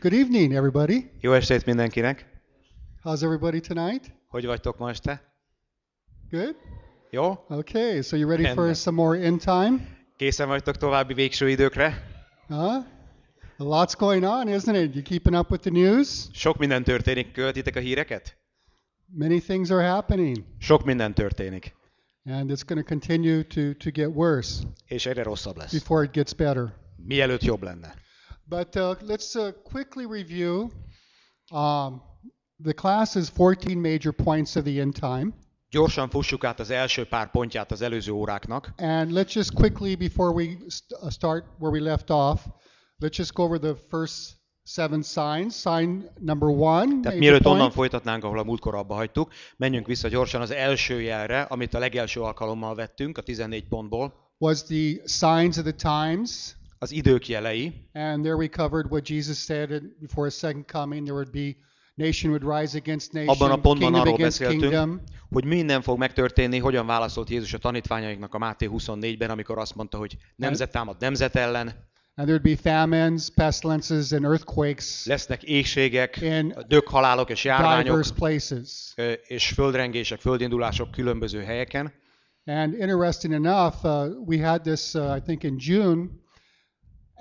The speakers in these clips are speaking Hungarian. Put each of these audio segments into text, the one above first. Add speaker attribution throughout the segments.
Speaker 1: Good evening, everybody.
Speaker 2: Jó estét mindenkinek!
Speaker 1: How's everybody tonight?
Speaker 2: Hogy vagytok ma este?
Speaker 1: Good?
Speaker 2: Jó?
Speaker 1: Okay, so you ready for
Speaker 2: Rendben.
Speaker 1: some more end time?
Speaker 2: Készen vagytok további végső időkre?
Speaker 1: Huh? A lot's going on, isn't it? You keeping up with the news?
Speaker 2: Sok minden történik, követitek a híreket?
Speaker 1: Many things are happening,
Speaker 2: Sok minden történik,
Speaker 1: and it's going to continue to, to get worse
Speaker 2: és egyre rosszabb lesz.
Speaker 1: before it gets better.
Speaker 2: Mielőtt jobb lenne.
Speaker 1: But uh, let's uh, quickly review. Um, the class is 14 major points of the end time.
Speaker 2: Gyorsan fussuk át az első pár pontját az előző óráknak,
Speaker 1: And let's just quickly, before we st- uh, start where we left off, let's just go over the first seven signs. Sign number one,
Speaker 2: tehát mielőtt onnan
Speaker 1: point,
Speaker 2: folytatnánk, ahol a múltkor abba hagytuk, menjünk vissza gyorsan az első jelre, amit a legelső alkalommal vettünk, a 14 pontból,
Speaker 1: was the signs of the times.
Speaker 2: Az idők jelei,
Speaker 1: And there we covered what Jesus said before his second coming. There would be nation would rise against nation,
Speaker 2: Abban a pontban arról beszéltünk,
Speaker 1: kingdom.
Speaker 2: hogy minden fog megtörténni, hogyan válaszolt Jézus a tanítványaiknak a Máté 24-ben, amikor azt mondta, hogy nemzet támad nemzet ellen,
Speaker 1: And there'd be famines, pestilences, and earthquakes
Speaker 2: lesznek éhségek,
Speaker 1: in
Speaker 2: dög, halálok és járványok,
Speaker 1: places.
Speaker 2: és földrengések, földindulások különböző helyeken.
Speaker 1: And interesting enough, uh, we had this, uh, I think, in June,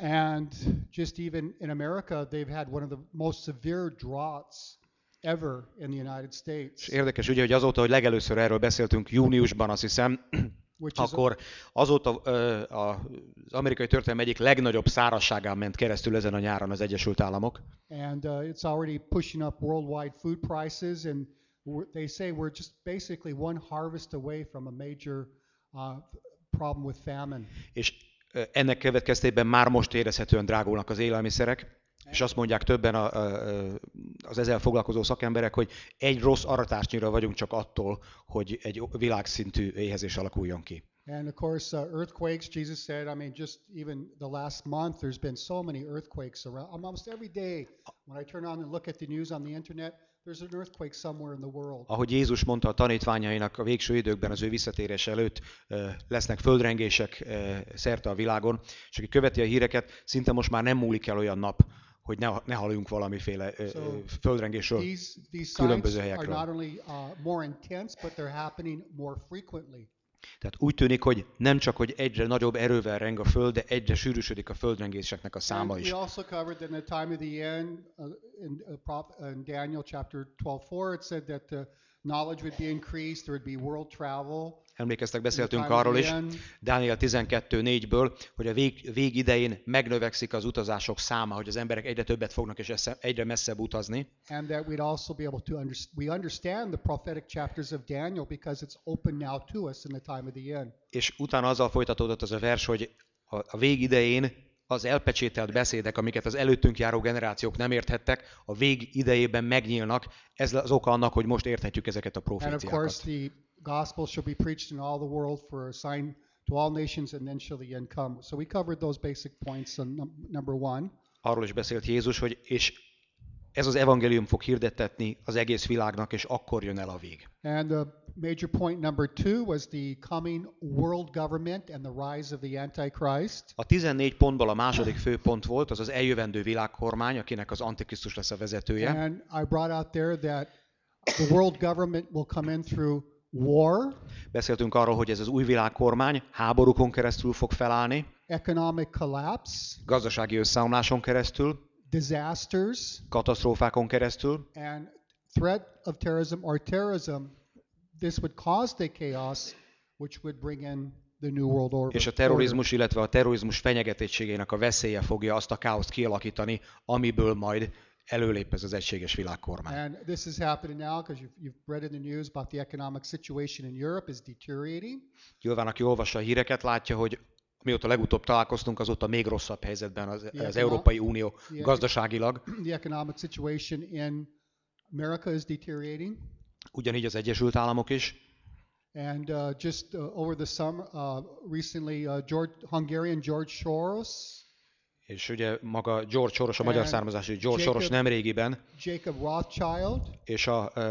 Speaker 1: and just even in America, they've had one of the most severe droughts ever in the United
Speaker 2: És
Speaker 1: States,
Speaker 2: érdekes ugye, hogy azóta, hogy legelőször erről beszéltünk júniusban, azt hiszem,
Speaker 1: which
Speaker 2: akkor azóta ö, a, az amerikai történelem egyik legnagyobb szárazságán ment keresztül ezen a nyáron az Egyesült Államok.
Speaker 1: and uh, it's already pushing up worldwide food prices, and they say we're just basically one harvest away from a major uh, problem with famine.
Speaker 2: és ennek következtében már most érezhetően drágulnak az élelmiszerek, és azt mondják többen a, a, az ezzel foglalkozó szakemberek, hogy egy rossz aratásnyira vagyunk csak attól, hogy egy világszintű éhezés alakuljon ki.
Speaker 1: And of course, uh, earthquakes, Jesus said, I mean, just even the last month, there's been so many earthquakes around. Almost every day, when I turn on and look at the news on the internet,
Speaker 2: Ahogy Jézus mondta a tanítványainak a végső időkben az ő visszatérés előtt, lesznek földrengések szerte a világon, és aki követi a híreket, szinte most már nem múlik el olyan nap, hogy ne, ne halljunk valamiféle ö,
Speaker 1: So,
Speaker 2: földrengésről.
Speaker 1: These, these
Speaker 2: különböző helyekről.
Speaker 1: only uh, intense,
Speaker 2: Tehát úgy tűnik, hogy nem csak, hogy egyre nagyobb erővel reng a föld, de egyre sűrűsödik a földrengéseknek a száma
Speaker 1: we
Speaker 2: is.
Speaker 1: also covered in the time of the end, uh, in, uh, uh, in Daniel chapter 12:4, it said that the knowledge would be increased, there would be world travel.
Speaker 2: Emlékeztek, beszéltünk arról is. Dániel 12.4-ből, hogy a vég, vég idején megnövekszik az utazások száma, hogy az emberek egyre többet fognak és esze- egyre messzebb utazni,
Speaker 1: And that we'd also be able to understand, we understand the prophetic chapters of Daniel because it's open now to us in the time of the end.
Speaker 2: és utána azzal folytatódott az a vers, hogy a, a vég idején az elpecsételt beszédek, amiket az előttünk járó generációk nem érthettek, a vég idejében megnyílnak. Ez az oka annak, hogy most érthetjük ezeket a
Speaker 1: And of course,
Speaker 2: proféciákat.
Speaker 1: the gospel shall be preached in all the world for a sign to all nations, and then shall the end come. So we covered those basic points on num- number one.
Speaker 2: Arról is beszélt Jézus, hogy és ez az evangélium fog hirdettetni az egész világnak, és akkor jön el a vég.
Speaker 1: And the major point number two was the coming world government and the rise of the Antichrist.
Speaker 2: A 14 pontból a második főpont volt, az az eljövendő világkormány, akinek az Antikrisztus lesz a vezetője.
Speaker 1: And I brought out there that the world government will come in through war,
Speaker 2: Beszéltünk arról, hogy ez az új világkormány háborúkon keresztül fog felállni,
Speaker 1: economic collapse,
Speaker 2: gazdasági összeomláson keresztül,
Speaker 1: disasters,
Speaker 2: katasztrófákon keresztül,
Speaker 1: and threat of terrorism or terrorism. This would cause the chaos, which would bring in the new world order.
Speaker 2: és a terrorizmus, illetve a terrorizmus fenyegetettségének a veszélye fogja azt a káoszt kialakítani, amiből majd előlép ez az egységes világkormány.
Speaker 1: And this is happening now because you've, you've read in the news about the economic situation in Europe is deteriorating.
Speaker 2: Nyilván, aki olvassa a híreket, látja, hogy mióta legutóbb találkoztunk, azóta még rosszabb helyzetben az, az Európai Unió gazdaságilag.
Speaker 1: The economic situation in America is deteriorating.
Speaker 2: Ugyanígy az Egyesült Államok is.
Speaker 1: And uh, just uh, over the summer, uh, recently, uh, George, Hungarian George Soros
Speaker 2: És ugye maga George Soros, a magyar
Speaker 1: And
Speaker 2: származású George
Speaker 1: Jacob-
Speaker 2: Soros nemrégiben,
Speaker 1: Jacob Rothschild.
Speaker 2: És a uh,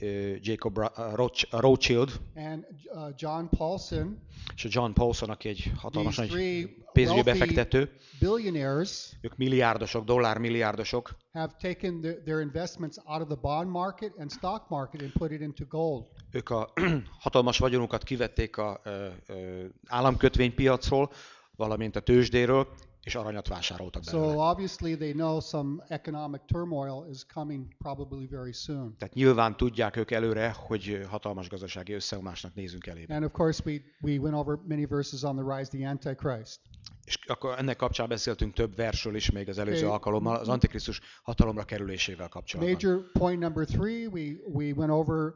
Speaker 2: uh, Jacob uh, Rothschild,
Speaker 1: and uh, John Paulson,
Speaker 2: és a John Paulson, aki egy hatalmas nagy pénzügyi befektető,
Speaker 1: billionaires
Speaker 2: ők milliárdosok, dollármilliárdosok,
Speaker 1: have taken the, their investments out of the bond market and stock market and put it into gold.
Speaker 2: ők a hatalmas vagyonukat kivették a ö, ö, államkötvénypiacról, valamint a tőzsdéről, és aranyat vásároltak belőle.
Speaker 1: So obviously they know some economic turmoil is coming probably very soon.
Speaker 2: Tehát nyilván tudják ők előre, hogy hatalmas gazdasági összeomlásnak nézünk elébe.
Speaker 1: And of course we, we went over many verses on the rise of the Antichrist.
Speaker 2: És akkor ennek kapcsán beszéltünk több versről is még az előző
Speaker 1: Okay.
Speaker 2: alkalommal, az Antikrisztus hatalomra kerülésével kapcsolatban.
Speaker 1: Major point number three, we, we went over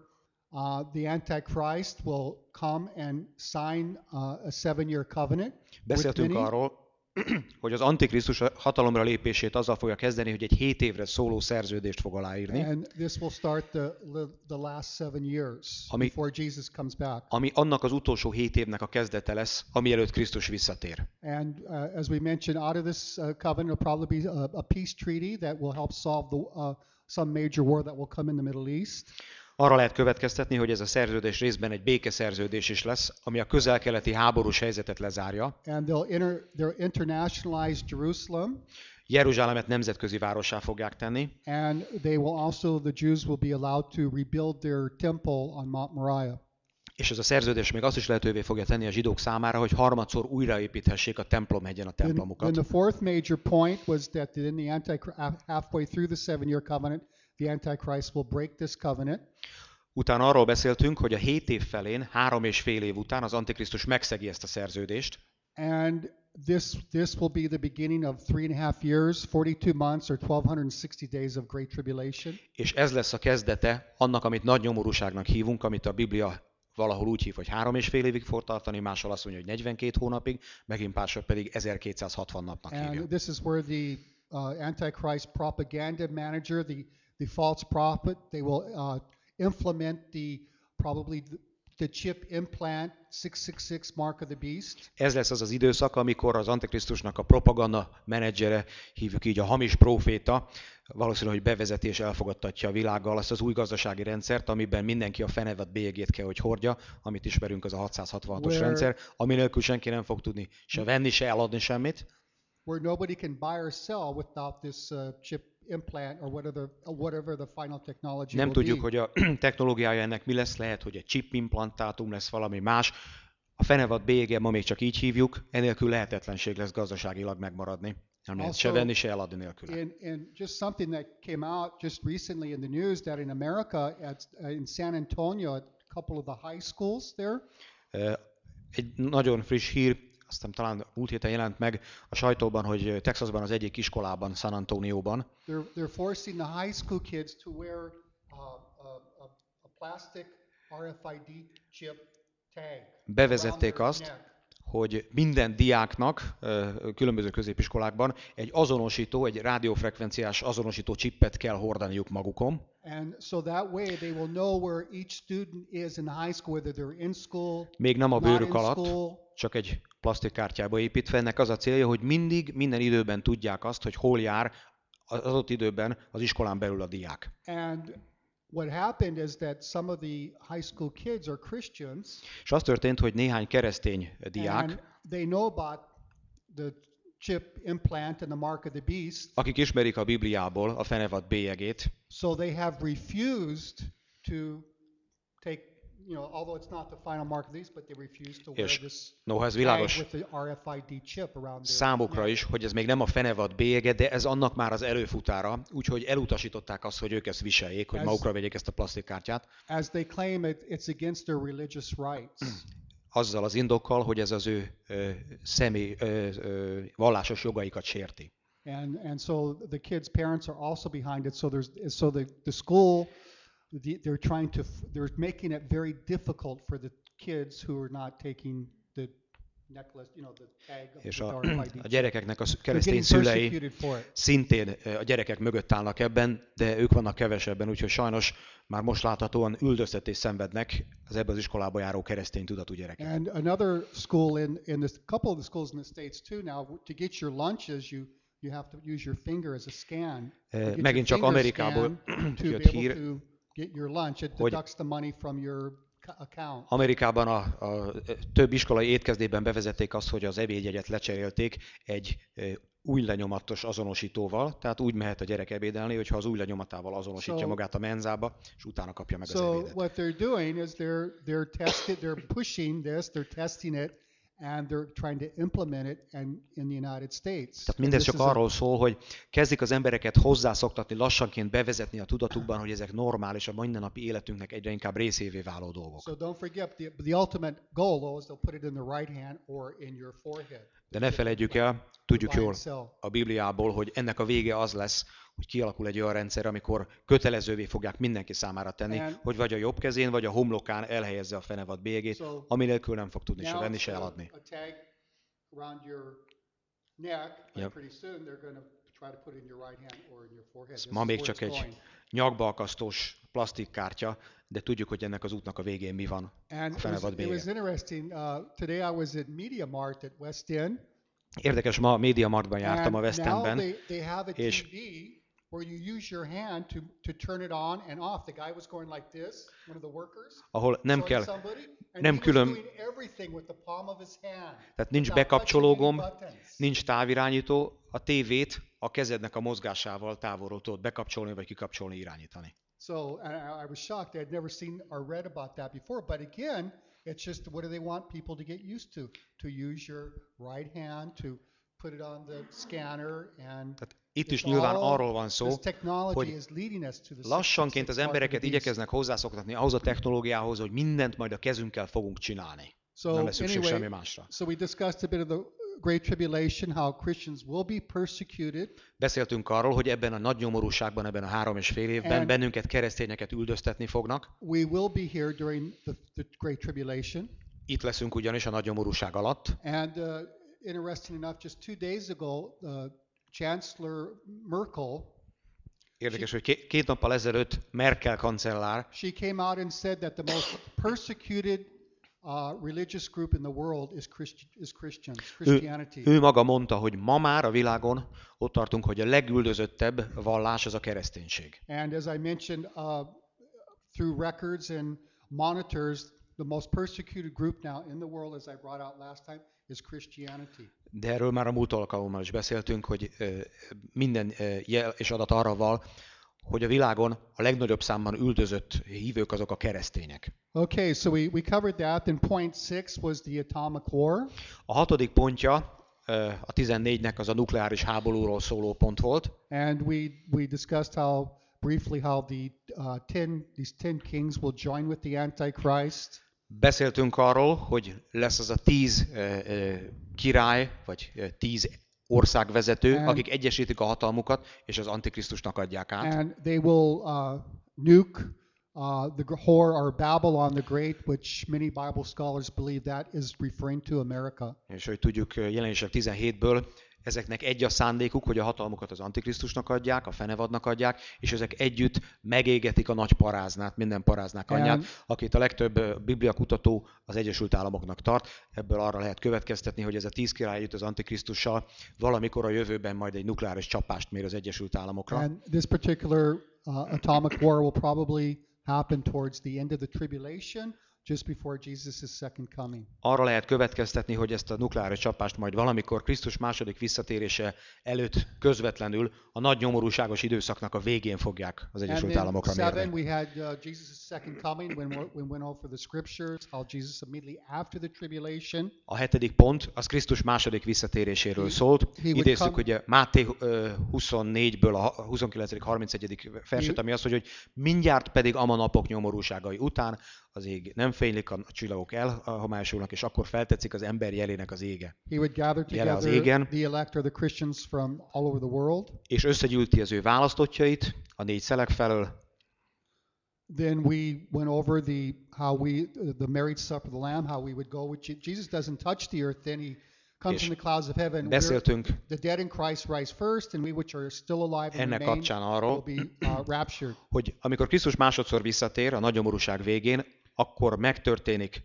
Speaker 1: uh, the Antichrist will come and sign uh, a seven-year covenant
Speaker 2: Beszéltünk arról, hogy az Antikrisztus hatalomra lépését azzal fogja kezdeni, hogy egy 7 évre szóló szerződést fog aláírni,
Speaker 1: And this will start the, the last seven years
Speaker 2: Ami-
Speaker 1: before Jesus comes back.
Speaker 2: ami annak az utolsó 7 évnek a kezdete lesz, ami előtt Krisztus visszatér.
Speaker 1: And uh, as we mentioned, out of this uh, covenant will probably be a, a peace treaty that will help solve the, uh, some major war that will come in the Middle East.
Speaker 2: Arra lehet következtetni, hogy ez a szerződés részben egy békeszerződés is lesz, ami a közel-keleti háborús helyzetet lezárja.
Speaker 1: And they'll, inter, they'll internationalize Jerusalem.
Speaker 2: Jeruzsálemet nemzetközi várossá fogják tenni,
Speaker 1: And they will also, the Jews will be allowed to rebuild their temple on Mount Moriah.
Speaker 2: és ez a szerződés még azt is lehetővé fogja tenni a zsidók számára, hogy harmadszor újraépíthessék a templom hegyen a
Speaker 1: Then, then
Speaker 2: templomukat.
Speaker 1: the fourth major point was that in the Antichrist, halfway through the seven-year covenant, the Antichrist will break this covenant.
Speaker 2: Utána arról beszéltünk, hogy a 7 év felén, három és fél év után az Antikrisztus megszegi ezt a szerződést,
Speaker 1: And this this will be the beginning of three and a half years, 42 months, or 1260 days of great tribulation.
Speaker 2: és ez lesz a kezdete annak, amit nagy nyomorúságnak hívunk, amit a Biblia valahol úgy hív, hogy három és fél évig fog tartani, máshol azt mondja, hogy 42 hónapig, megint máshol pedig 1260 napnak hívja.
Speaker 1: And this is where the uh, Antichrist propaganda manager, the, the false prophet, they will uh, implement the probably the, the chip implant 666 mark of the beast.
Speaker 2: Ez lesz az az időszak, amikor az Antikrisztusnak a propaganda menedzsere, hívjuk így a hamis proféta, valószínű, hogy bevezeti és elfogadtatja a világgal azt az új gazdasági rendszert, amiben mindenki a fenevet bélyegét kell, hogy hordja, amit ismerünk, az a 666-os
Speaker 1: Where-
Speaker 2: rendszer, ami nélkül senki nem fog tudni se venni, se eladni semmit,
Speaker 1: where nobody can buy or sell without this uh, chip implant or whatever, uh, whatever the final technology
Speaker 2: Nem tudjuk,
Speaker 1: be.
Speaker 2: hogy a technológiája ennek mi lesz, lehet, hogy egy chip implantátum lesz valami más. A fenevad bélye ma még csak így hívjuk, enélkül lehetetlenség lesz gazdaságilag megmaradni. Nem lehet se venni, se eladni nélküle.
Speaker 1: In, in just something that came out just recently in the news that in America, at, uh, in San Antonio, a couple of the high schools there,
Speaker 2: Ö, Egy nagyon friss hír, aztán talán múlt héten jelent meg a sajtóban, hogy Texasban az egyik iskolában, San Antonióban
Speaker 1: they're, they're forcing the high school kids to wear uh, a, a, a plastic RFID chip tag.
Speaker 2: bevezették azt. Hogy minden diáknak különböző középiskolákban egy azonosító, egy rádiófrekvenciás azonosító csippet kell hordaniuk magukon,
Speaker 1: And so that way they will know where each student is in high school, whether they're in school,
Speaker 2: még nem a bőrük alatt,
Speaker 1: school.
Speaker 2: csak egy plastikkártyába építve. Ennek az a célja, hogy mindig, minden időben tudják azt, hogy hol jár az adott időben az iskolán belül a diák.
Speaker 1: And what happened is that some of the high school kids are Christians,
Speaker 2: És az történt, hogy néhány keresztény diák,
Speaker 1: they know about the chip implant and the mark of the beast,
Speaker 2: akik ismerik a Bibliából a fenevad bélyegét,
Speaker 1: so they have refused to you know, although it's not the final mark of the beast, but they refuse to wear
Speaker 2: és
Speaker 1: this
Speaker 2: noha ez világos
Speaker 1: with the RFID chip around their
Speaker 2: számukra is, hogy ez még nem a fenevad bélyege, de ez annak már az előfutára, úgyhogy elutasították azt, hogy ők ezt viseljék, hogy
Speaker 1: Ez-
Speaker 2: magukra vegyék ezt a plastikkártyát,
Speaker 1: As they claim it, it's against their religious rights.
Speaker 2: azzal az indokkal, hogy ez az ő ö, személy, ö, ö, vallásos jogaikat sérti.
Speaker 1: And and so the kids' parents are also behind it. So there's so the the school, the, they're trying to f- they're making it very difficult for the kids who are not taking the necklace, you know, the tag of
Speaker 2: És
Speaker 1: the
Speaker 2: a, a gyerekeknek a keresztény szülei szintén a gyerekek mögött állnak ebben, de ők vannak kevesebben, úgyhogy sajnos már most láthatóan üldöztetés szenvednek az ebbe az iskolába járó keresztény tudatú gyerekek.
Speaker 1: And another school in, in this, couple of the schools in the States too now, to get your lunches, you, you have to use your finger as a scan.
Speaker 2: Megint csak Amerikából jött hír,
Speaker 1: to get your lunch. It deducts the money from your account.
Speaker 2: Amerikában a, a több iskolai étkezdében bevezették azt, hogy az ebédjegyet lecserélték egy új lenyomatos azonosítóval, tehát úgy mehet a gyerek ebédelni, hogyha az új lenyomatával azonosítja
Speaker 1: So-
Speaker 2: magát a menzába, és utána kapja meg az
Speaker 1: So
Speaker 2: ebédet.
Speaker 1: what they're doing is they're they're tested, they're pushing this, they're testing it, and they're trying to implement it and in the United States.
Speaker 2: Tehát mindez csak arról szól, hogy kezdik az embereket hozzászoktatni, lassanként bevezetni a tudatukban, hogy ezek normális, a mindennapi életünknek egyre inkább részévé váló dolgok.
Speaker 1: So don't forget the, the ultimate goal though is they'll put it in the right hand or in your forehead.
Speaker 2: De ne felejtjük el, tudjuk jól a Bibliából, hogy ennek a vége az lesz, hogy kialakul egy olyan rendszer, amikor kötelezővé fogják mindenki számára tenni,
Speaker 1: And-
Speaker 2: hogy vagy a jobb kezén, vagy a homlokán elhelyezze a fenevad bélyegét,
Speaker 1: So-
Speaker 2: ami nélkül nem fog tudni se venni, se eladni. Yep. Ez ma még csak egy nyakbalkasztós plastikkártya, de tudjuk, hogy ennek az útnak a végén mi van.
Speaker 1: And
Speaker 2: a fenevad
Speaker 1: it was
Speaker 2: bége.
Speaker 1: interesting. Uh, today I was at Media Mart at West End.
Speaker 2: Érdekes, ma a Media Martban jártam a West Endben, és-
Speaker 1: where you use your hand to, to turn it on and off. The guy was going like this, one of the workers.
Speaker 2: ahol nem kell,
Speaker 1: somebody, and
Speaker 2: nem külön-
Speaker 1: doing everything with the palm of his hand.
Speaker 2: tehát nincs bekapcsoló gomb, nincs távirányító, a tévét a kezednek a mozgásával távolról tudod bekapcsolni vagy kikapcsolni, irányítani.
Speaker 1: So and I, I was shocked. I'd never seen or read about that before. But again, it's just what do they want people to get used to? To use your right hand to put it on the scanner and
Speaker 2: Tehát itt is nyilván arról van szó, hogy lassanként az
Speaker 1: 666 mark of
Speaker 2: embereket igyekeznek hozzászoktatni ahhoz a technológiához, hogy mindent majd a kezünkkel fogunk csinálni. Nem lesz szükség semmi másra.
Speaker 1: So we discussed a bit of the Great Tribulation, how Christians will be persecuted,
Speaker 2: Beszéltünk arról, hogy ebben a nagy nyomorúságban, ebben a három és fél évben bennünket keresztényeket üldöztetni fognak.
Speaker 1: we will be here during the, the Great Tribulation.
Speaker 2: Itt leszünk ugyanis a nagy nyomorúság alatt.
Speaker 1: And uh, interesting enough, just two days ago, uh, Chancellor Merkel,
Speaker 2: Érdekes, hogy ké- két nappal ezelőtt Merkel kancellár
Speaker 1: she came out and said that the most persecuted uh, religious group in the world is, Christi- is Christians,
Speaker 2: ő,
Speaker 1: Christianity.
Speaker 2: ő maga mondta, hogy ma már a világon ott tartunk, hogy a legüldözöttebb vallás az a kereszténység.
Speaker 1: And as I mentioned, uh, through records and monitors, the most persecuted group now in the world, as I brought out last time.
Speaker 2: De erről már a múlt alkalommal is beszéltünk, hogy minden jel és adat arra val, hogy a világon a legnagyobb számban üldözött hívők azok a keresztények.
Speaker 1: Okay, so we, we covered that. Then point six was the atomic war.
Speaker 2: A hatodik pontja a 14-nek az a nukleáris háborúról szóló pont volt,
Speaker 1: And we, we discussed how briefly how the uh, ten these ten kings will join with the Antichrist.
Speaker 2: Beszéltünk arról, hogy lesz az a tíz király, vagy tíz országvezető,
Speaker 1: And-
Speaker 2: akik egyesítik a hatalmukat, és az Antikrisztusnak adják át.
Speaker 1: And they will uh, nuke uh, the whore or Babylon the Great, which many Bible scholars believe that is referring to America.
Speaker 2: És hogy tudjuk jelenések 17-ből, ezeknek egy a szándékuk, hogy a hatalmukat az Antikrisztusnak adják, a fenevadnak adják, és ezek együtt megégetik a nagy paráznát, minden paráznák anyját,
Speaker 1: And-
Speaker 2: akit a legtöbb bibliakutató az Egyesült Államoknak tart. Ebből arra lehet következtetni, hogy ez a tíz király együtt az Antikrisztussal valamikor a jövőben majd egy nukleáris csapást mér az Egyesült Államokra.
Speaker 1: And this particular uh, atomic war will probably happen towards the end of the tribulation, just before Jesus' second coming.
Speaker 2: Arra lehet következtetni, hogy ezt a nukleáris csapást majd valamikor Krisztus második visszatérése előtt közvetlenül a nagy nyomorúságos időszaknak a végén fogják az
Speaker 1: And
Speaker 2: Egyesült
Speaker 1: then
Speaker 2: Államokra
Speaker 1: seven,
Speaker 2: mérni.
Speaker 1: we had uh, Jesus' second coming when we went over the scriptures, how Jesus immediately after the tribulation
Speaker 2: A hetedik pont az Krisztus második visszatéréséről szólt. Idézzük ugye Máté ö, 24-ből a 29. 31. verset, ami az, hogy, hogy mindjárt pedig ama napok nyomorúságai után az ég nem fénylik, a csillagok elhamályosulnak, és akkor feltetszik az ember jelének az ége.
Speaker 1: he would gather
Speaker 2: Jele az
Speaker 1: together
Speaker 2: égen.
Speaker 1: the elect or the Christians from all over the world.
Speaker 2: És összegyűlti az ő választottjait a négy szelek felől,
Speaker 1: then we went over the how we the marriage supper of the lamb, how we would go with Je- Jesus doesn't touch the earth, then he comes in the clouds of heaven.
Speaker 2: Beszéltünk
Speaker 1: the dead in Christ rise first, and we which are still alive and
Speaker 2: ennek
Speaker 1: remain
Speaker 2: kapcsán
Speaker 1: will
Speaker 2: arról,
Speaker 1: be uh, raptured.
Speaker 2: hogy amikor Krisztus másodszor visszatér a nagyomorúság végén, akkor megtörténik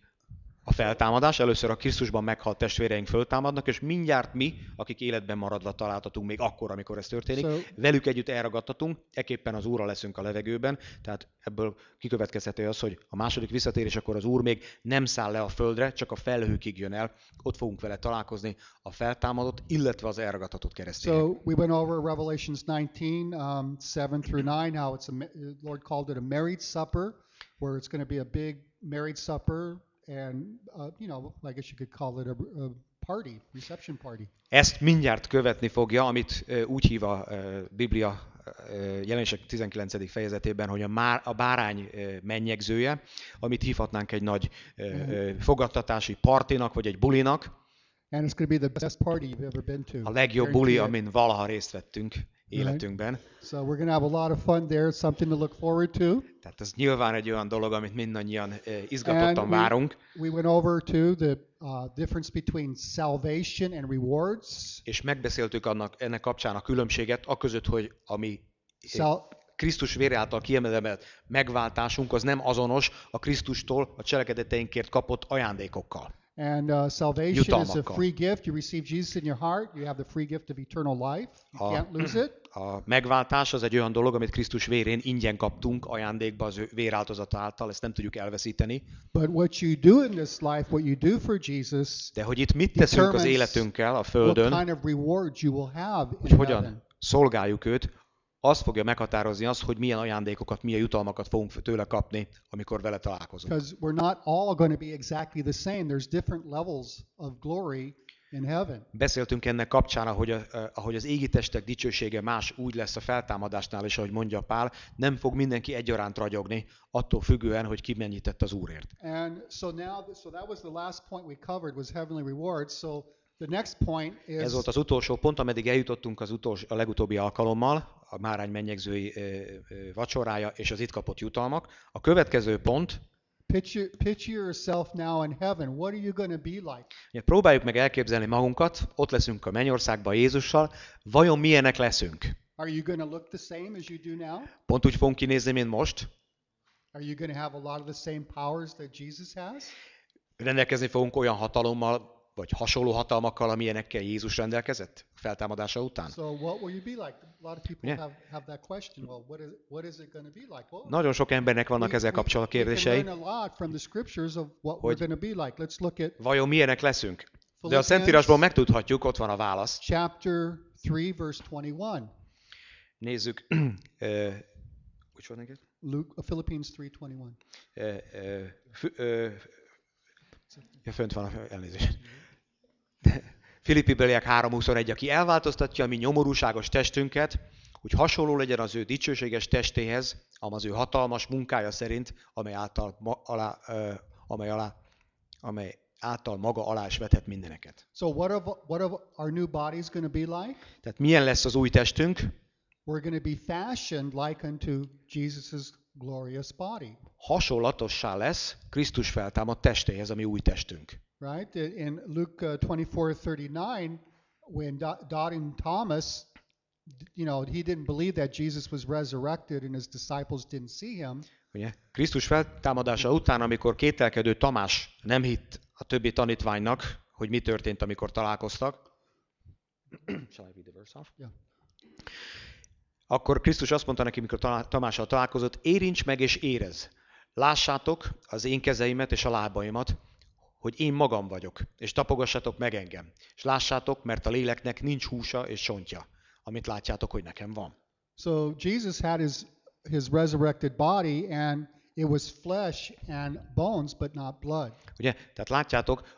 Speaker 2: a feltámadás. Először a Krisztusban meghalt testvéreink föltámadnak, és mindjárt mi, akik életben maradva találtatunk még akkor, amikor ez történik,
Speaker 1: So-
Speaker 2: velük együtt elragadtatunk, eképpen az Úrral leszünk a levegőben, tehát ebből kikövetkezhető az, hogy a második visszatérésekor az Úr még nem száll le a földre, csak a felhőkig jön el, ott fogunk vele találkozni a feltámadott, illetve az elragadtatott keresztény.
Speaker 1: So we went over Revelations 19, um, 7 through 9, how it's a Lord called it a married supper, where it's going to be a big married supper, and uh, you know, I guess you could call it a, a party, reception party.
Speaker 2: Ezt mindjárt követni fogja, amit ö, úgy hív a ö, Biblia jelenések 19. fejezetében, hogy a, már, a bárány mennyegzője, amit hívhatnánk egy nagy ö, fogadtatási partinak, vagy egy bulinak,
Speaker 1: And it's going to be the best party you've ever been to.
Speaker 2: a legjobb buli, amin valaha részt vettünk életünkben.
Speaker 1: So we're to have a lot of fun there. Something to look forward to.
Speaker 2: Tehát ez nyilván egy olyan dolog, amit mindannyian ö, izgatottan
Speaker 1: And we-
Speaker 2: várunk,
Speaker 1: We went over to the uh, difference between salvation and rewards.
Speaker 2: és megbeszéltük annak, ennek kapcsán a különbséget, a között, hogy ami
Speaker 1: Sal-
Speaker 2: Krisztus vére által kiemelemelt megváltásunk az nem azonos a Krisztustól a cselekedeteinkért kapott ajándékokkal.
Speaker 1: And uh, salvation is a free gift. You receive Jesus in your heart. You have the free gift of eternal life. You
Speaker 2: Ah.
Speaker 1: can't lose it.
Speaker 2: A megváltás az egy olyan dolog, amit Krisztus vérén ingyen kaptunk ajándékba az ő véráltozata által, ezt nem tudjuk elveszíteni.
Speaker 1: But what you do in this life, what you do for Jesus,
Speaker 2: De hogy itt mit teszünk az életünkkel a
Speaker 1: what
Speaker 2: Földön,
Speaker 1: kind of rewards you will have
Speaker 2: hogy
Speaker 1: in
Speaker 2: hogyan
Speaker 1: heaven.
Speaker 2: szolgáljuk őt, az fogja meghatározni azt, hogy milyen ajándékokat, milyen jutalmakat fogunk tőle kapni, amikor vele találkozunk.
Speaker 1: Because we're not all going to be exactly the same. There's different levels of glory in heaven.
Speaker 2: Beszéltünk ennek kapcsán, ahogy, a, ahogy az égi testek dicsősége más úgy lesz a feltámadásnál, és ahogy mondja Pál, nem fog mindenki egyaránt ragyogni, attól függően, hogy ki mennyit tett az Úrért.
Speaker 1: And so now, so that was the last point we covered was heavenly rewards. So the next point
Speaker 2: Ez
Speaker 1: is
Speaker 2: volt az utolsó pont, ameddig eljutottunk az utolsó, a legutóbbi alkalommal, a Márány mennyegzői vacsorája és az itt kapott jutalmak. A következő pont,
Speaker 1: picture, picture yourself now in heaven. What are you going to be like?
Speaker 2: ugye próbáljuk meg elképzelni magunkat, ott leszünk a mennyországban Jézussal, vajon milyenek leszünk?
Speaker 1: Are you going to look the same as you do now?
Speaker 2: Pont úgy fogunk kinézni, mint most,
Speaker 1: Are you going to have a lot of the same powers that Jesus has?
Speaker 2: rendelkezni fogunk olyan hatalommal, vagy hasonló hatalmakkal, amilyenekkel Jézus rendelkezett a feltámadása után.
Speaker 1: So what will you be like? A lot of people
Speaker 2: Yeah.
Speaker 1: have, have that question. Well, what is, what is it going to be like? Well,
Speaker 2: Nagyon sok embernek vannak
Speaker 1: we-
Speaker 2: ezzel kapcsolatban kérdései. Hogy-
Speaker 1: like. Let's look at
Speaker 2: Vajon milyenek leszünk? De a Szentírásból megtudhatjuk, ott van a válasz.
Speaker 1: chapter 3, verse 21.
Speaker 2: Nézzük. ö, Which one again?
Speaker 1: Luke, uh, Philippians 3:21.
Speaker 2: Ö, ö, fü- ö, Ja, fönt van, a- elnézést. Filippi beliek 3.21, aki elváltoztatja a mi nyomorúságos testünket, hogy hasonló legyen az ő dicsőséges testéhez, az ő hatalmas munkája szerint, amely által, ma, alá, ö, amely, alá, amely által maga alá is vethet mindeneket.
Speaker 1: So what of what of our new going to be like?
Speaker 2: Tehát milyen lesz az új testünk?
Speaker 1: We're going to be fashioned like unto Jesus' glorious body,
Speaker 2: Hasonlatossá lesz Krisztus feltámadt testéhez, ami új testünk.
Speaker 1: Right? In Luke uh, 24:39, when Do- Doubting Thomas, you know, he didn't believe that Jesus was resurrected and his disciples didn't see him.
Speaker 2: Ugye? Krisztus feltámadása után, amikor kételkedő Tamás nem hitt a többi tanítványnak, hogy mi történt, amikor találkoztak, Shall I read the verse off?
Speaker 1: Yeah.
Speaker 2: akkor Krisztus azt mondta neki, mikor Tamással találkozott, érints meg és érez. Lássátok az én kezeimet és a lábaimat, hogy én magam vagyok, és tapogassatok meg engem. És lássátok, mert a léleknek nincs húsa és csontja, amit látjátok, hogy nekem van.
Speaker 1: So Jesus had his his resurrected body, and it was flesh and bones, but not blood.
Speaker 2: Ugye? Tehát látjátok,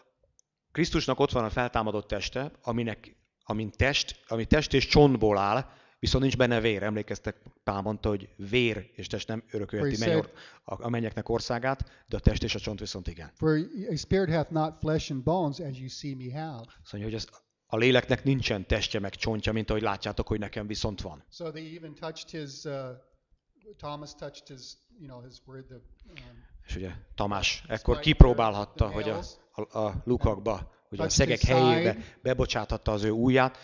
Speaker 2: Krisztusnak ott van a feltámadott teste, aminek, amin test, ami test és csontból áll, viszont nincs benne vér. Emlékeztek, Pál mondta, hogy vér és test nem örökölheti mennyor, a, mennyeknek országát, de a test és a csont viszont igen.
Speaker 1: For a spirit hath not flesh and bones, as you see me have.
Speaker 2: Azt mondja, hogy ez, a léleknek nincsen testje meg csontja, mint ahogy látjátok, hogy nekem viszont van.
Speaker 1: So they even touched his uh, Thomas touched his, you know, his where the um,
Speaker 2: És ugye Tamás ekkor kipróbálhatta, hogy a, a, a lukakba, ugye a szegek helyébe bebocsáthatta az ő ujját,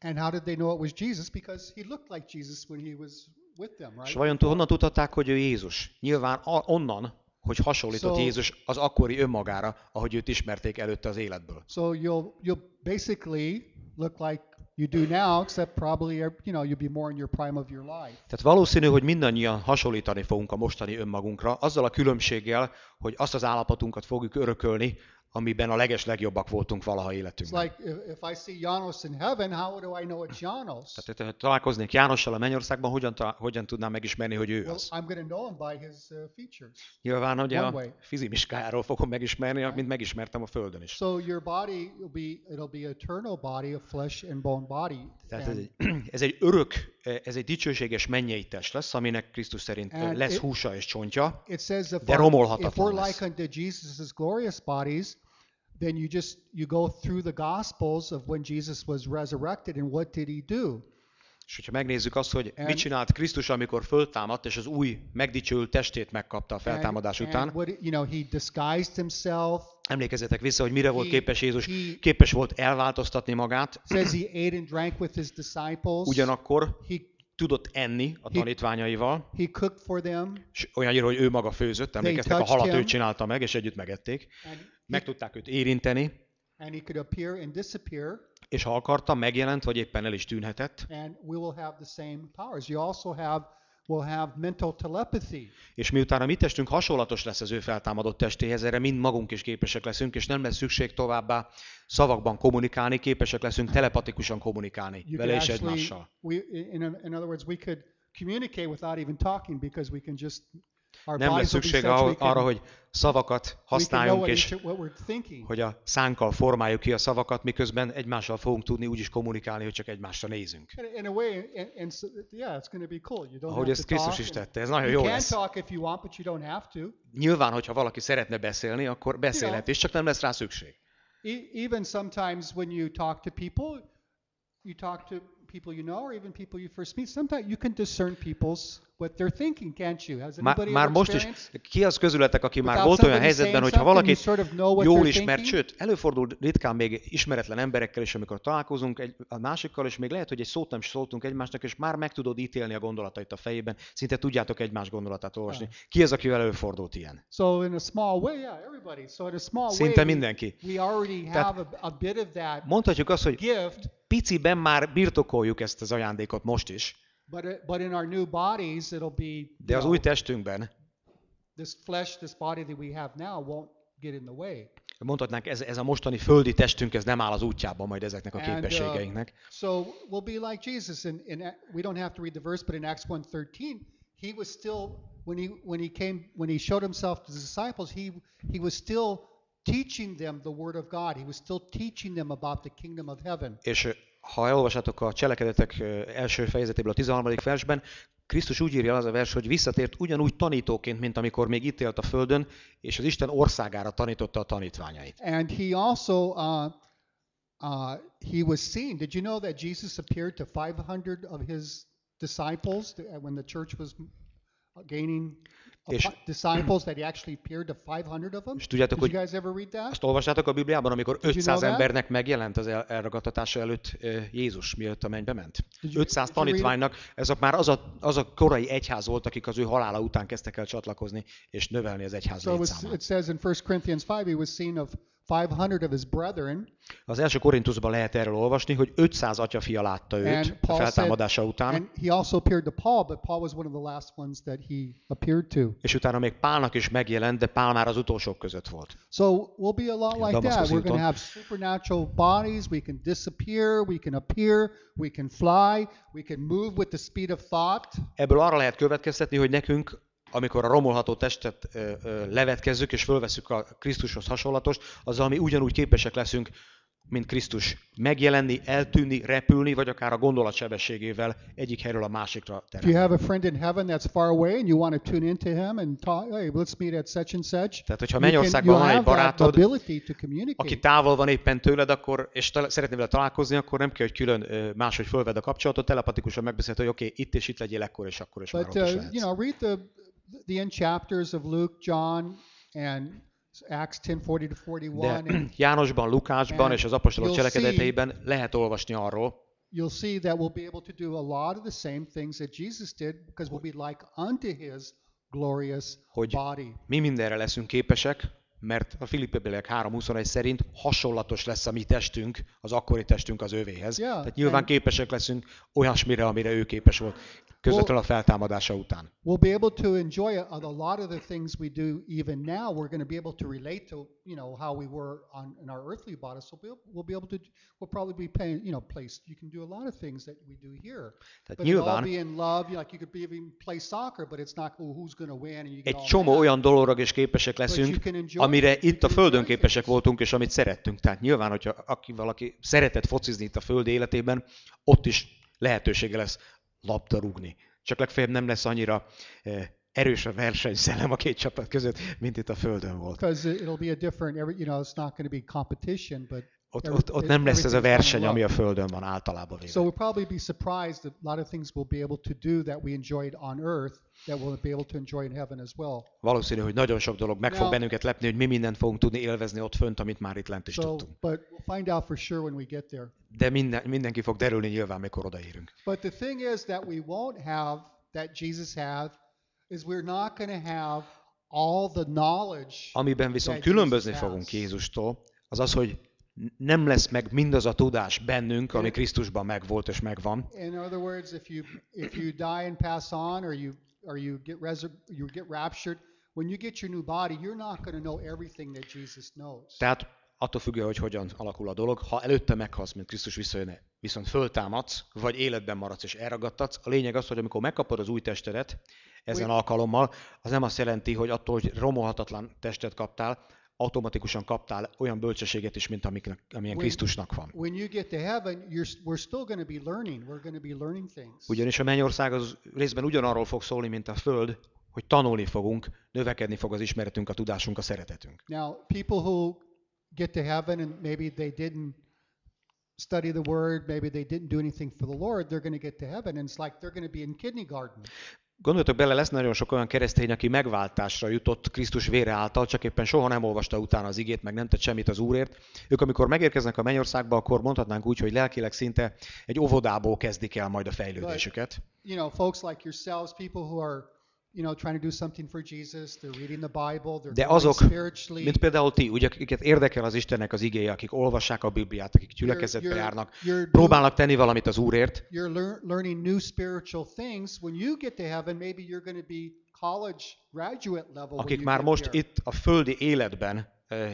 Speaker 1: and how did they know it was Jesus? Because he looked like Jesus when he was with them,
Speaker 2: és
Speaker 1: right?
Speaker 2: vajon honnan tudhatták, hogy ő Jézus? Nyilván onnan, hogy hasonlított
Speaker 1: So-
Speaker 2: Jézus az akkori önmagára, ahogy őt ismerték előtte az életből.
Speaker 1: So you'll you'll basically look like you do now, except probably you know you'll be more in your prime of your life.
Speaker 2: Tehát valószínű, hogy mindannyian hasonlítani fogunk a mostani önmagunkra, azzal a különbséggel, hogy azt az állapotunkat fogjuk örökölni, amiben a leges legjobbak voltunk valaha
Speaker 1: It's
Speaker 2: életünkben.
Speaker 1: like if, if I see Janos in heaven, how do I know it's Janos?
Speaker 2: Tehát, ha találkoznék Jánossal a mennyországban, hogyan, hogyan tudnám megismerni, hogy ő
Speaker 1: Well,
Speaker 2: az?
Speaker 1: I'm going to know him by his uh, features.
Speaker 2: Nyilván, hogy a fizimiskájáról fogom megismerni, mint megismertem a Földön is.
Speaker 1: So your body will be it'll be eternal body, a flesh and bone body.
Speaker 2: Tehát ez egy, ez egy örök, Eh, ez egy dicsőséges mennyei test lesz, aminek Krisztus szerint eh,
Speaker 1: And
Speaker 2: lesz
Speaker 1: it-
Speaker 2: húsa és csontja.
Speaker 1: it says if,
Speaker 2: de romolhatatlan
Speaker 1: if we're like unto Jesus' glorious bodies, then you just you go through the gospels of when Jesus was resurrected and what did he do?
Speaker 2: És hogyha megnézzük azt, hogy
Speaker 1: And-
Speaker 2: mit csinált Krisztus, amikor föltámadt, és az új megdicsőült testét megkapta a feltámadás
Speaker 1: and,
Speaker 2: után,
Speaker 1: and what you know, he disguised himself.
Speaker 2: emlékezzetek vissza, hogy mire volt
Speaker 1: He-
Speaker 2: képes Jézus?
Speaker 1: he-
Speaker 2: Képes volt elváltoztatni magát,
Speaker 1: says he ate and drank with his disciples.
Speaker 2: ugyanakkor
Speaker 1: He
Speaker 2: tudott enni a
Speaker 1: He-
Speaker 2: tanítványaival,
Speaker 1: he cooked for them.
Speaker 2: és olyannyira, hogy ő maga főzött, emlékeztek, a halat
Speaker 1: him.
Speaker 2: ő csinálta meg, és együtt megették.
Speaker 1: And
Speaker 2: Meg
Speaker 1: he,
Speaker 2: tudták őt érinteni,
Speaker 1: and he could appear and disappear,
Speaker 2: és ha akarta, megjelent, vagy éppen el is tűnhetett.
Speaker 1: and we will have the same powers. You also have will have mental telepathy.
Speaker 2: És miután a mi testünk hasonlatos lesz az ő feltámadott testéhez, erre mind magunk is képesek leszünk, és nem lesz szükség továbbá szavakban kommunikálni, képesek leszünk telepatikusan kommunikálni
Speaker 1: You
Speaker 2: vele és egymással.
Speaker 1: we, in, in other words, we could communicate without even talking because we can just
Speaker 2: Nem lesz szükség arra, hogy szavakat használjunk, és hogy a szánkkal formáljuk ki a szavakat, miközben egymással fogunk tudni úgy is kommunikálni, hogy csak egymásra nézünk. Ahogy ezt. Krisztus is tette, ez nagyon jó lesz. Nyilván, hogyha valaki szeretne beszélni, akkor beszélhet, és csak nem lesz rá szükség.
Speaker 1: E- even sometimes when you talk to people, you talk to people you know, or even people you first meet. Sometimes you can discern people's what they're thinking, can't you? Has
Speaker 2: Már,
Speaker 1: anybody
Speaker 2: már
Speaker 1: ever
Speaker 2: most is, ki az közületek, aki már volt olyan helyzetben,
Speaker 1: something, you
Speaker 2: valakit
Speaker 1: sort of
Speaker 2: jól ismert, sőt, előfordul ritkán még ismeretlen emberekkel is, amikor találkozunk egy, a másikkal, és még lehet, hogy egy szót nem is szóltunk egymásnak, és már meg tudod ítélni a gondolatait a fejében, szinte tudjátok egymás gondolatát olvasni. Ki az, akivel előfordult ilyen?
Speaker 1: So in a small way, yeah, everybody. So in a small
Speaker 2: Szinte
Speaker 1: way,
Speaker 2: mindenki.
Speaker 1: we already have a, a bit of that
Speaker 2: Mondhatjuk azt, hogy
Speaker 1: gift,
Speaker 2: piciben már birtokoljuk ezt az ajándékot most is,
Speaker 1: but it, but in our new bodies, it'll be
Speaker 2: de az új testünkben,
Speaker 1: this flesh, this body that we have now won't get in the way.
Speaker 2: mondhatnánk, ez, ez a mostani földi testünk, ez nem áll az útjában majd ezeknek a
Speaker 1: And, uh. So we'll be like Jesus. In we don't have to read the verse, but in Acts 1:13, he was still when he when he came when he showed himself to the disciples, he he was still teaching them the word of God. He was still teaching them about the kingdom of heaven.
Speaker 2: És ha elolvasátok a cselekedetek első fejezetéből a 13. versben, Krisztus úgy írja az a vers, hogy visszatért ugyanúgy tanítóként, mint amikor még itt élt a földön, és az Isten országára tanította a tanítványait.
Speaker 1: And he also uh, uh, he was seen. Did you know that Jesus appeared to 500 of his disciples th- when the church was gaining
Speaker 2: És-
Speaker 1: disciples? That he actually appeared to 500 of them.
Speaker 2: És tudjátok,
Speaker 1: Did you
Speaker 2: hogy
Speaker 1: guys ever read that?
Speaker 2: azt olvastátok a Bibliában, amikor
Speaker 1: you know
Speaker 2: 500
Speaker 1: that?
Speaker 2: embernek megjelent az el- elragadtatása előtt ö, Jézus, mielőtt a mennybe ment?
Speaker 1: Did you-
Speaker 2: 500
Speaker 1: did you read it?
Speaker 2: tanítványnak, ezek már az a, az a korai egyház volt, akik az ő halála után kezdtek el csatlakozni, és növelni az egyház
Speaker 1: So
Speaker 2: létszámát.
Speaker 1: it says in 1 Corinthians 5, he was seen of 500 of his brethren.
Speaker 2: Az első Korintusban lehet erről olvasni, hogy 500 atyafia látta őt a
Speaker 1: Paul said,
Speaker 2: feltámadása után,
Speaker 1: and he also appeared to Paul, but Paul was one of the last ones that he appeared to.
Speaker 2: és utána még Pálnak is megjelent, de Pál már az utolsók között volt.
Speaker 1: So we'll be a lot like that.
Speaker 2: Damascus
Speaker 1: We're going to have supernatural bodies. We can disappear. We can appear. We can fly. We can move with the speed of thought.
Speaker 2: Ebből arra lehet következtetni, hogy nekünk, amikor a romolható testet levetkezzük és fölveszük a Krisztushoz hasonlatos, azzal mi ugyanúgy képesek leszünk mint Krisztus megjelenni, eltűnni, repülni, vagy akár a gondolat sebességével egyik helyről a másikra
Speaker 1: If you
Speaker 2: terelni.
Speaker 1: have a friend in heaven that's far away and you want to tune into him and talk, hey, let's meet at such and such.
Speaker 2: Tehát, hogyha Mennyországban van egy barátod, aki távol van éppen tőled, akkor, és tal- szeretné vele találkozni, akkor nem kell, hogy külön máshogy fölvedd a kapcsolatot, telepatikusan megbeszélhet, hogy oké, okay, itt és itt legyél ekkor és akkor, és már
Speaker 1: But
Speaker 2: ott is
Speaker 1: uh, you know, read the the end chapters of Luke, John, and Acts 10:40 to 41,
Speaker 2: De
Speaker 1: and
Speaker 2: Jánosban, Lukácsban és az apostolok cselekedeteiben lehet olvasni arról,
Speaker 1: you'll see that we'll be able to do a lot of the same things that Jesus did because we'll be like unto his glorious
Speaker 2: Hogy
Speaker 1: body.
Speaker 2: mi mindenre leszünk képesek, mert a Filippebeliek 3.21 szerint hasonlatos lesz a mi testünk, az akkori testünk az övéhez.
Speaker 1: Yeah,
Speaker 2: Tehát nyilván képesek leszünk olyasmire, amire ő képes volt közvetlenül a feltámadása után.
Speaker 1: We'll be able to enjoy a, a lot of the things we do even now. We're going to be able to relate to, you know, how we were on in our earthly bodies. So we'll, we'll be able to, we'll probably be paying, you know, place. You can do a lot of things that we do here.
Speaker 2: Tehát
Speaker 1: But all
Speaker 2: nyilván
Speaker 1: be in love. You know, like you could be even play soccer, but it's not oh, who's going to win and you get
Speaker 2: egy csomó
Speaker 1: mad.
Speaker 2: olyan dologra is képesek leszünk,
Speaker 1: can enjoy
Speaker 2: amire itt a
Speaker 1: can
Speaker 2: Földön képesek
Speaker 1: things.
Speaker 2: voltunk, és amit szerettünk. Tehát nyilván, hogyha aki valaki szeretett focizni itt a Föld életében, ott is lehetősége lesz labdarúgni. Csak legfeljebb nem lesz annyira eh, erős a versenyszellem a két csapat között, mint itt a Földön volt.
Speaker 1: Because it- it'll be a different, you know, it's not going to be competition, but
Speaker 2: Ott, ott, ott nem lesz ez a verseny, ami a Földön van általában
Speaker 1: So
Speaker 2: véve.
Speaker 1: we'll probably be surprised that a lot of things we'll be able to do that we enjoyed on earth that we'll be able to enjoy in heaven as well.
Speaker 2: Valószínű, hogy nagyon sok dolog meg fog bennünket lepni, hogy mi mindent fogunk tudni élvezni ott fönt, amit már itt lent is
Speaker 1: So,
Speaker 2: tudtunk.
Speaker 1: but we'll find out for sure when we get there.
Speaker 2: De minden, mindenki fog derülni nyilván, mikor odaérünk.
Speaker 1: But the thing is that we won't have that Jesus had is we're not going to have all the knowledge.
Speaker 2: Amiben viszont különbözni fogunk Jézustól, az az, hogy nem lesz meg mindaz a tudás bennünk, ami Krisztusban megvolt és megvan.
Speaker 1: In other words, if you if you die and pass on, or you or you get you get raptured, when you get your new body, you're not going to know everything that Jesus knows.
Speaker 2: Tehát attól függően, hogy hogyan alakul a dolog, ha előtte meghalsz, mint Krisztus visszajönne, viszont föltámadsz, vagy életben maradsz és elragadtatsz, a lényeg az, hogy amikor megkapod az új testedet, ezen alkalommal, az nem azt jelenti, hogy attól, hogy romolhatatlan testet kaptál, automatikusan kaptál olyan bölcsességet is, mint amiknek, amilyen
Speaker 1: When-
Speaker 2: Krisztusnak van.
Speaker 1: When you get to heaven, you're we're still going to be learning. We're going to be learning things.
Speaker 2: Ugyanis a mennyország az részben ugyanarról fog szólni, mint a Föld, hogy tanulni fogunk, növekedni fog az ismeretünk, a tudásunk, a szeretetünk.
Speaker 1: Now, people who get to heaven and maybe they didn't study the word, maybe they didn't do anything for the Lord, they're going to get to heaven and it's like they're going to be in kindergarten.
Speaker 2: Gondoljatok bele, lesz nagyon sok olyan keresztény, aki megváltásra jutott Krisztus vére által, csak éppen soha nem olvasta utána az igét, meg nem tett semmit az Úrért. Ők, amikor megérkeznek a mennyországba, akkor mondhatnánk úgy, hogy lelkileg szinte egy óvodából kezdik el majd a fejlődésüket.
Speaker 1: You know, folks like yourselves, people who are,
Speaker 2: De azok, mint például ti, ugye, akiket érdekel az Istennek az igéje, akik olvassák a Bibliát, akik gyülekezetbe járnak, próbálnak tenni valamit az Úrért,
Speaker 1: You're lear- learning new spiritual things. When you get to heaven, maybe you're going to be college graduate level. when
Speaker 2: akik már most itt a földi életben ö,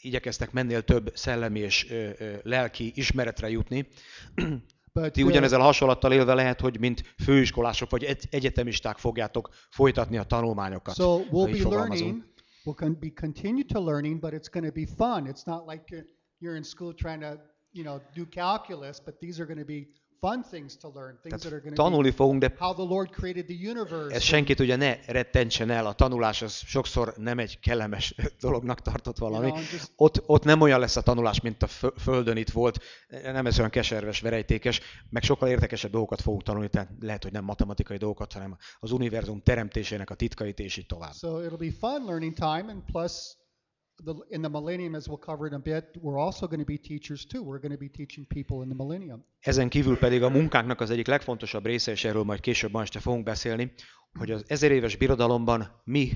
Speaker 2: igyekeztek mennél több szellemi és ö, lelki ismeretre jutni,
Speaker 1: But,
Speaker 2: Ti
Speaker 1: uh,
Speaker 2: ugyanezzel hasonlattal élve lehet, hogy mint főiskolások vagy egy- egyetemisták fogjátok folytatni a tanulmányokat.
Speaker 1: So we'll be learning. We'll be continue to learning, but it's going to be fun. It's not like you're in school trying to, you know, do calculus, but these are going to be
Speaker 2: Tehát tanulni fogunk, de
Speaker 1: how the Lord created the universe.
Speaker 2: ez senkit ugye ne rettentsen el. A tanulás az sokszor nem egy kellemes dolognak tartott valami. Ott, ott nem olyan lesz a tanulás, mint a fö- földön itt volt. Nem ez olyan keserves, verejtékes, meg sokkal érdekesebb dolgokat fogunk tanulni, tehát lehet, hogy nem matematikai dolgokat, hanem az univerzum teremtésének a titkait, és így tovább.
Speaker 1: So it'll be fun learning time, and plus, the, in the millennium, as we'll cover in a bit, we're also going to be teachers too. We're going to be teaching people in the millennium.
Speaker 2: Ezen kívül pedig a munkánknak az egyik legfontosabb része, és erről majd később ma este fogunk beszélni, hogy az ezer éves birodalomban mi,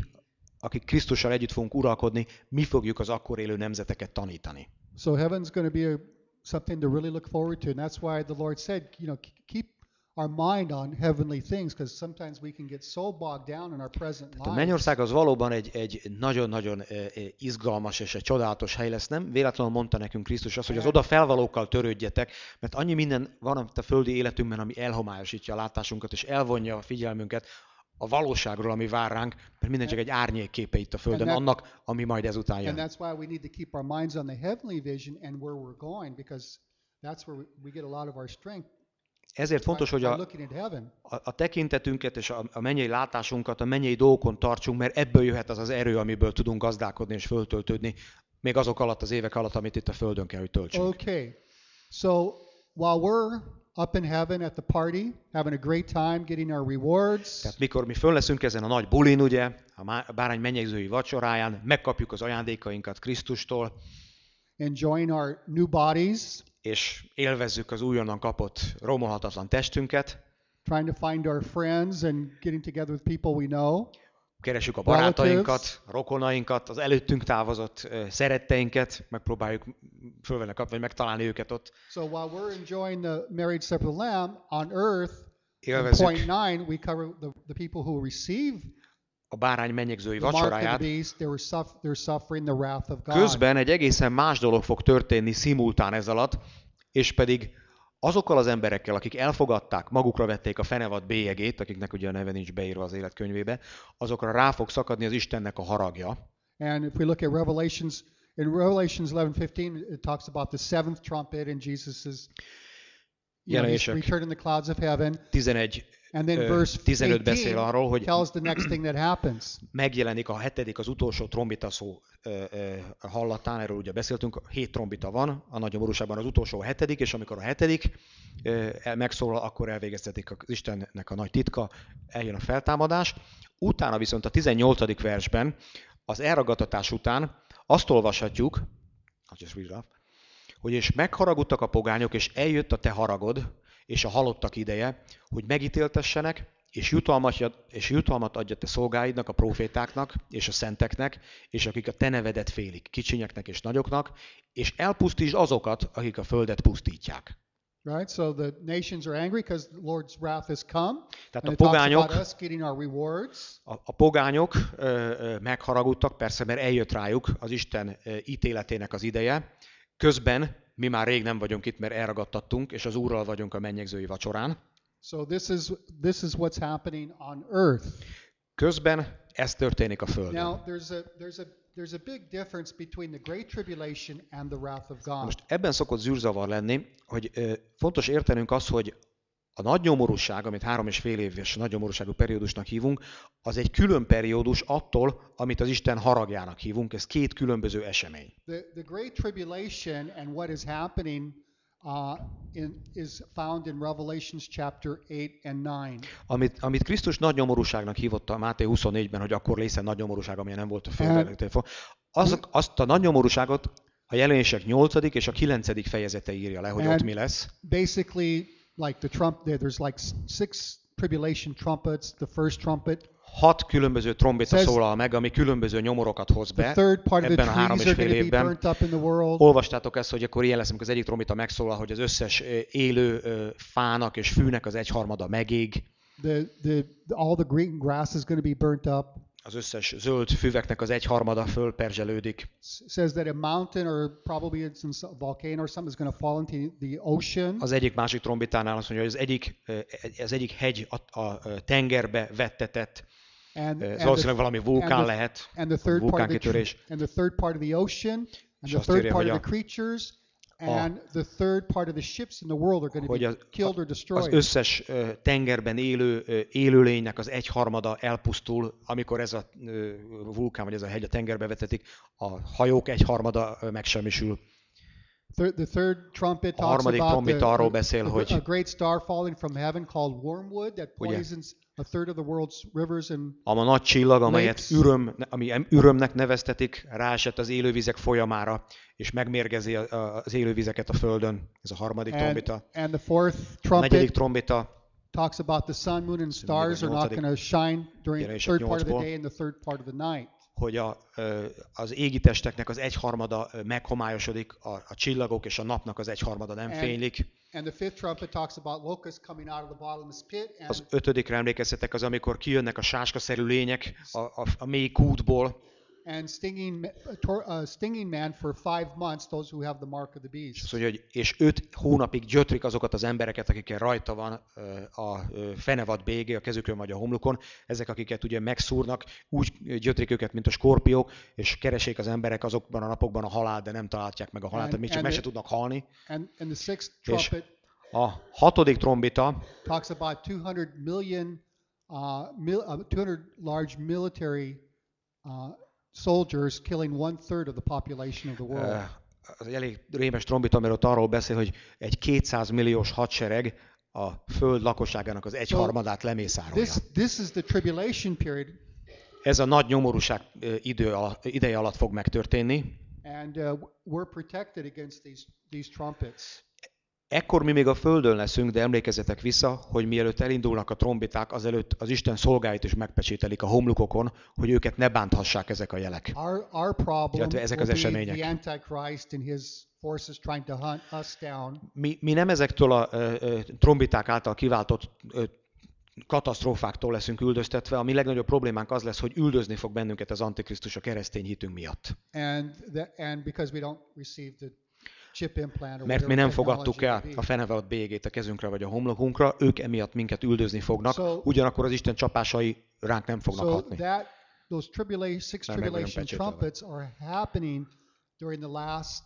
Speaker 2: akik Krisztussal együtt fogunk uralkodni, mi fogjuk az akkor élő nemzeteket tanítani.
Speaker 1: So heaven's going to be a, something to really look forward to, and that's why the Lord said, you know, keep our mind on heavenly things, because sometimes we can get so bogged down in our present
Speaker 2: A
Speaker 1: lives.
Speaker 2: mennyország az valóban egy, egy nagyon-nagyon eh, eh, izgalmas és egy csodálatos hely lesz, nem? Véletlenül mondta nekünk Krisztus azt, hogy az oda felvalókkal törődjetek, mert annyi minden van a földi életünkben, ami elhomályosítja a látásunkat és elvonja a figyelmünket a valóságról, ami vár ránk, mert minden csak egy árnyékképe itt a Földön,
Speaker 1: that-
Speaker 2: annak, ami majd ezután
Speaker 1: And
Speaker 2: jön.
Speaker 1: that's why we need to keep our minds on the heavenly vision and where we're going, because that's where we get a lot of our strength
Speaker 2: Ezért fontos, hogy a, a, tekintetünket és a, a mennyei látásunkat a mennyei dolgokon tartsunk, mert ebből jöhet az az erő, amiből tudunk gazdálkodni és föltöltődni, még azok alatt az évek alatt, amit itt a Földön kell, hogy töltsünk.
Speaker 1: Okay. So while we're up in heaven at the party, having a great time, getting our rewards,
Speaker 2: Tehát mikor mi föl leszünk ezen a nagy bulin, ugye, a bárány mennyegzői vacsoráján, megkapjuk az ajándékainkat Krisztustól,
Speaker 1: enjoying our new bodies,
Speaker 2: és élvezzük az újonnan kapott romolhatatlan testünket,
Speaker 1: trying to find our friends and getting together with people we know,
Speaker 2: keresjük a barátainkat, a rokonainkat, az előttünk távozott szeretteinket, megpróbáljuk fölvenni kapni, vagy megtalálni őket ott.
Speaker 1: So while we're enjoying the marriage supper of the Lamb on earth, in point nine, we cover the, the people who receive
Speaker 2: a bárány
Speaker 1: the
Speaker 2: vacsoráját. Közben egy egészen más dolog fog történni szimultán ez alatt, és pedig azokkal az emberekkel, akik elfogadták, magukra vették a fenevad bélyegét, akiknek ugye a neve nincs beírva az életkönyvébe, azokra rá fog szakadni az Istennek a haragja.
Speaker 1: And if we look at Revelations, in Revelations 11:15, it talks about the seventh trumpet and Jesus is you know, returned in the clouds of heaven.
Speaker 2: 11
Speaker 1: And then verse
Speaker 2: 15 beszél
Speaker 1: 18
Speaker 2: arról, hogy
Speaker 1: tells the next thing that happens.
Speaker 2: megjelenik a hetedik, az utolsó trombita szó ö, ö, hallatán, erről ugye beszéltünk, hét trombita van, a nagy nyomorúságban az utolsó a hetedik, és amikor a hetedik ö, megszólal, akkor elvégeztetik az Istennek a nagy titka, eljön a feltámadás. Utána viszont a 18. versben, az elragadtatás után azt olvashatjuk, hogy és megharagudtak a pogányok, és eljött a te haragod, és a halottak ideje, hogy megítéltessenek, és jutalmat, és jutalmat adja te szolgáidnak, a profétáknak, és a szenteknek, és akik a te nevedet félik, kicsinyeknek és nagyoknak, és elpusztítsd azokat, akik a földet pusztítják.
Speaker 1: Right? So the nations are angry because the Lord's wrath has come.
Speaker 2: Tehát a pogányok,
Speaker 1: us getting our rewards.
Speaker 2: a, a pogányok ö, ö, megharagudtak, persze, mert eljött rájuk az Isten ö, ítéletének az ideje. Közben mi már rég nem vagyunk itt, mert elragadtattunk, és az Úrral vagyunk a mennyegzői vacsorán.
Speaker 1: So this is this is what's happening on earth.
Speaker 2: Közben ez történik a Földön.
Speaker 1: Now there's a there's a there's a big difference between the great tribulation and the wrath of God.
Speaker 2: Most ebben szokott zűrzavar lenni, hogy ö, fontos értenünk az, hogy a nagy nyomorúság, amit három és fél éves nagy nyomorúságú periódusnak hívunk, az egy külön periódus attól, amit az Isten haragjának hívunk. Ez két különböző esemény.
Speaker 1: The the great tribulation and what is happening uh, in, is found in Revelations chapter 8 and 9.
Speaker 2: Amit, amit Krisztus nagy nyomorúságnak hívott a Máté 24-ben, hogy akkor lészen nagy nyomorúság, amilyen nem volt a földön. Azok, azt a nagy nyomorúságot a jelenések 8. és a 9. fejezete írja le, hogy ott mi lesz.
Speaker 1: Basically, like the trump, there, there's like six tribulation trumpets. The first trumpet,
Speaker 2: Hat különböző trombita szólal meg, ami különböző nyomorokat hoz be ebben a három és fél évben. Olvastátok ezt, hogy akkor ilyen lesz, amikor az egyik trombita megszólal, hogy az összes élő fának és fűnek az egyharmada megég,
Speaker 1: The, the, all the green grass is going to be burnt up.
Speaker 2: Az összes zöld füveknek az egyharmada fölperzselődik.
Speaker 1: Says that a mountain or probably a volcano or something is going to fall into the ocean.
Speaker 2: Az egyik másik trombitánál azt mondja, hogy az egyik, ö, az egyik hegy a, a, tengerbe vettetett,
Speaker 1: And,
Speaker 2: ö,
Speaker 1: and,
Speaker 2: ez valószínűleg valami vulkán lehet, vulkánkitörés.
Speaker 1: and the third part of the ocean, and the third part of the creatures, and the third part of the ships in the world are going to be
Speaker 2: az,
Speaker 1: killed or
Speaker 2: az
Speaker 1: destroyed.
Speaker 2: összes ö, tengerben élő élőlénynek az egyharmada elpusztul, amikor ez a vulkán vagy ez a hegy a tengerbe vetetik, a hajók egyharmada megsemmisül.
Speaker 1: The third trumpet
Speaker 2: A
Speaker 1: talks
Speaker 2: harmadik
Speaker 1: about
Speaker 2: trombita arról beszél,
Speaker 1: a,
Speaker 2: hogy-
Speaker 1: a great star falling from heaven called wormwood that poisons a third of the world's rivers and
Speaker 2: A nagy csillag, amelyet üröm, ami ürömnek neveztetik, ráesett az élővizek folyamára, és megmérgezi az élővizeket a földön. Ez a harmadik trombita.
Speaker 1: and the fourth
Speaker 2: A negyedik
Speaker 1: trumpet
Speaker 2: trombita
Speaker 1: talks about the sun, moon, and stars are not going to shine during the third part of the day and the third part of the night.
Speaker 2: Hogy a, az égi testeknek az egyharmada meghomályosodik, a, a csillagok és a napnak az egyharmada nem fénylik.
Speaker 1: And the fifth trumpet talks about locusts coming out of the bottomless pit and
Speaker 2: Az ötödikre emlékeztetek az, amikor kijönnek a sáskaszerű lények a, a, a mély kútból,
Speaker 1: and stinging, tor- uh, stinging man for five months, those who have the mark of the
Speaker 2: És
Speaker 1: beast.
Speaker 2: azt mondja, hogy és öt hónapig gyötrik azokat az embereket, akikkel rajta van a fenevad bége a kezükön vagy a homlokon, ezek, akiket ugye megszúrnak, úgy gyötrik őket, mint a skorpiók, és keresik az emberek azokban a napokban a halált, de nem találják meg a halált,
Speaker 1: And-
Speaker 2: még csak meg se tudnak halni.
Speaker 1: And, and the sixth
Speaker 2: És
Speaker 1: trumpet
Speaker 2: a hatodik trombita
Speaker 1: talks about 200 million, uh, mil, uh, 200 large military uh, soldiers killing one third of the population of the world.
Speaker 2: ö, az egy elég rémes trombita, mert ott arról beszél, hogy egy 200 milliós hadsereg a föld lakosságának az egyharmadát lemészárolja.
Speaker 1: This, this is the tribulation period,
Speaker 2: Ez a nagy nyomorúság ö, idő alatt, ideje alatt fog megtörténni.
Speaker 1: and uh, we're protected against these, these trumpets.
Speaker 2: Ekkor mi még a Földön leszünk, de emlékezzetek vissza, hogy mielőtt elindulnak a trombiták, azelőtt az Isten szolgáit is megpecsételik a homlukokon, hogy őket ne bánthassák ezek a jelek.
Speaker 1: Our, our problem
Speaker 2: Illetve ezek az események. Mi, mi nem ezektől a ö, trombiták által kiváltott ö, katasztrófáktól leszünk üldöztetve, a mi legnagyobb problémánk az lesz, hogy üldözni fog bennünket az Antikrisztus a keresztény hitünk miatt.
Speaker 1: And, the, and because we don't receive the
Speaker 2: Mert mi nem fogadtuk el a
Speaker 1: be.
Speaker 2: fenevad bélyegét a kezünkre vagy a homlokunkra, ők emiatt minket üldözni fognak, ugyanakkor az Isten csapásai ránk nem fognak hatni.
Speaker 1: those tribulation, six
Speaker 2: Már meg vagyunk
Speaker 1: tribulation
Speaker 2: pecsételve.
Speaker 1: trumpets are happening during the last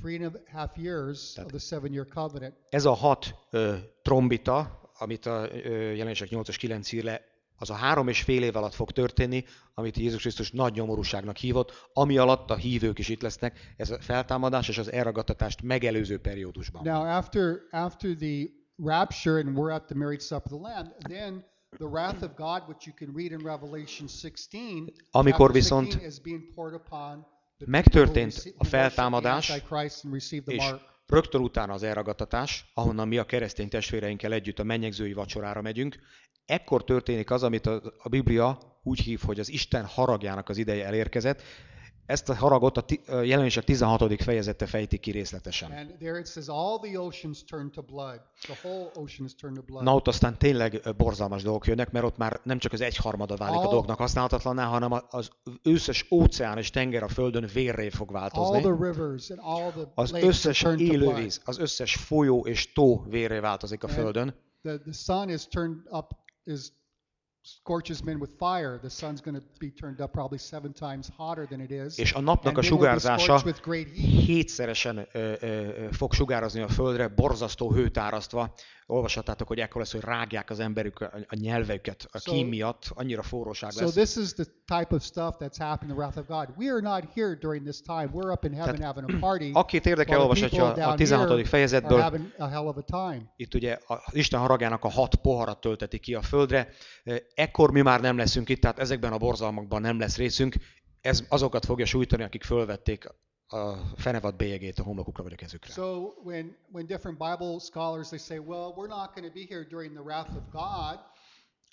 Speaker 1: three and a half years of the seven-year covenant.
Speaker 2: Ez a hat ö, trombita, amit a ö, jelenések 8 és 9 ír le, az a három és fél év alatt fog történni, amit Jézus Krisztus nagy nyomorúságnak hívott, ami alatt a hívők is itt lesznek, ez a feltámadás és az elragadtatást megelőző periódusban.
Speaker 1: Now, after after the rapture and we're at the married supper of the Lamb, then the wrath of God, which you can read in Revelation 16,
Speaker 2: Amikor viszont
Speaker 1: 16 is being poured upon the
Speaker 2: megtörtént a feltámadás, és rögtön utána az elragadtatás, ahonnan mi a keresztény testvéreinkkel együtt a mennyegzői vacsorára megyünk, ekkor történik az, amit a, a Biblia úgy hív, hogy az Isten haragjának az ideje elérkezett. Ezt a haragot a, jelenések 16. fejezete fejti ki részletesen. Na ott aztán tényleg borzalmas dolgok jönnek, mert ott már nem csak az egyharmada válik a dolgoknak használhatatlanná, hanem az összes óceán és tenger a földön vérré fog változni. Az összes élővíz, az összes folyó és tó vérré változik a földön.
Speaker 1: The, the sun is turned up, is scorches men with fire. The sun's going to be turned up probably seven times hotter than it is.
Speaker 2: És a napnak a sugárzása hétszeresen ö, ö, fog sugározni a földre, borzasztó hőt árasztva. Olvashattátok, hogy ekkor lesz, hogy rágják az emberük a, a nyelveiket a
Speaker 1: So-
Speaker 2: kín miatt, annyira forróság
Speaker 1: So
Speaker 2: lesz.
Speaker 1: this is the type of stuff that's happening, the wrath of God. We are not here during this time. We're up in heaven having a party.
Speaker 2: Akit érdekel, olvashatja a
Speaker 1: down
Speaker 2: 16.
Speaker 1: here are
Speaker 2: fejezetből,
Speaker 1: a hell of a time.
Speaker 2: itt ugye az Isten haragának a hat poharat tölteti ki a földre. Ekkor mi már nem leszünk itt, tehát ezekben a borzalmakban nem lesz részünk. Ez azokat fogja sújtani, akik fölvették a fenevad bélyegét a homlokukra vagy a kezükre.
Speaker 1: So when when different Bible scholars they say, well, we're not going to be here during the wrath of God.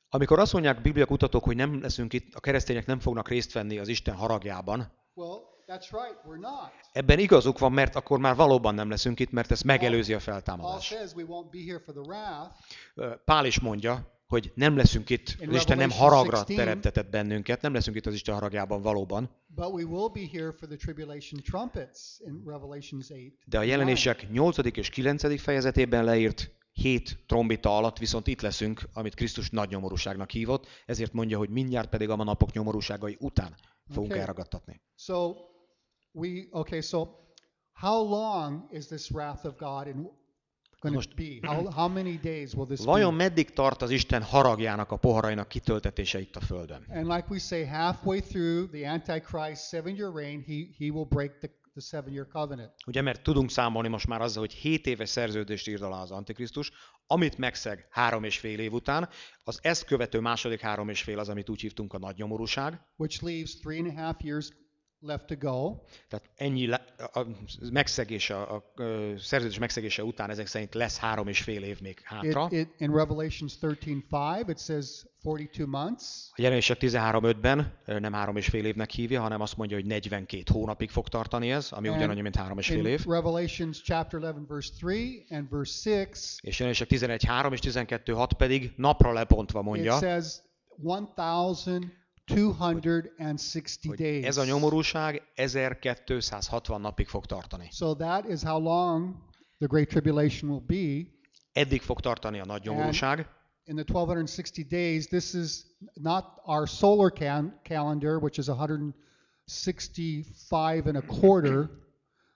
Speaker 2: Amikor azt mondják Biblia kutatók, hogy nem leszünk itt, a keresztények nem fognak részt venni az Isten haragjában,
Speaker 1: Well, that's right, we're not.
Speaker 2: ebben igazuk van, mert akkor már valóban nem leszünk itt, mert ez megelőzi a feltámadás. Pál is mondja, hogy nem leszünk itt, az Isten nem haragra
Speaker 1: 16,
Speaker 2: teremtetett bennünket, nem leszünk itt az Isten haragjában valóban,
Speaker 1: but we will be here for the tribulation trumpets in Revelations 8.
Speaker 2: de a jelenések 8. és 9. fejezetében leírt hét trombita alatt viszont itt leszünk, amit Krisztus nagy nyomorúságnak hívott, ezért mondja, hogy mindjárt pedig a ma napok nyomorúságai után fogunk
Speaker 1: Okay.
Speaker 2: elragadtatni.
Speaker 1: So we okay, so how long is this wrath of God and
Speaker 2: Most-
Speaker 1: be? How, how many days will this
Speaker 2: Vajon meddig tart az Isten haragjának, a poharainak kitöltetése itt a Földön?
Speaker 1: And like we say, halfway through the Antichrist seven-year reign, he, he will break the, the seven-year covenant.
Speaker 2: Ugye, mert tudunk számolni most már azzal, hogy 7 éves szerződést írt alá az Antikrisztus, amit megszeg három és fél év után, az ezt követő második három és fél az, amit úgy hívtunk a nagy nyomorúság.
Speaker 1: which leaves three and a half years left to go.
Speaker 2: Tehát ennyi le, a, megszegése, a, a, szerződés megszegése után ezek szerint lesz három és fél év még
Speaker 1: It,
Speaker 2: hátra.
Speaker 1: it, in Revelations 13:5, it says 42 months.
Speaker 2: A jelenések 13.5-ben ö, nem három és fél évnek hívja, hanem azt mondja, hogy 42 hónapig fog tartani ez, ami ugyanannyi, mint három és fél év.
Speaker 1: Revelations chapter 11, verse 3 and verse 6,
Speaker 2: És jelenések 11.3 és 12.6 pedig napra lepontva
Speaker 1: it
Speaker 2: mondja,
Speaker 1: says 260
Speaker 2: hogy
Speaker 1: days.
Speaker 2: ez a nyomorúság 1260 napig fog tartani.
Speaker 1: So that is how long the Great Tribulation will be.
Speaker 2: Eddig fog tartani a nagy nyomorúság,
Speaker 1: In the 1260 days, this is not our solar can- calendar, which is 165 and a quarter.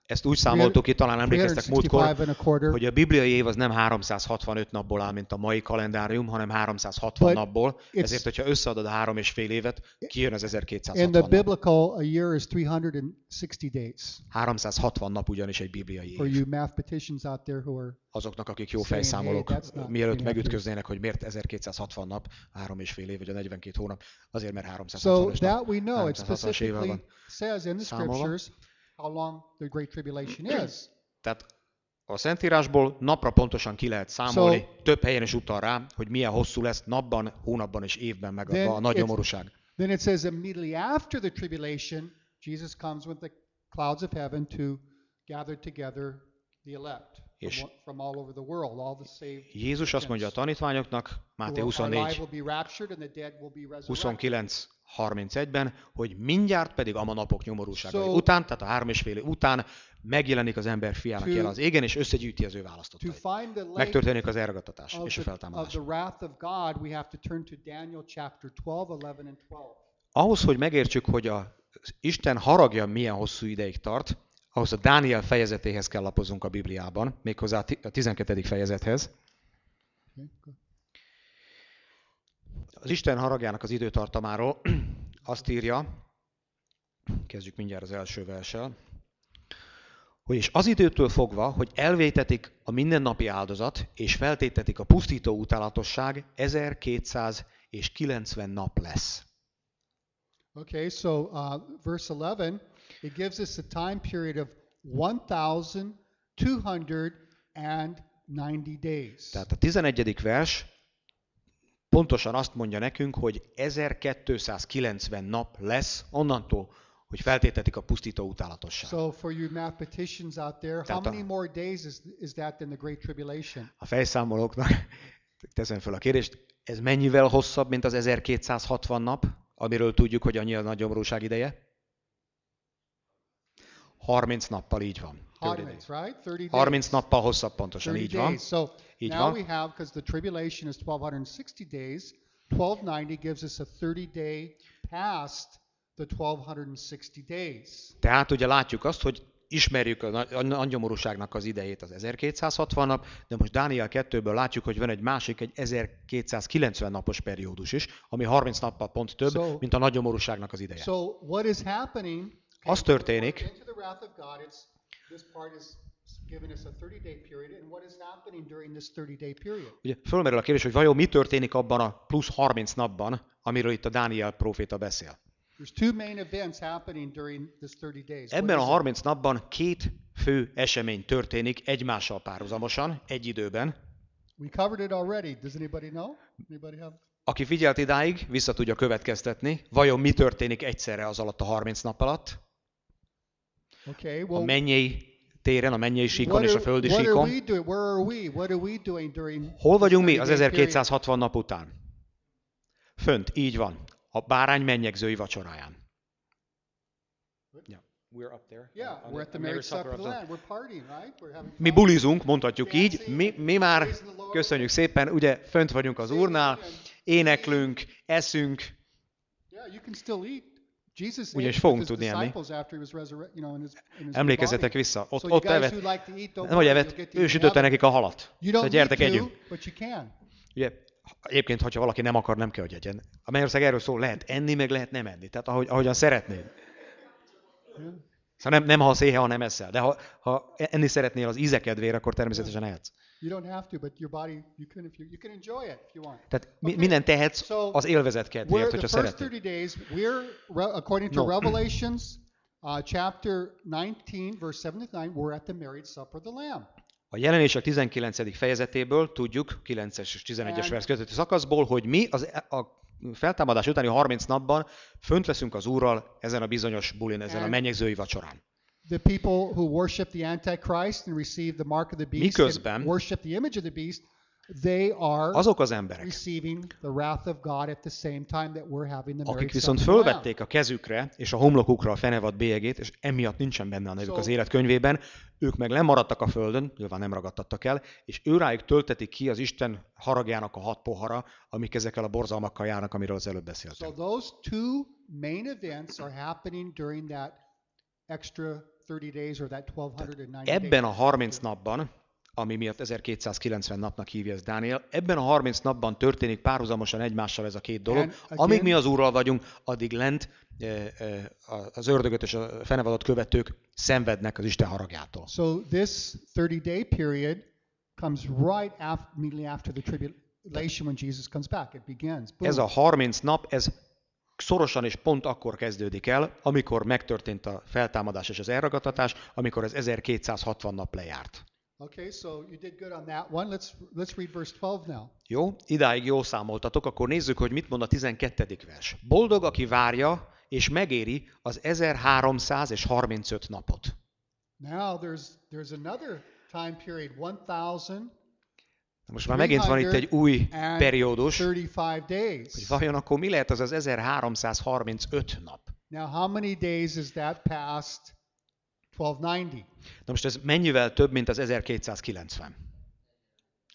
Speaker 2: Ezt úgy számoltuk ki, talán emlékeztek
Speaker 1: 365
Speaker 2: múltkor, hogy a bibliai év az nem 365 napból áll, mint a mai kalendárium, hanem 360
Speaker 1: But
Speaker 2: napból. Ezért, hogyha összeadod a három és fél évet, kijön az
Speaker 1: In the
Speaker 2: 1260 nap.
Speaker 1: biblical, a year is 360 days.
Speaker 2: 360 nap ugyanis egy bibliai
Speaker 1: For
Speaker 2: év.
Speaker 1: you mathematicians out there who are
Speaker 2: Azoknak, akik jó fejszámolók,
Speaker 1: hey,
Speaker 2: mielőtt megütköznének, hogy miért 1260 nap, három és fél év, vagy a 42 hónap, azért, mert
Speaker 1: So
Speaker 2: 360
Speaker 1: that
Speaker 2: nap.
Speaker 1: we know, it
Speaker 2: 360-as évvel
Speaker 1: specifically
Speaker 2: van.
Speaker 1: says in the scriptures how long the Great Tribulation is.
Speaker 2: Tehát a Szentírásból napra pontosan ki lehet számolni,
Speaker 1: So-
Speaker 2: több helyen is utal rá, hogy milyen hosszú lesz napban, hónapban és évben
Speaker 1: Then
Speaker 2: a nagy nyomorúság.
Speaker 1: Then it says immediately after the tribulation, Jesus comes with the clouds of heaven to gather together the elect
Speaker 2: És-
Speaker 1: from, all over the world, all the saved.
Speaker 2: Jézus azt mondja a tanítványoknak, Máté
Speaker 1: who are alive
Speaker 2: 24,
Speaker 1: will be raptured and the dead will be resurrected.
Speaker 2: 29, 31-ben, hogy mindjárt pedig a napok nyomorúságai
Speaker 1: So-
Speaker 2: után, tehát a három és fél után megjelenik az ember fiának jel az égen, és összegyűjti az ő
Speaker 1: To
Speaker 2: választottait. Megtörténik az elragadtatás
Speaker 1: of
Speaker 2: és a feltámadás.
Speaker 1: the wrath of God, we have to turn to Daniel chapter 12, 11, and 12.
Speaker 2: Ahhoz, hogy megértsük, hogy a Isten haragja milyen hosszú ideig tart, ahhoz a Dániel fejezetéhez kell lapozunk a Bibliában, méghozzá a ti- a 12. fejezethez.
Speaker 1: Okay.
Speaker 2: Az Isten haragjának az időtartamáról azt írja, kezdjük mindjárt az első verssel, hogy és az időtől fogva, hogy elvétetik a mindennapi áldozat, és feltétetik a pusztító utálatosság, 1290 nap lesz.
Speaker 1: Okay, so uh, verse 11, it gives us a time period of 1,290 days.
Speaker 2: Tehát a 11. vers pontosan azt mondja nekünk, hogy 1290 nap lesz onnantól, hogy feltétetik a pusztító utálatosság.
Speaker 1: So for you mathematicians out there, how many more days is, is that than the Great Tribulation?
Speaker 2: A fejszámolóknak teszem fel a kérdést, ez mennyivel hosszabb, mint az 1260 nap, amiről tudjuk, hogy annyi a nagy ideje? 30 nappal így van. 30
Speaker 1: 30, right? 30 days.
Speaker 2: 30 nappal hosszabb pontosan,
Speaker 1: 30
Speaker 2: így van.
Speaker 1: So
Speaker 2: Így
Speaker 1: now
Speaker 2: van.
Speaker 1: we have, because the tribulation is 1260 days, 1290 gives us a 30 day past the 1260 days.
Speaker 2: Tehát ugye látjuk azt, hogy ismerjük a nagy- a nagy gyomorúságnak az idejét, az 1260 nap, de most Dániel 2-ből látjuk, hogy van egy másik, egy 1290 napos periódus is, ami 30 nappal pont több,
Speaker 1: So-
Speaker 2: mint a nagy gyomorúságnak az ideje.
Speaker 1: So what is happening?
Speaker 2: Az történik,
Speaker 1: Into the wrath of God, it's this part is giving us a 30 day period, and what is happening during this 30 day period?
Speaker 2: ugye fölmerül a kérdés, hogy vajon mi történik abban a plusz 30 napban, amiről itt a Dániel próféta beszél.
Speaker 1: There's two main events happening during this 30 days. What
Speaker 2: Ebben a
Speaker 1: is it?
Speaker 2: 30 napban két fő esemény történik egymással párhuzamosan, egy időben.
Speaker 1: We covered it already. Does anybody know? Anybody have?
Speaker 2: Aki figyelt idáig, vissza tudja következtetni, vajon mi történik egyszerre az alatt a 30 nap alatt,
Speaker 1: Okay.
Speaker 2: a
Speaker 1: Well,
Speaker 2: mennyei téren, a mennyei síkon és a földi síkon. Hol vagyunk mi az
Speaker 1: 30 day period?
Speaker 2: 1260 nap után? Fönt, így van. A bárány mennyegzői vacsoráján. Yeah. We're up there.
Speaker 1: Yeah,
Speaker 2: On
Speaker 1: we're at the
Speaker 2: on
Speaker 1: marriage supper of
Speaker 2: of
Speaker 1: the
Speaker 2: the-
Speaker 1: Lamb. We're partying, right? We're having
Speaker 2: Mi bulizunk, mondhatjuk így, mi, mi már, köszönjük szépen, ugye fönt vagyunk az Úrnál, éneklünk, eszünk,
Speaker 1: Yeah, you can still eat.
Speaker 2: Ugye,
Speaker 1: ate
Speaker 2: fogunk tudni enni. Emlékezzetek vissza, ott, ott evett, nem hogy evett, ő sütötte nekik a halat. Szóval gyertek, együnk. Ugye, egyébként, hogyha valaki nem akar, nem kell, hogy egyen. A Mennyország erről szól, lehet enni, meg lehet nem enni. Tehát ahogy, ahogyan szeretnéd. Szóval nem, nem halsz éhe, ha nem eszel. De ha, ha enni szeretnél az íze kedvére, akkor természetesen ehetsz.
Speaker 1: You don't have to, but your body, you can if you, you can enjoy it if you want.
Speaker 2: Tehát
Speaker 1: Okay.
Speaker 2: minden tehetsz
Speaker 1: So,
Speaker 2: az élvezet kedvéért,
Speaker 1: the
Speaker 2: hogyha
Speaker 1: first
Speaker 2: szeretnéd.
Speaker 1: 30 days. We're re- according to
Speaker 2: No.
Speaker 1: Revelations, uh, chapter 19, verse 79. We're at the marriage supper of the Lamb.
Speaker 2: A jelenések 19. fejezetéből tudjuk, 9-es és 11-es
Speaker 1: And-
Speaker 2: vers közötti szakaszból, hogy mi az, a feltámadás utáni 30 napban fönt leszünk az Úrral ezen a bizonyos bulin, ezen a mennyegzői vacsorán.
Speaker 1: The people who worship the Antichrist and receive the mark of the beast
Speaker 2: Miközben-
Speaker 1: and worship the image of the beast they are
Speaker 2: Azok az emberek,
Speaker 1: receiving the wrath of God at the same time that we're having the
Speaker 2: akik viszont fölvették a kezükre és a homlokukra a fenevad bélyegét, és emiatt nincsen benne a nevük
Speaker 1: So-
Speaker 2: az életkönyvében, ők meg lemaradtak a földön, nyilván nem ragadtattak el, és őrájuk töltetik ki az Isten haragjának a hat pohara, amik ezekkel a borzalmakkal járnak, amiről az előbb beszéltem.
Speaker 1: So those two main events are happening during that extra 30 days or that 1290 days.
Speaker 2: Ebben a 30 napban, ami miatt 1290 napnak hívja ez Dániel, ebben a 30 napban történik párhuzamosan egymással ez a két dolog. Amíg mi az Úrral vagyunk, addig lent eh, eh, az ördögöt és a fenevadott követők szenvednek az Isten haragjától.
Speaker 1: So this 30 day period comes right after, immediately after the tribulation when Jesus comes back. It begins. Boom.
Speaker 2: Ez a 30 nap, ez szorosan és pont akkor kezdődik el, amikor megtörtént a feltámadás és az elragadtatás, amikor ez 1260 nap lejárt.
Speaker 1: Okay, so you did good on that one. Let's let's read verse 12 now.
Speaker 2: Jó, idáig jól számoltatok, akkor nézzük, hogy mit mond a 12. vers. Boldog, aki várja, és megéri az 1335 napot.
Speaker 1: Now there's there's another time period 1000
Speaker 2: Na Most már megint van itt egy új periódus,
Speaker 1: 35 days.
Speaker 2: hogy vajon akkor mi lehet az az 1335 nap?
Speaker 1: Now how many days is that past 1290?
Speaker 2: Na most ez mennyivel több, mint az 1290?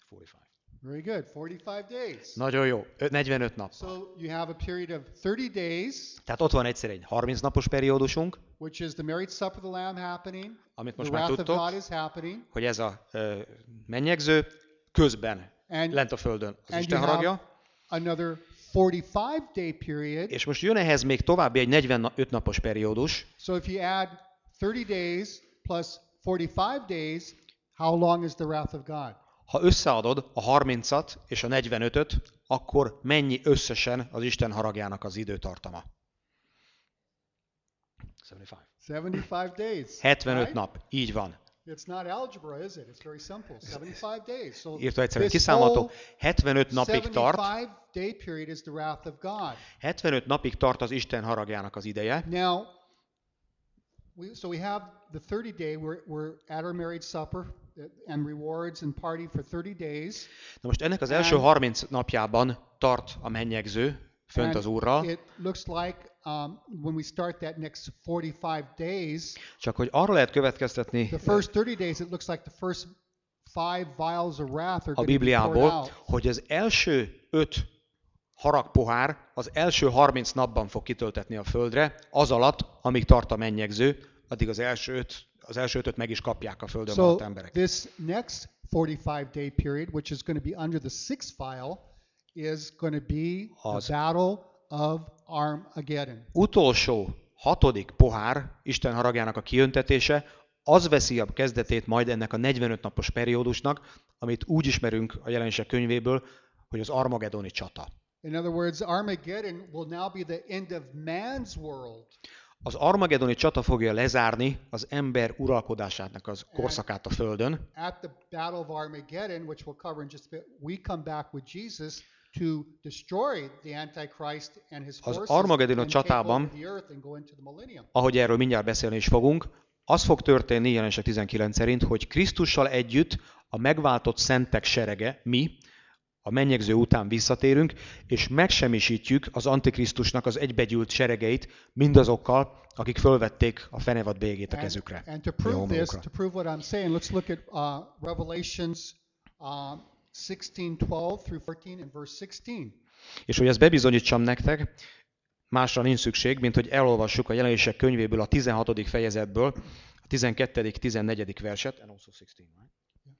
Speaker 2: 45.
Speaker 1: Very good. 45 days.
Speaker 2: Nagyon jó, Ö- 45 nap.
Speaker 1: So you have a period of 30 days,
Speaker 2: Tehát ott van egyszer egy 30 napos periódusunk,
Speaker 1: which is the marriage supper of the Lamb happening.
Speaker 2: amit
Speaker 1: The
Speaker 2: most már
Speaker 1: of God
Speaker 2: tudtok, hogy ez a ö, mennyegző közben
Speaker 1: And,
Speaker 2: lent a földön az Isten haragja,
Speaker 1: another 45 day period.
Speaker 2: és most jön ehhez még további egy 45 napos periódus,
Speaker 1: So if you add 30 days plus 45 days, how long is the wrath of God?
Speaker 2: Ha összeadod a 30-at és a 45-öt, akkor mennyi összesen az Isten haragjának az időtartama? 75.
Speaker 1: 75 days.
Speaker 2: 75
Speaker 1: right?
Speaker 2: nap, így van.
Speaker 1: It's not algebra, is it? It's very simple. 75 days. So
Speaker 2: Írta egyszerűen kiszámolható,
Speaker 1: whole
Speaker 2: 75 napig tart,
Speaker 1: 75 day period is the wrath of God.
Speaker 2: 75 napig tart az Isten haragjának az ideje,
Speaker 1: Now, we, so we have the 30 day, we're, we're at our marriage supper uh, and rewards and party for 30 days.
Speaker 2: Na most ennek az első
Speaker 1: And-
Speaker 2: 30 napjában tart a mennyegző fönt az Úrral,
Speaker 1: It looks like um, when we start that next 45 days,
Speaker 2: csak hogy arra lehet következtetni
Speaker 1: the first 30 days, it looks like the first five vials of wrath are
Speaker 2: a Bibliából, hogy az első öt haragpohár az első 30 napban fog kitöltetni a földre, az alatt, amíg tart a mennyegző, addig az első öt, az első ötöt meg is kapják a földön
Speaker 1: So
Speaker 2: maradt emberek.
Speaker 1: this next 45 day period, which is going to be under the sixth file, is going to be
Speaker 2: Az-
Speaker 1: the battle of Armageddon.
Speaker 2: Utolsó, hatodik pohár, Isten haragjának a kiöntetése, az veszi a kezdetét majd ennek a 45 napos periódusnak, amit úgy ismerünk a jelenések könyvéből, hogy az Armagedoni csata.
Speaker 1: In other words, Armageddon will now be the end of man's world.
Speaker 2: Az Armagedoni csata fogja lezárni az ember uralkodásának az korszakát a Földön,
Speaker 1: At the battle of Armageddon, which we'll cover in just a bit, we come back with Jesus and
Speaker 2: Az Armageddon
Speaker 1: and
Speaker 2: csatában-
Speaker 1: and
Speaker 2: ahogy erről mindjárt beszélni is fogunk, az fog történni jelenések 19 szerint, hogy Krisztussal együtt a megváltott szentek serege, mi, a mennyegző után visszatérünk, és megsemmisítjük az Antikrisztusnak az egybegyűlt seregeit mindazokkal, akik fölvették a fenevad bélyegét a
Speaker 1: And,
Speaker 2: kezükre.
Speaker 1: and to
Speaker 2: a
Speaker 1: prove this,
Speaker 2: homlokukra.
Speaker 1: to prove what I'm saying, let's look at uh, Revelations uh, 16, 12 through 14 and verse 16.
Speaker 2: És hogy ezt bebizonyítsam nektek, másra nincs szükség, mint hogy elolvassuk a jelenések könyvéből a 16. fejezetből a 12. 14. verset. And also 16, right?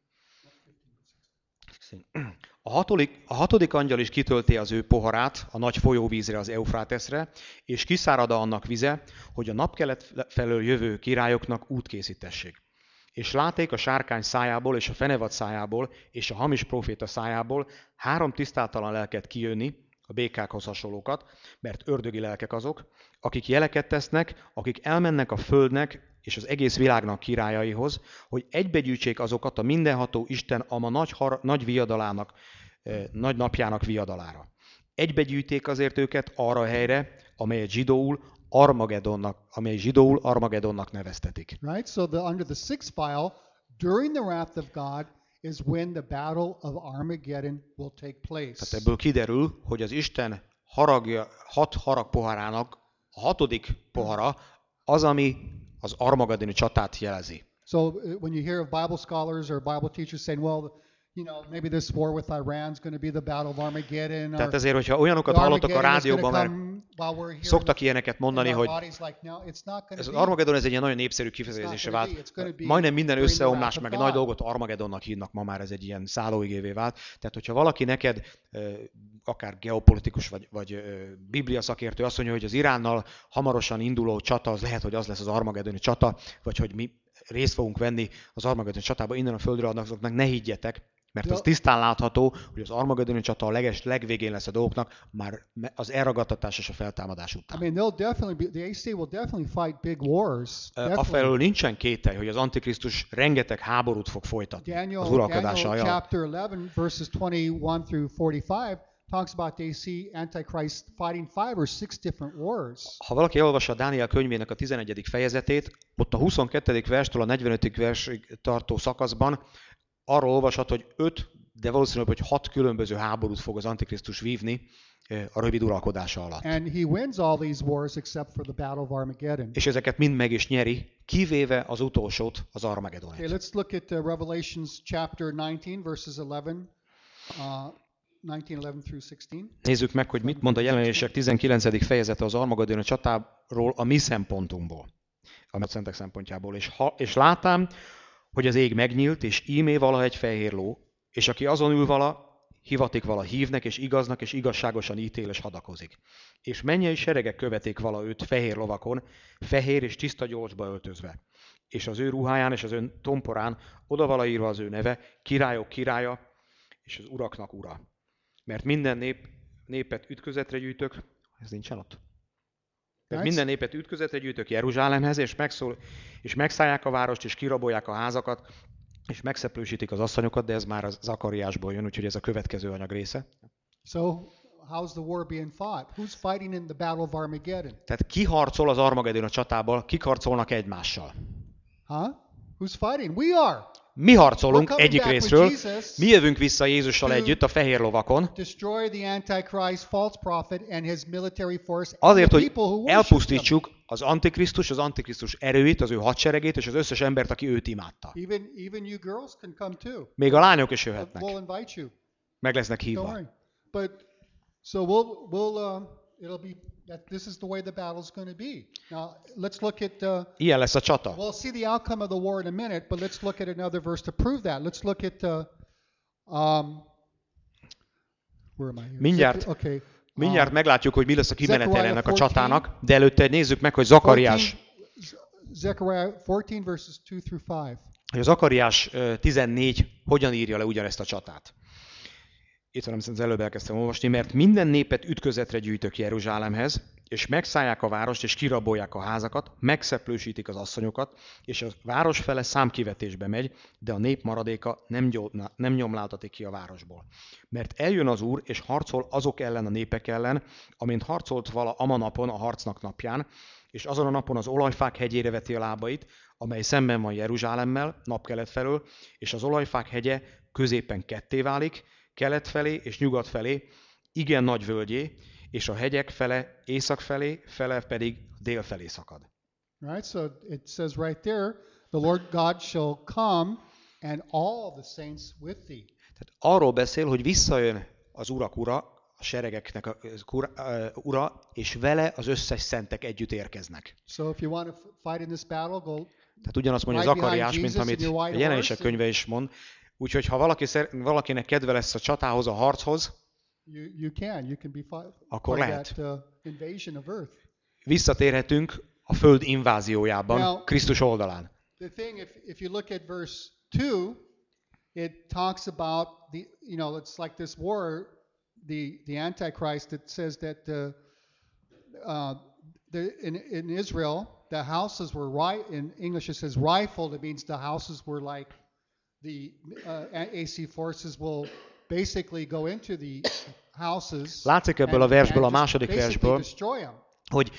Speaker 2: 16. A hatodik, a hatodik angyal is kitölti az ő poharát a nagy folyóvízre, az Eufráteszre, és kiszárad annak vize, hogy a napkelet felől jövő királyoknak út készítessék. És láték a sárkány szájából, és a fenevad szájából, és a hamis proféta szájából három tisztátalan lelket kijönni, a békákhoz hasonlókat, mert ördögi lelkek azok, akik jeleket tesznek, akik elmennek a földnek és az egész világnak királyaihoz, hogy egybegyűjtsék azokat a mindenható Isten ama nagy, har- nagy viadalának, eh, nagy napjának viadalára. Egybegyűjték azért őket arra a helyre, amelyet zsidóul Armagedonnak, amely zsidóul Armagedonnak neveztetik.
Speaker 1: Right? So the under the sixth file, during the wrath of God, is when the battle of Armageddon will take place.
Speaker 2: Tehát ebből kiderül, hogy az Isten haragja, hat harag poharának a hatodik pohara az, ami az Armageddoni csatát jelezi.
Speaker 1: So uh, when you hear of Bible scholars or Bible teachers saying, well, Armageddon,
Speaker 2: Tehát ezért, hogyha olyanokat
Speaker 1: the
Speaker 2: hallottak a
Speaker 1: Armageddon
Speaker 2: rádióban,
Speaker 1: here
Speaker 2: szoktak ilyeneket mondani, hogy ez az. Armageddon ez egy ilyen nagyon népszerű.
Speaker 1: It's
Speaker 2: vált. Majdnem minden összeomlás, meg nagy dolgot Armageddonnak hívnak ma már, ez egy ilyen szállóigévé vált. Tehát, hogyha valaki neked akár geopolitikus vagy, vagy biblia szakértő azt mondja, hogy az Iránnal hamarosan induló csata, az lehet, hogy az lesz az Armageddoni csata, vagy hogy mi részt fogunk venni az Armageddoni csatába innen a földre azoknak ne higgyetek, mert az
Speaker 1: De-
Speaker 2: tisztán látható, hogy az Armageddoni csata a leges, legvégén lesz a dolgoknak, már az elragadtatás és a feltámadás
Speaker 1: I
Speaker 2: után.
Speaker 1: mean, they'll definitely be, the AC will definitely fight big wars. Definitely.
Speaker 2: Afelől nincsen kételj, hogy az Antikrisztus rengeteg háborút fog folytatni
Speaker 1: Daniel,
Speaker 2: az uralkodása
Speaker 1: Daniel
Speaker 2: alatt.
Speaker 1: chapter 11, verses 21 through 45 talks about they see Antichrist fighting five or six different wars.
Speaker 2: Ha valaki elolvassa a Dániel könyvének a 11. fejezetét, ott a 22. verstől a 45. versig tartó szakaszban arról olvashat, hogy 5, de valószínűleg, hogy 6 különböző háborút fog az Antikrisztus vívni a rövid uralkodása alatt.
Speaker 1: And he wins all these wars except for the Battle of Armageddon.
Speaker 2: És ezeket mind meg is nyeri, kivéve az utolsót, az
Speaker 1: Okay,
Speaker 2: Armageddonét.
Speaker 1: let's look at uh, Revelations chapter 19, verses 11, uh, 19, 11 through 16.
Speaker 2: Nézzük meg, hogy mit mond a jelenések 19. fejezete az Armageddon csatáról a mi szempontunkból, a szentek szempontjából. És, ha, és látám, hogy az ég megnyílt, és ímé vala egy fehér ló, és aki azon ül vala, hivatik vala hívnek, és igaznak, és igazságosan ítél, és hadakozik. És mennyei seregek követik vala őt fehér lovakon, fehér és tiszta gyorsba öltözve. És az ő ruháján és az ön tomporán oda vala írva az ő neve, királyok királya, és az uraknak ura. Mert minden nép, népet ütközetre gyűjtök, ez nincsen ott.
Speaker 1: Nice.
Speaker 2: minden népet ütközetre gyűjtök Jeruzsálemhez, és, megszól, és megszállják a várost, és kirabolják a házakat, és megszeplősítik az asszonyokat, de ez már az Zakariásból jön, úgyhogy ez a következő anyag része.
Speaker 1: So, how's the war being fought? Who's fighting in the Battle of Armageddon?
Speaker 2: Tehát ki harcol az Armageddon a csatából, kik harcolnak egymással.
Speaker 1: Huh? Who's fighting? We are.
Speaker 2: Mi harcolunk egyik részről, mi jövünk vissza Jézussal együtt a fehér lovakon, azért, hogy elpusztítsuk az Antikrisztus, az Antikrisztus erőit, az ő hadseregét, és az összes embert, aki őt imádta. Még a lányok is jöhetnek. Meg lesznek hívva.
Speaker 1: worry. But so we'll we'll uh, it'll be that this is the way the battle's going to be. Now let's look at. Uh,
Speaker 2: Ilyen lesz a csata.
Speaker 1: we'll see the outcome of the war in a minute, but let's look at another verse to prove that. Let's look at. Uh, um, where am I? Here?
Speaker 2: Mindjárt-
Speaker 1: Okay.
Speaker 2: Mindjárt
Speaker 1: um,
Speaker 2: meglátjuk, hogy mi lesz a kimenetele ennek a
Speaker 1: 14.
Speaker 2: csatának, de előtte nézzük meg, hogy Zakariás,
Speaker 1: 14 Zechariah 14 verses 2 through 5.
Speaker 2: hogy a Zakariás ö, 14 hogyan írja le ugyanezt a csatát. Amit az előbb elkezdtem olvasni, mert minden népet ütközetre gyűjtök Jeruzsálemhez, és megszállják a várost, és kirabolják a házakat, megszeplősítik az asszonyokat, és a város fele számkivetésbe megy, de a nép maradéka nem, gyomlá, nem nyomláltatik ki a városból. Mert eljön az Úr, és harcol azok ellen a népek ellen, amint harcolt vala ama napon a harcnak napján, és azon a napon az olajfák hegyére veti a lábait, amely szemben van Jeruzsálemmel, napkelet felől, és az olajfák hegye középen ketté válik, kelet felé és nyugat felé, igen nagy völgyé, és a hegyek fele észak felé, fele pedig dél felé szakad.
Speaker 1: Right? So it says right there, the Lord God shall come and all the saints with thee.
Speaker 2: Tehát arról beszél, hogy visszajön az urak ura, a seregeknek a az ura, ö, ura, és vele az összes szentek együtt érkeznek.
Speaker 1: So if you want to fight in this battle, go
Speaker 2: Tehát ugyanazt mondja Zakariás, mint amit a jelenések könyve is mond. Úgyhogy ha valaki szer, valakinek kedve lesz a csatához, a harchoz,
Speaker 1: you, you can. You can be fi-
Speaker 2: Akkor lehet.
Speaker 1: that uh, invasion of earth.
Speaker 2: visszatérhetünk a föld inváziójában,
Speaker 1: Now-
Speaker 2: Krisztus oldalán.
Speaker 1: The thing, if, if you look at verse 2, it talks about the, you know, it's like this war, the, the Antichrist, it says that the, uh, the, in, in Israel, the houses were right, in English it says rifled, it means the houses were like, the uh, AC forces will basically go into the houses.
Speaker 2: Látszik ebből a versből, a második versből, hogy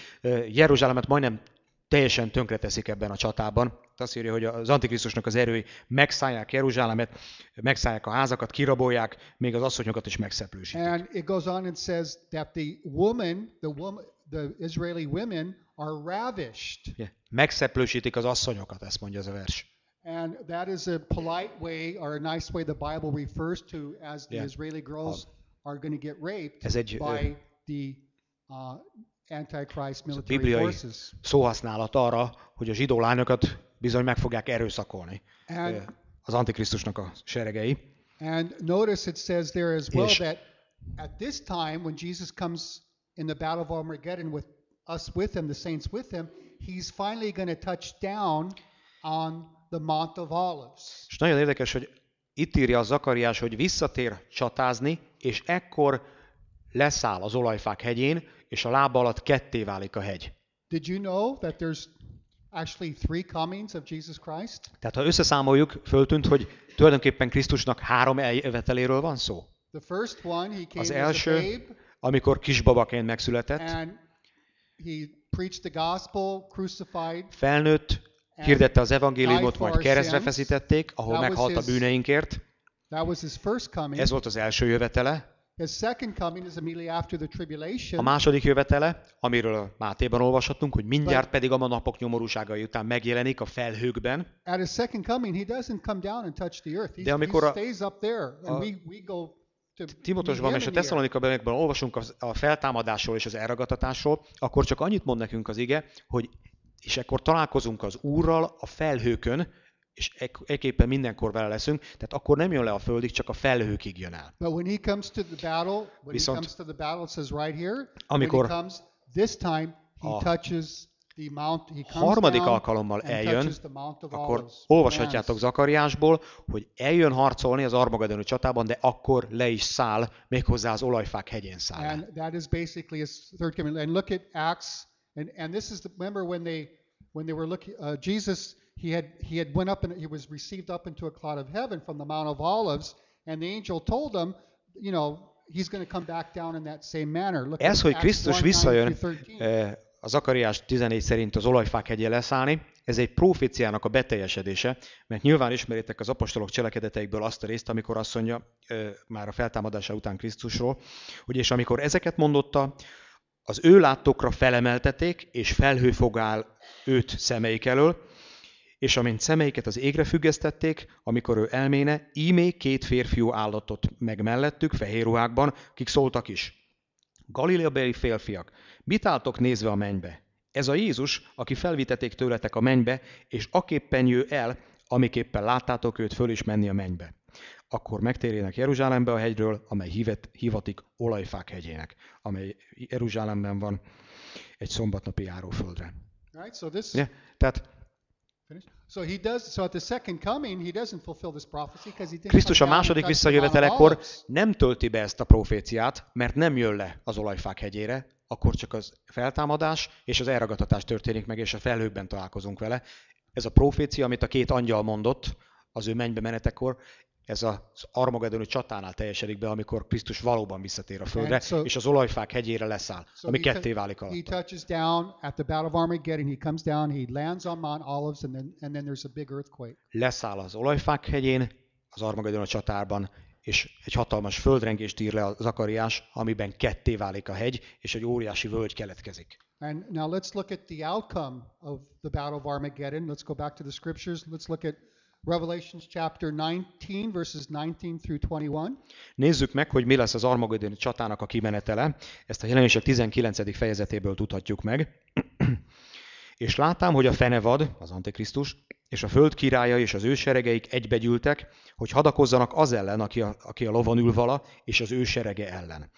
Speaker 2: Jeruzsálemet majdnem teljesen tönkreteszik ebben a csatában. Azt írja, hogy az Antikrisztusnak az erői megszállják Jeruzsálemet, megszállják a házakat, kirabolják, még az asszonyokat is megszeplősítik.
Speaker 1: And it goes on and says that the woman, the woman, the Israeli women are ravished.
Speaker 2: Ugye, Megszeplősítik az asszonyokat, ezt mondja ez a vers.
Speaker 1: And that is a polite way or a nice way the Bible refers to as the
Speaker 2: Yeah.
Speaker 1: Israeli girls are going to get raped
Speaker 2: egy,
Speaker 1: by the uh, Antichrist military
Speaker 2: bibliai
Speaker 1: forces.
Speaker 2: szóhasználat arra, hogy a zsidó lányokat bizony meg fogják erőszakolni
Speaker 1: And,
Speaker 2: az Antikrisztusnak a seregei.
Speaker 1: and notice it says there as well that at this time, when Jesus comes in the battle of Armageddon with us with him, the saints with him, he's finally going to touch down on the Mount of Olives.
Speaker 2: És nagyon érdekes, hogy itt írja a Zakariás, hogy visszatér csatázni, és ekkor leszáll az olajfák hegyén, és a lába alatt ketté válik a hegy.
Speaker 1: Did you know that there's actually three comings of Jesus Christ?
Speaker 2: Tehát ha összeszámoljuk, föltűnt, hogy tulajdonképpen Krisztusnak három eljöveteléről van szó.
Speaker 1: The first one, he came
Speaker 2: Az
Speaker 1: as a
Speaker 2: első,
Speaker 1: babe,
Speaker 2: amikor kisbabaként megszületett,
Speaker 1: and he preached the gospel, crucified,
Speaker 2: felnőtt, hirdette az evangéliumot, majd keresztre feszítették, ahol meghalt a bűneinkért. Ez volt az első jövetele. A második jövetele, amiről a Mátéban olvashatunk, hogy mindjárt pedig a napok nyomorúságai után megjelenik a felhőkben. De amikor a- a- Timotosban és a
Speaker 1: him in the air.
Speaker 2: Tesszalonika bevekben olvasunk a feltámadásról és az elragadtatásról, akkor csak annyit mond nekünk az ige, hogy és ekkor találkozunk az Úrral a felhőkön, és ek- ekképpen mindenkor vele leszünk, tehát akkor nem jön le a földig, csak a felhőkig jön el.
Speaker 1: But when he comes to the battle, when
Speaker 2: Viszont-
Speaker 1: he comes to the battle, it says right here,
Speaker 2: Amikor
Speaker 1: when he comes, this time he
Speaker 2: a
Speaker 1: touches the mount, he comes
Speaker 2: harmadik
Speaker 1: down
Speaker 2: alkalommal eljön, akkor olvashatjátok. Zakariásból, hogy eljön harcolni az Armagedoni csatában, de akkor le is száll, méghozzá az olajfák hegyén száll.
Speaker 1: And that is basically his third coming. And look at Acts, and, and this is the, remember when they when they were looking, uh, Jesus he had he had went up and he was received up into a cloud of heaven from the Mount of Olives, and the angel told him, you know, he's going to come back down in that same manner. Look
Speaker 2: Ez, hogy Krisztus
Speaker 1: 1, 9
Speaker 2: visszajön
Speaker 1: through 13.
Speaker 2: eh, a Zakariás 14 szerint az olajfák hegyén leszállni, ez egy proféciának a beteljesedése, mert nyilván ismeritek az apostolok cselekedeteikből azt a részt, amikor azt mondja, eh, már a feltámadása után Krisztusról, hogy és amikor ezeket mondotta, az ő látókra felemelteték, és felhő fogál őt szemeik elől, és amint szemeiket az égre függesztették, amikor ő elméne, ímé két férfiú állatot meg mellettük, fehér ruhákban, kik szóltak is. Galileabeli férfiak, mit álltok nézve a mennybe? Ez a Jézus, aki felviteték tőletek a mennybe, és aképpen jő el, amiképpen láttátok őt föl is menni a mennybe. Akkor megtérjenek Jeruzsálembe a hegyről, amely hívet, hívatik Olajfák hegyének, amely Jeruzsálemben van egy szombatnapi járóföldre.
Speaker 1: right. So this
Speaker 2: Ugye? Tehát.
Speaker 1: So he does. So at the second coming, he doesn't fulfill this prophecy because he didn't.
Speaker 2: Krisztus a második visszajövetelekor nem tölti be ezt a proféciát, mert nem jön le az olajfák hegyére, akkor csak az feltámadás és az elragadtatás történik meg, és a felhőkben találkozunk vele. Ez a profécia, amit a két angyal mondott az ő mennybe menetekor, ez az Armagedoni csatánál teljesedik be, amikor Krisztus valóban visszatér a földre,
Speaker 1: And so-
Speaker 2: és az olajfák hegyére leszáll,
Speaker 1: So
Speaker 2: ami
Speaker 1: he,
Speaker 2: ketté válik
Speaker 1: he
Speaker 2: alatt.
Speaker 1: touches down at the Battle of Armageddon. He comes down. He lands on Mount Olives, and then and then there's a big earthquake.
Speaker 2: Leszáll az olajfák hegyén, az Armagedon csatárban, és egy hatalmas földrengést ír le a Zakariás, amiben ketté válik a hegy, és egy óriási völgy keletkezik.
Speaker 1: And now let's look at the outcome of the Battle of Armageddon. Let's go back to the scriptures. Let's look at Revelations chapter 19, verses 19 through 21.
Speaker 2: Nézzük meg, hogy mi lesz az Armagedoni csatának a kimenetele. Ezt a jelenések 19. fejezetéből tudhatjuk meg. és látám, hogy a fenevad, az Antikrisztus, és a föld királya és az ő seregeik egybegyűltek, hogy hadakozzanak az ellen, aki a, aki a lovon ül vala, és az ő ellen.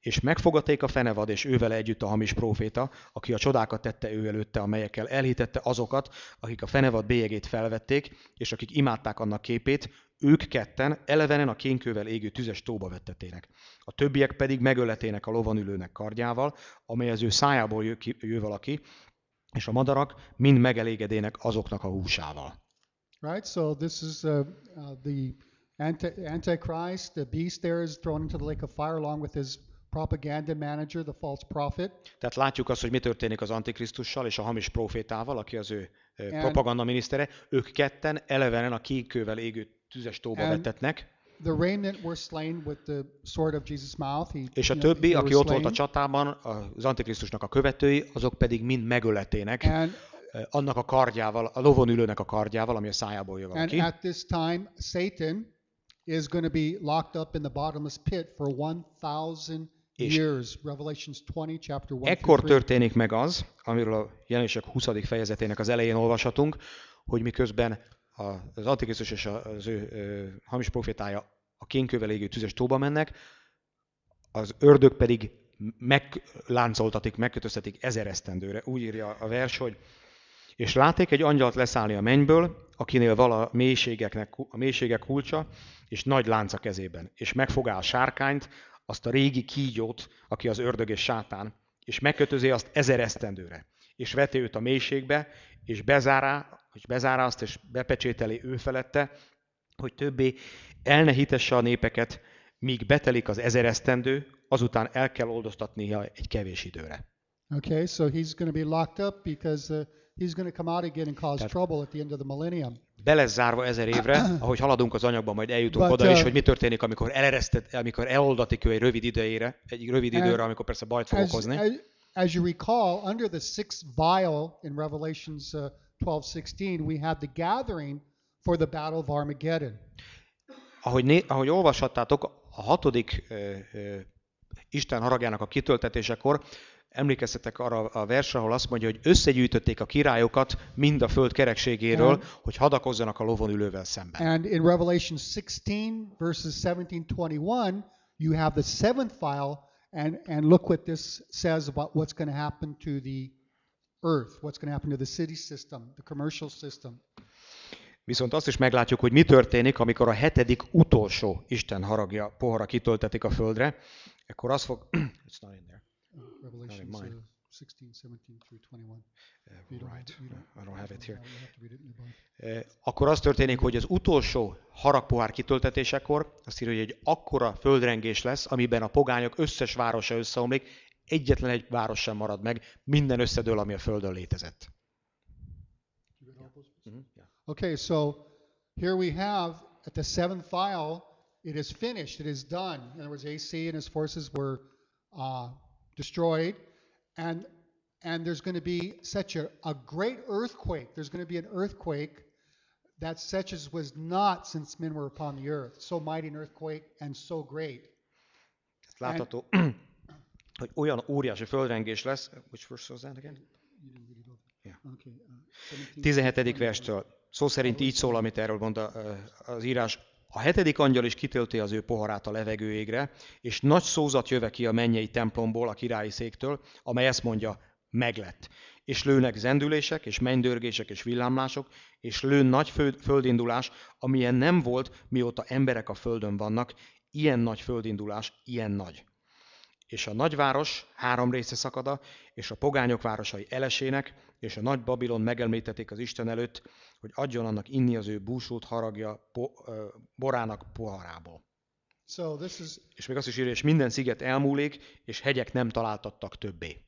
Speaker 2: És megfogaték a fenevad, és ővele együtt a hamis próféta, aki a csodákat tette ő előtte, amelyekkel elhitette azokat, akik a fenevad bélyegét felvették, és akik imádták annak képét, ők ketten elevenen a kénkővel égő tüzes tóba vettetének. A többiek pedig megöletének a lovon ülőnek kardjával, amely az ő szájából jö, ki, jő valaki, és a madarak mind megelégedének azoknak a húsával.
Speaker 1: Right? So this is uh, uh, the anti- Antichrist. The beast there is thrown into the lake of fire along with his propaganda manager, the false prophet.
Speaker 2: Tehát látjuk azt, hogy mi történik az Antikrisztussal és a hamis profétával, aki az ő
Speaker 1: And-
Speaker 2: propaganda minisztere. Ők ketten elevenen a kékkővel égő tüzes tóba vetetnek,
Speaker 1: The remnant were slain with the sword of Jesus' mouth. He,
Speaker 2: és a többi, aki ott volt a csatában, az Antikrisztusnak a követői, azok pedig mind megöletének
Speaker 1: And,
Speaker 2: annak a kardjával, a lovon ülőnek a kardjával, ami a szájából jön
Speaker 1: and
Speaker 2: valaki.
Speaker 1: at this time, Satan is going to be locked up in the bottomless pit for 1,000
Speaker 2: És-
Speaker 1: years. Revelations 20, chapter 1
Speaker 2: Ekkor
Speaker 1: through 3.
Speaker 2: történik meg az, amiről a jelenések 20. fejezetének az elején olvashatunk, hogy miközben az Antikrisztus és az ő ö, hamis profétája a kénkővel égő tüzes tóba mennek, az ördög pedig megláncoltatik, megkötöztetik ezer esztendőre. Úgy írja a vers, hogy és láték egy angyalt leszállni a mennyből, akinél vala a mélységeknek, a mélységek kulcsa, és nagy lánca kezében. És megfogá a sárkányt, azt a régi kígyót, aki az ördög és sátán, és megkötözi azt ezer esztendőre. És veti őt a mélységbe, és bezárá, és bezárá azt, és bepecsételi ő felette, hogy többé el ne hitesse a népeket, míg betelik az ezer esztendő, azután el kell oldoztatnia egy kevés időre.
Speaker 1: Okay, so he's going to be locked up because uh, he's going to come out again and cause
Speaker 2: That-
Speaker 1: trouble at the end of the millennium.
Speaker 2: be lesz zárva ezer évre, ahogy haladunk az anyagban, majd eljutunk
Speaker 1: But,
Speaker 2: oda is,
Speaker 1: uh,
Speaker 2: hogy mi történik, amikor eleresztett, amikor eloldatik ő egy rövid idejére, egy rövid időre, amikor persze bajt fog okozni.
Speaker 1: as, as you recall, under the sixth vial in Revelations uh, 12:16, we had the gathering for the battle of Armageddon.
Speaker 2: Ahogy, né, ahogy olvashattátok, a hatodik ö, ö, Isten haragjának a kitöltetésekor emlékeztetek arra a versre, ahol azt mondja, hogy összegyűjtötték a királyokat mind a föld kerekségéről,
Speaker 1: And-
Speaker 2: hogy hadakozzanak a lovon ülővel szemben.
Speaker 1: And in Revelation 16, verses 17 21, you have the seventh vial, and, and look what this says about what's going to happen to the earth, what's going to happen to the city system, the commercial system.
Speaker 2: Viszont azt is meglátjuk, hogy mi történik, amikor a hetedik utolsó Isten haragja pohara kitöltetik a földre, akkor az fog... It's not in there.
Speaker 1: Uh, Revelations uh,
Speaker 2: mine.
Speaker 1: 16, 17 through 21. If you don't
Speaker 2: Right. I don't have it here. Eh, Akkor az történik, hogy az utolsó haragpohár kitöltetésekor azt írja, hogy egy akkora földrengés lesz, amiben a pogányok összes városa összeomlik, egyetlen egy város sem marad meg, minden összedől, ami a földön létezett.
Speaker 1: Okay, so here we have at the seventh vial, it is finished, it is done. In other words, AC and his forces were uh, destroyed, and and there's going to be such a, a great earthquake. There's going to be an earthquake that such as was not since men were upon the earth. So mighty an earthquake and so great.
Speaker 2: Ezt látható, hogy olyan óriási földrengés lesz, which verse was that again?
Speaker 1: Okay. Uh, 17.
Speaker 2: 17. verstől. Szó szerint így szól, amit erről mond az írás. A hetedik angyal is kitölti az ő poharát a levegő égre, és nagy szózat jöve ki a mennyei templomból, a királyi széktől, amely ezt mondja, meglett. És lőnek zendülések, és mennydörgések, és villámlások, és lőn nagy föld, földindulás, amilyen nem volt, mióta emberek a földön vannak, ilyen nagy földindulás, ilyen nagy. És a nagyváros három része szakada, és a pogányok városai elesének, és a nagy Babilon megemlítették az Isten előtt, hogy adjon annak inni az ő búsult haragja po, ö, borának poharából.
Speaker 1: So this is
Speaker 2: És még azt is írja, és minden sziget elmúlik, és hegyek nem találtattak többé.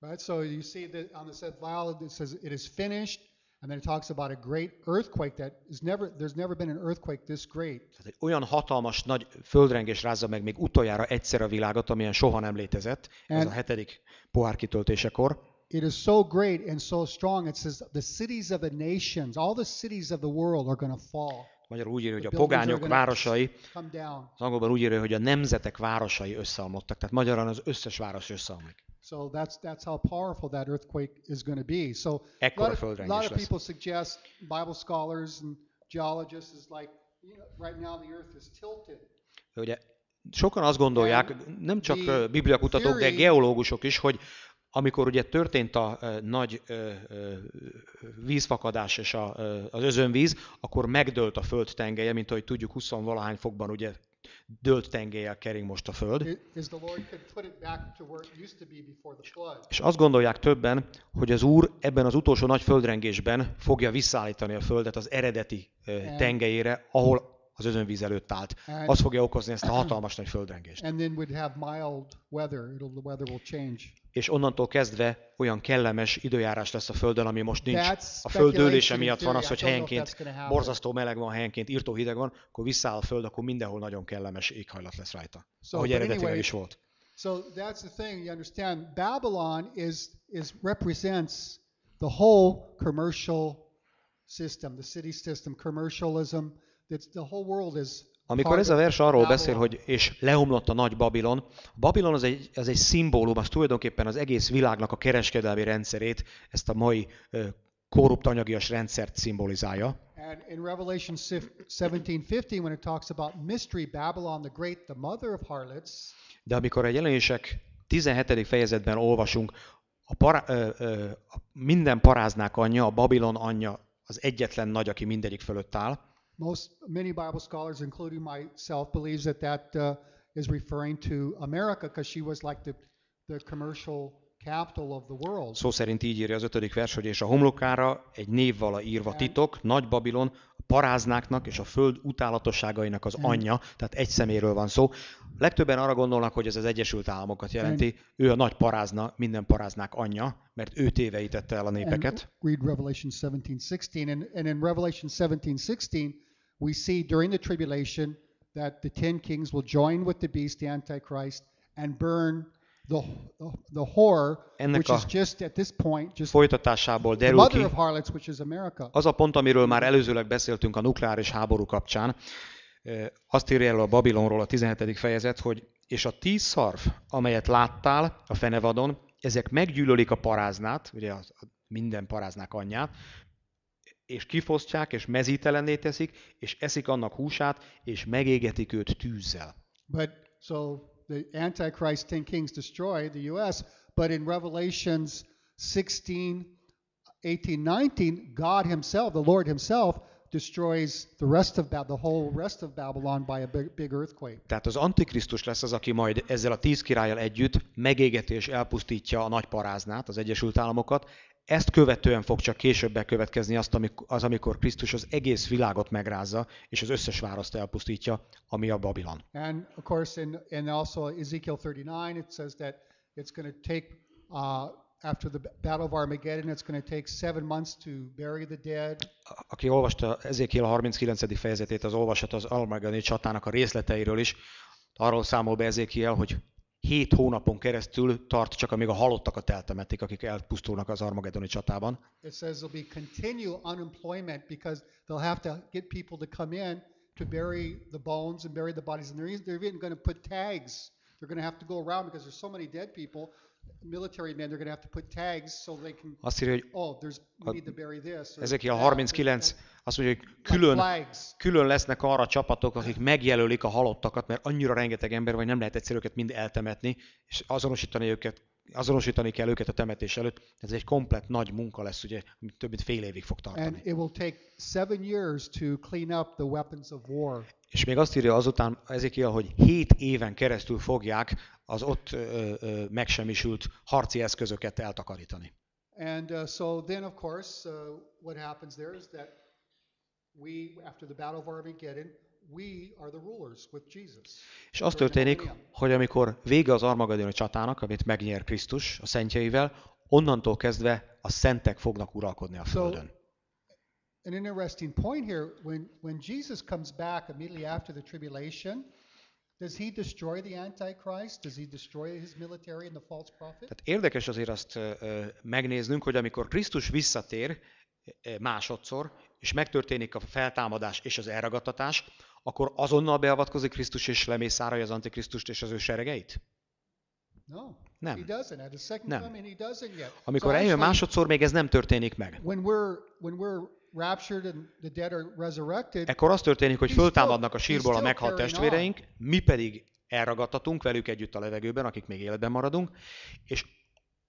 Speaker 1: Right, so you see that on the seventh vial it says it is finished, and then it talks about a great earthquake that is never there's never been an earthquake this great.
Speaker 2: Tehát egy olyan hatalmas nagy földrengés rázza meg még utoljára egyszer a világot, amilyen soha nem létezett. Ez
Speaker 1: And-
Speaker 2: a hetedik pohár kitöltésekor.
Speaker 1: It is so great and so strong. It says the cities of the nations, all the cities of the world are going to fall.
Speaker 2: Magyarul úgy írja, hogy a pogányok városai, az angolban úgy írja, hogy a nemzetek városai összeomlottak. Tehát magyarán az összes város összeomlik.
Speaker 1: So that's that's how powerful that earthquake is going to be. So a lot, of,
Speaker 2: földrengés
Speaker 1: lot of people suggest Bible scholars and geologists is like you know, right now the earth is tilted.
Speaker 2: Ugye sokan azt gondolják, nem csak bibliakutatók, de geológusok is, hogy amikor ugye történt a nagy vízfakadás és a, az özönvíz, akkor megdőlt a föld tengelye, mint ahogy tudjuk, 20 valahány fokban ugye dőlt tengelyel kering most a föld. És azt gondolják többen, hogy az Úr ebben az utolsó nagy földrengésben fogja visszaállítani a földet az eredeti tengelyére, ahol az özönvíz előtt állt.
Speaker 1: And-
Speaker 2: Az fogja okozni ezt a hatalmas nagy földrengést.
Speaker 1: And then we'd have mild weather. It'll, the weather will change.
Speaker 2: És onnantól kezdve olyan kellemes időjárás lesz a Földön, ami most nincs.
Speaker 1: That's
Speaker 2: A Föld dőlése
Speaker 1: speculation
Speaker 2: miatt van az, hogy helyenként borzasztó meleg van, helyenként írtó hideg van, akkor visszaáll a Föld, akkor mindenhol nagyon kellemes éghajlat lesz rajta.
Speaker 1: So,
Speaker 2: ahogy eredetileg
Speaker 1: anyway,
Speaker 2: is volt.
Speaker 1: So that's the thing. You understand? Babylon is is represents the whole commercial system, the city system, commercialism.
Speaker 2: Amikor ez a vers arról beszél, hogy és leomlott a nagy Babilon, a Babilon az egy, az egy szimbólum, az tulajdonképpen az egész világnak a kereskedelmi rendszerét, ezt a mai korrupt anyagias rendszert szimbolizálja.
Speaker 1: And in Revelation 17:50, when it talks about mystery Babylon the Great, the mother of harlots,
Speaker 2: De amikor a jelenések 17. fejezetben olvasunk, a para, ö, ö, a minden paráznák anyja, a Babilon anyja az egyetlen nagy, aki mindegyik fölött áll,
Speaker 1: most many Bible scholars, including myself, believes that that uh, is referring to America because she was like the the commercial capital of the world.
Speaker 2: Szó szerint így írja az ötödik vers, hogy és a homlokára egy név vala írva titok, Nagy Babilon, a paráznáknak és a föld utálatosságainak az anyja, tehát egy szeméről van szó. Legtöbben arra gondolnak, hogy ez az Egyesült Államokat jelenti. Ő a nagy parázna, minden paráznák anyja, mert ő téveítette el a népeket.
Speaker 1: read Revelation 17:16, and, and in Revelation 17:16, we see during the tribulation that the ten kings will join with the beast, the Antichrist, and burn the the whore,
Speaker 2: Ennek
Speaker 1: which is just at this point just
Speaker 2: Folytatásából
Speaker 1: the
Speaker 2: derül
Speaker 1: mother
Speaker 2: ki,
Speaker 1: of harlots, which is America.
Speaker 2: az a pont, amiről már előzőleg beszéltünk a nukleáris háború kapcsán, ö, azt írja el a Babilonról a 17. fejezet, hogy és a tíz szarv, amelyet láttál a fenevadon, ezek meggyűlölik a paráznát, ugye a minden paráznák anyját, és kifosztják, és mezítelenné teszik, és eszik annak húsát, és megégetik őt tűzzel.
Speaker 1: But so the Antichrist, ten kings destroy the U.S., but in Revelations 16, 18, 19, God Himself, the Lord Himself, destroys the rest of the whole rest of Babylon by a big, big earthquake.
Speaker 2: Tehát az Antikrisztus lesz az, aki majd ezzel a tíz királlyal együtt megégeti és elpusztítja a nagy paráznát, az Egyesült Államokat. Ezt követően fog csak később bekövetkezni azt, amikor, az, amikor Krisztus az egész világot megrázza, és az összes városzt elpusztítja, ami a Babilon.
Speaker 1: And of course, in and also Ezekiel 39, it says that it's going to take uh, after the Battle of Armageddon, it's going to take seven months to bury the dead.
Speaker 2: Aki olvasta Ezékiel 39. fejezetét, az olvashat az Armageddoni csatának a részleteiről is. Arról számol be Ezékiel, hogy hét hónapon keresztül tart csak, amíg a halottakat eltemetik, akik elpusztulnak az Armageddoni csatában.
Speaker 1: It says be continual unemployment because they'll have to get people to come in to bury the bones and bury the bodies. And they're even going to put tags. They're going to have to go around because there's so many dead people, military men, they're going to have to put tags so they can,
Speaker 2: Azt írja, hogy
Speaker 1: oh, there's, we need to bury this. that,
Speaker 2: 39
Speaker 1: like-
Speaker 2: azt mondja, hogy külön, külön lesznek arra csapatok, akik megjelölik a halottakat, mert annyira rengeteg ember van, hogy nem lehet egyszer őket mind eltemetni, és azonosítani őket, azonosítani kell őket a temetés előtt. Ez egy komplet nagy munka lesz, ugye, ami több mint fél évig fog
Speaker 1: And
Speaker 2: tartani.
Speaker 1: it will take seven years to clean up the weapons of war.
Speaker 2: És még azt írja azután Ezékiel, hogy hét éven keresztül fogják az ott ö, ö, megsemmisült harci eszközöket eltakarítani.
Speaker 1: And uh, so then, of course, uh, what happens there is that we, after the Battle of Armageddon,
Speaker 2: És az történik, hogy amikor vége az Armageddoni csatának, amit megnyer Krisztus a szentjeivel, onnantól kezdve a szentek fognak uralkodni a Földön.
Speaker 1: An interesting point here when, when Jesus comes back immediately after the tribulation, does he destroy the Antichrist? Does he destroy his military and the false prophet?
Speaker 2: Tehát érdekes azért azt ö, megnéznünk, hogy amikor Krisztus visszatér ö, másodszor, és megtörténik a feltámadás és az elragadtatás, akkor azonnal beavatkozik Krisztus és lemészárolja az Antikrisztust és az ő seregeit?
Speaker 1: No,
Speaker 2: Nem. Nem. Amikor eljön másodszor, még ez nem történik meg. Ekkor az történik, hogy föltámadnak a sírból a meghalt testvéreink, mi pedig elragadtatunk velük együtt a levegőben, akik még életben maradunk, és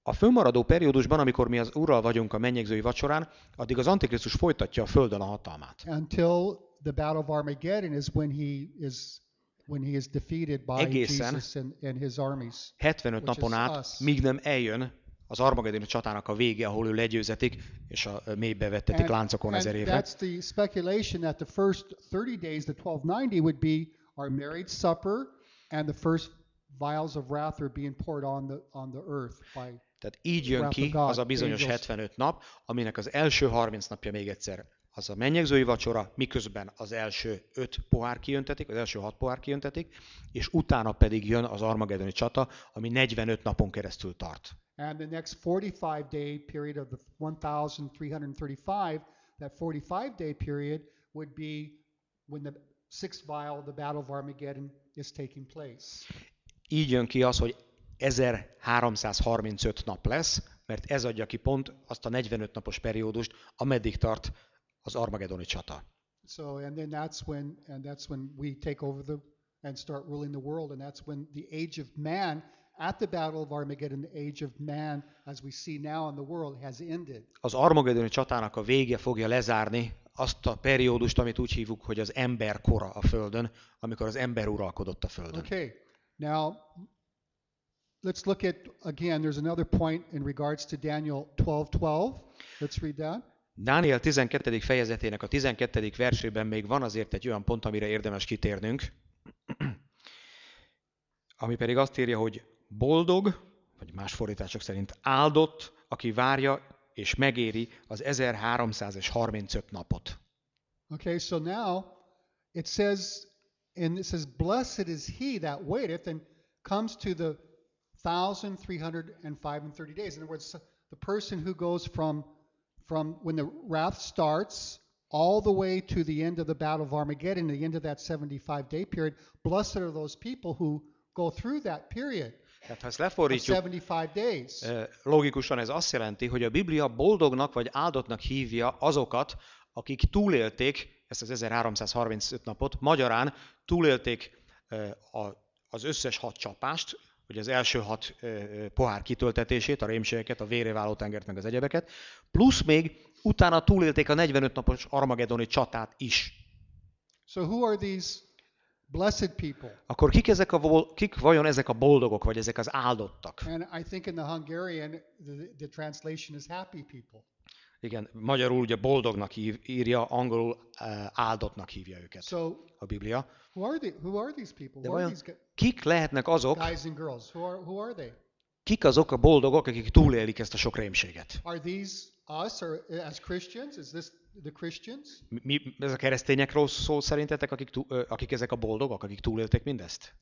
Speaker 2: a fönnmaradó periódusban, amikor mi az Urral vagyunk a mennyegzői vacsorán, addig az Antikrisztus folytatja a Földön a hatalmát.
Speaker 1: until the battle of Armageddon is when he is when he is defeated by
Speaker 2: Egészen.
Speaker 1: Jesus and, and his armies.
Speaker 2: 75
Speaker 1: Which
Speaker 2: napon át,
Speaker 1: us.
Speaker 2: míg nem eljön az Armagedoni csatának a vége, ahol ő legyőzetik, és a mélybe vettetik láncokon
Speaker 1: and
Speaker 2: ezer évre.
Speaker 1: that's the speculation that the first 30 days, the 1290, would be our marriage supper, and the first vials of wrath are being poured on the on the earth by
Speaker 2: Tehát így jön ki az a bizonyos
Speaker 1: angels.
Speaker 2: 75 nap, aminek az első 30 napja még egyszer az a mennyegzői vacsora, miközben az első 5 pohár kijöntetik, az első 6 pohár kijöntetik, és utána pedig jön az Armagedoni csata, ami 45 napon keresztül tart.
Speaker 1: And the next 45 day period of the 1335, that 45 day period would be when the sixth vial, the Battle of Armageddon, is taking place.
Speaker 2: Így jön ki az, hogy 1335 nap lesz, mert ez adja ki pont azt a 45 napos periódust, ameddig tart az Armagedoni csata.
Speaker 1: So, and then that's when, and that's when we take over the, and start ruling the world, and that's when the age of man, at the Battle of Armageddon, the age of man, as we see now in the world, has ended.
Speaker 2: Az Armagedoni csatának a vége fogja lezárni azt a periódust, amit úgy hívjuk, hogy az ember kora a Földön, amikor az ember uralkodott a Földön.
Speaker 1: Okay, now let's look at again. There's another point in regards to Daniel 12:12. Let's read that.
Speaker 2: Dániel 12. fejezetének a 12. versében még van azért egy olyan pont, amire érdemes kitérnünk, ami pedig azt írja, hogy boldog, vagy más fordítások szerint áldott, aki várja és megéri az 1335 napot.
Speaker 1: Okay, so now it says, and it says, "Blessed is he that waiteth and comes to the thousand three hundred and five and thirty days." In other words, the person who goes from from when the wrath starts all the way to the end of the battle of Armageddon, the end of that seventy-five day period. Blessed are those people who go through that period
Speaker 2: Tehát ha ezt lefordítjuk, eh, logikusan ez azt jelenti, hogy a Biblia boldognak vagy áldottnak hívja azokat, akik túlélték ezt az 1335 napot, magyarán túlélték eh, az összes hat csapást, vagy az első hat pohár kitöltetését, a rémségeket, a véréváló tengert, meg az egyebeket, plusz még utána túlélték a 45 napos Armagedoni csatát is.
Speaker 1: So who are these blessed people?
Speaker 2: Akkor kik, ezek a, kik vajon ezek a boldogok, vagy ezek az áldottak?
Speaker 1: And I think in the Hungarian, the, the translation is happy people.
Speaker 2: Igen, magyarul ugye boldognak hív, írja, angolul eh, áldottnak hívja őket
Speaker 1: So
Speaker 2: a Biblia.
Speaker 1: who are they? Who are these people?
Speaker 2: De vajon kik lehetnek azok,
Speaker 1: guys and girls? Who are who are they?
Speaker 2: kik azok a boldogok, akik túlélik ezt a sok rémséget?
Speaker 1: Are these us or as Christians? Is this the Christians?
Speaker 2: Mi, ez a keresztényekről szól szerintetek, akik, tú, ö, akik ezek a boldogok, akik túlélték mindezt?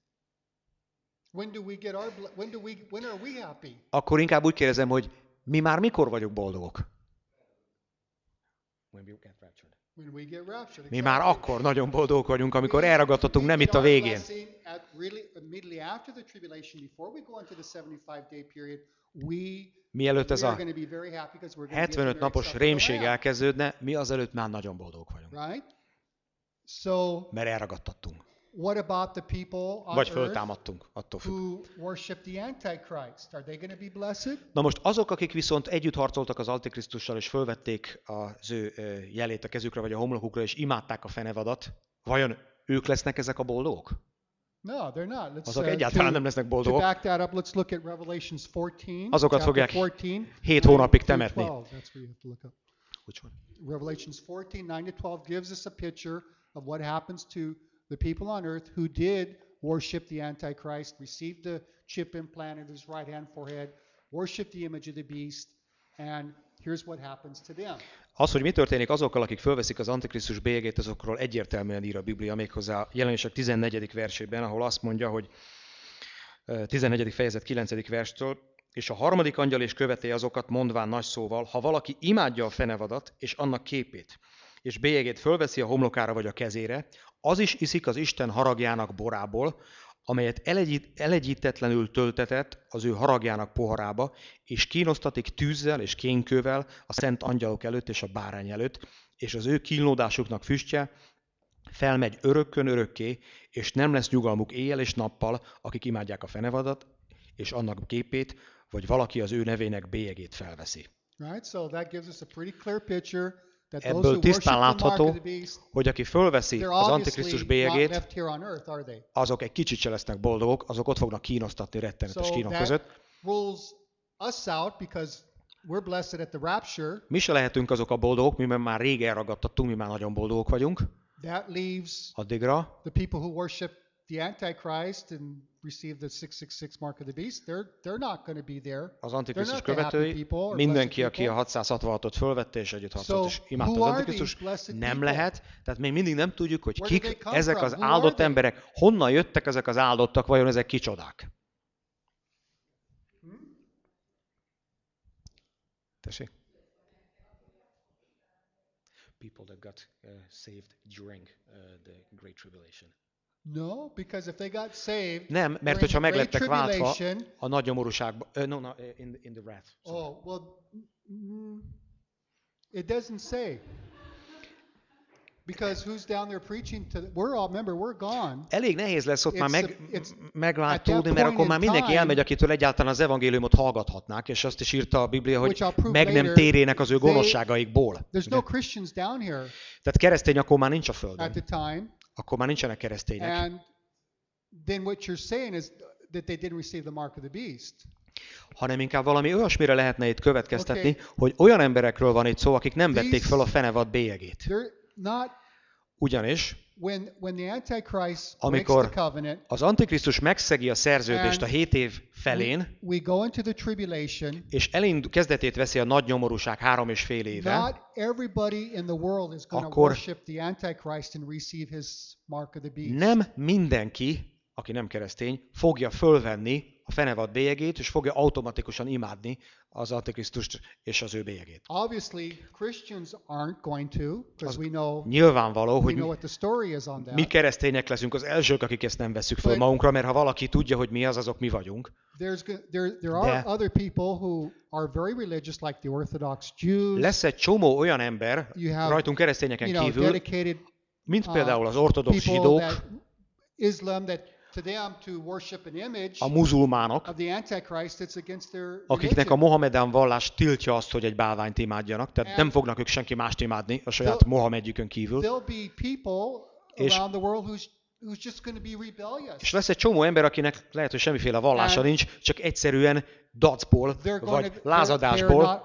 Speaker 1: When do we get our ble- when do we when are we happy?
Speaker 2: Akkor inkább úgy kérdezem, hogy mi már mikor vagyunk boldogok? When we get raptured.
Speaker 1: When we get raptured.
Speaker 2: Mi már akkor nagyon boldogok vagyunk, amikor elragadtatunk, nem itt a végén.
Speaker 1: blessing At really, immediately after the tribulation, before we go into the 75 day period, we
Speaker 2: Mielőtt ez a
Speaker 1: going to be very happy because we're going to get the
Speaker 2: 75
Speaker 1: marriage
Speaker 2: napos rémség elkezdődne, mi azelőtt már nagyon boldogok vagyunk, mert elragadtattunk.
Speaker 1: What about the people on
Speaker 2: Vagy föltámadtunk, attól függ.
Speaker 1: who worship the Antichrist? Are they going to be blessed?
Speaker 2: Na most azok, akik viszont együtt harcoltak az Antikrisztussal, és fölvették az ő jelét a kezükre, vagy a homlokukra, és imádták a fenevadat, vajon ők lesznek ezek a boldogok?
Speaker 1: No, they're not. Let's,
Speaker 2: Azok
Speaker 1: uh,
Speaker 2: egyáltalán
Speaker 1: to,
Speaker 2: nem lesznek
Speaker 1: to
Speaker 2: boldogok.
Speaker 1: back that up, let's look at Revelations 14.
Speaker 2: Azokat fogják
Speaker 1: 14,
Speaker 2: hét
Speaker 1: 9
Speaker 2: hónapig temetni.
Speaker 1: 12. That's where you have to look up. Revelations 14, 9 to 12 gives us a picture of what happens to the people on earth who did worship the Antichrist, received the chip implanted in his right hand forehead, worship the image of the beast, and here's what happens to them.
Speaker 2: Az, hogy mi történik azokkal, akik fölveszik az Antikrisztus bélyegét, azokról egyértelműen ír a Biblia méghozzá jelenések 14. versében, ahol azt mondja, hogy ö, 14. fejezet 9. verstől, és a harmadik angyal is követi azokat, mondván nagy szóval, ha valaki imádja a fenevadat és annak képét, és bélyegét fölveszi a homlokára vagy a kezére, az is iszik az Isten haragjának borából, amelyet elegyít, elegyítetlenül töltetett az ő haragjának poharába, és kínosztatik tűzzel és kénkővel a szent angyalok előtt és a bárány előtt, és az ő kínlódásuknak füstje felmegy örökkön örökké, és nem lesz nyugalmuk éjjel és nappal, akik imádják a fenevadat, és annak képét, vagy valaki az ő nevének bélyegét felveszi.
Speaker 1: Right? So that gives us a pretty clear picture
Speaker 2: Ebből tisztán látható, hogy aki fölveszi az Antikrisztus bélyegét, azok egy kicsit se lesznek boldogok, azok ott fognak kínosztatni rettenetes kínok között.
Speaker 1: rules us out because we're blessed at the rapture.
Speaker 2: Mi se lehetünk azok a boldogok, mi mert már rég elragadtattunk, mi már nagyon boldogok vagyunk.
Speaker 1: That leaves
Speaker 2: Addigra
Speaker 1: the people who worship the Antichrist and receive the 666 mark of the beast. They're they're not going to be there.
Speaker 2: az Antikrisztus követői, mindenki,
Speaker 1: blessed
Speaker 2: aki a
Speaker 1: people.
Speaker 2: 666-ot fölvette és együtt harcolt,
Speaker 1: So,
Speaker 2: és imádta
Speaker 1: who
Speaker 2: az
Speaker 1: are
Speaker 2: Antikrisztus, nem
Speaker 1: people?
Speaker 2: lehet, tehát még mindig nem tudjuk, hogy
Speaker 1: Where
Speaker 2: kik ezek az
Speaker 1: Who are
Speaker 2: áldott emberek, honnan jöttek ezek az áldottak, vajon ezek kicsodák. Tessék? People that got uh, saved during uh, the Great Tribulation.
Speaker 1: No, because if they got saved
Speaker 2: Nem, mert hogyha
Speaker 1: the
Speaker 2: meg
Speaker 1: Great
Speaker 2: lettek váltva a nagy nyomorúságban, uh, no, no, in, the- in the wrath. sorry.
Speaker 1: oh well, mm, it doesn't say. Because who's down there preaching to? We're all remember we're gone.
Speaker 2: Elég nehéz lesz ott már meg, megváltódni,
Speaker 1: at
Speaker 2: mert akkor
Speaker 1: in
Speaker 2: már mindenki
Speaker 1: time-
Speaker 2: elmegy, akitől egyáltalán az evangéliumot hallgathatnák, és azt is írta a Biblia, hogy meg nem térének az ő gonoszságaikból.
Speaker 1: There's no? Christians down here
Speaker 2: Tehát keresztény akkor már nincs a
Speaker 1: at
Speaker 2: földön.
Speaker 1: the time,
Speaker 2: Akkor már nincsenek keresztények.
Speaker 1: and then what you're saying is that they didn't receive the mark of the beast.
Speaker 2: Hanem inkább valami olyasmire lehetne itt következtetni,
Speaker 1: Okay.
Speaker 2: hogy olyan emberekről van itt szó, akik nem
Speaker 1: These-
Speaker 2: vették fel a fenevad bélyegét.
Speaker 1: Not
Speaker 2: Ugyanis Amikor az Antikrisztus megszegi a szerződést a 7 év felén, és elind, kezdetét veszi a nagy nyomorúság három és fél éve, Akkor- nem mindenki, aki nem keresztény, fogja fölvenni a fenevad bélyegét, és fogja automatikusan imádni az Antikrisztust és az ő bélyegét.
Speaker 1: Obviously, Christians aren't going to, because we know
Speaker 2: Nyilvánvaló,
Speaker 1: we
Speaker 2: hogy
Speaker 1: on
Speaker 2: mi
Speaker 1: that.
Speaker 2: keresztények leszünk az elsők, akik ezt nem veszük föl magunkra, mert ha valaki tudja, hogy mi az, azok mi vagyunk.
Speaker 1: There's go- there there are
Speaker 2: De-
Speaker 1: other people who are very religious, like the Orthodox Jews.
Speaker 2: Lesz egy csomó olyan ember,
Speaker 1: have,
Speaker 2: rajtunk keresztényeken
Speaker 1: you know,
Speaker 2: kívül, mint
Speaker 1: uh,
Speaker 2: például az ortodox zsidók,
Speaker 1: Islam that to them to worship an image
Speaker 2: a muzulmánok,
Speaker 1: of the Antichrist, it's against their
Speaker 2: akiknek a. Mohamedán vallás tiltja azt, hogy egy bálványt imádjanak, tehát
Speaker 1: And-
Speaker 2: nem fognak ők senki mást imádni a saját Mohamedjükön kívül.
Speaker 1: There'll be people
Speaker 2: És-
Speaker 1: around the world who's who's just going to be rebellious.
Speaker 2: És lesz egy csomó ember, akinek lehet, hogy semmiféle vallása
Speaker 1: And-
Speaker 2: nincs, csak egyszerűen dacból, vagy
Speaker 1: to,
Speaker 2: lázadásból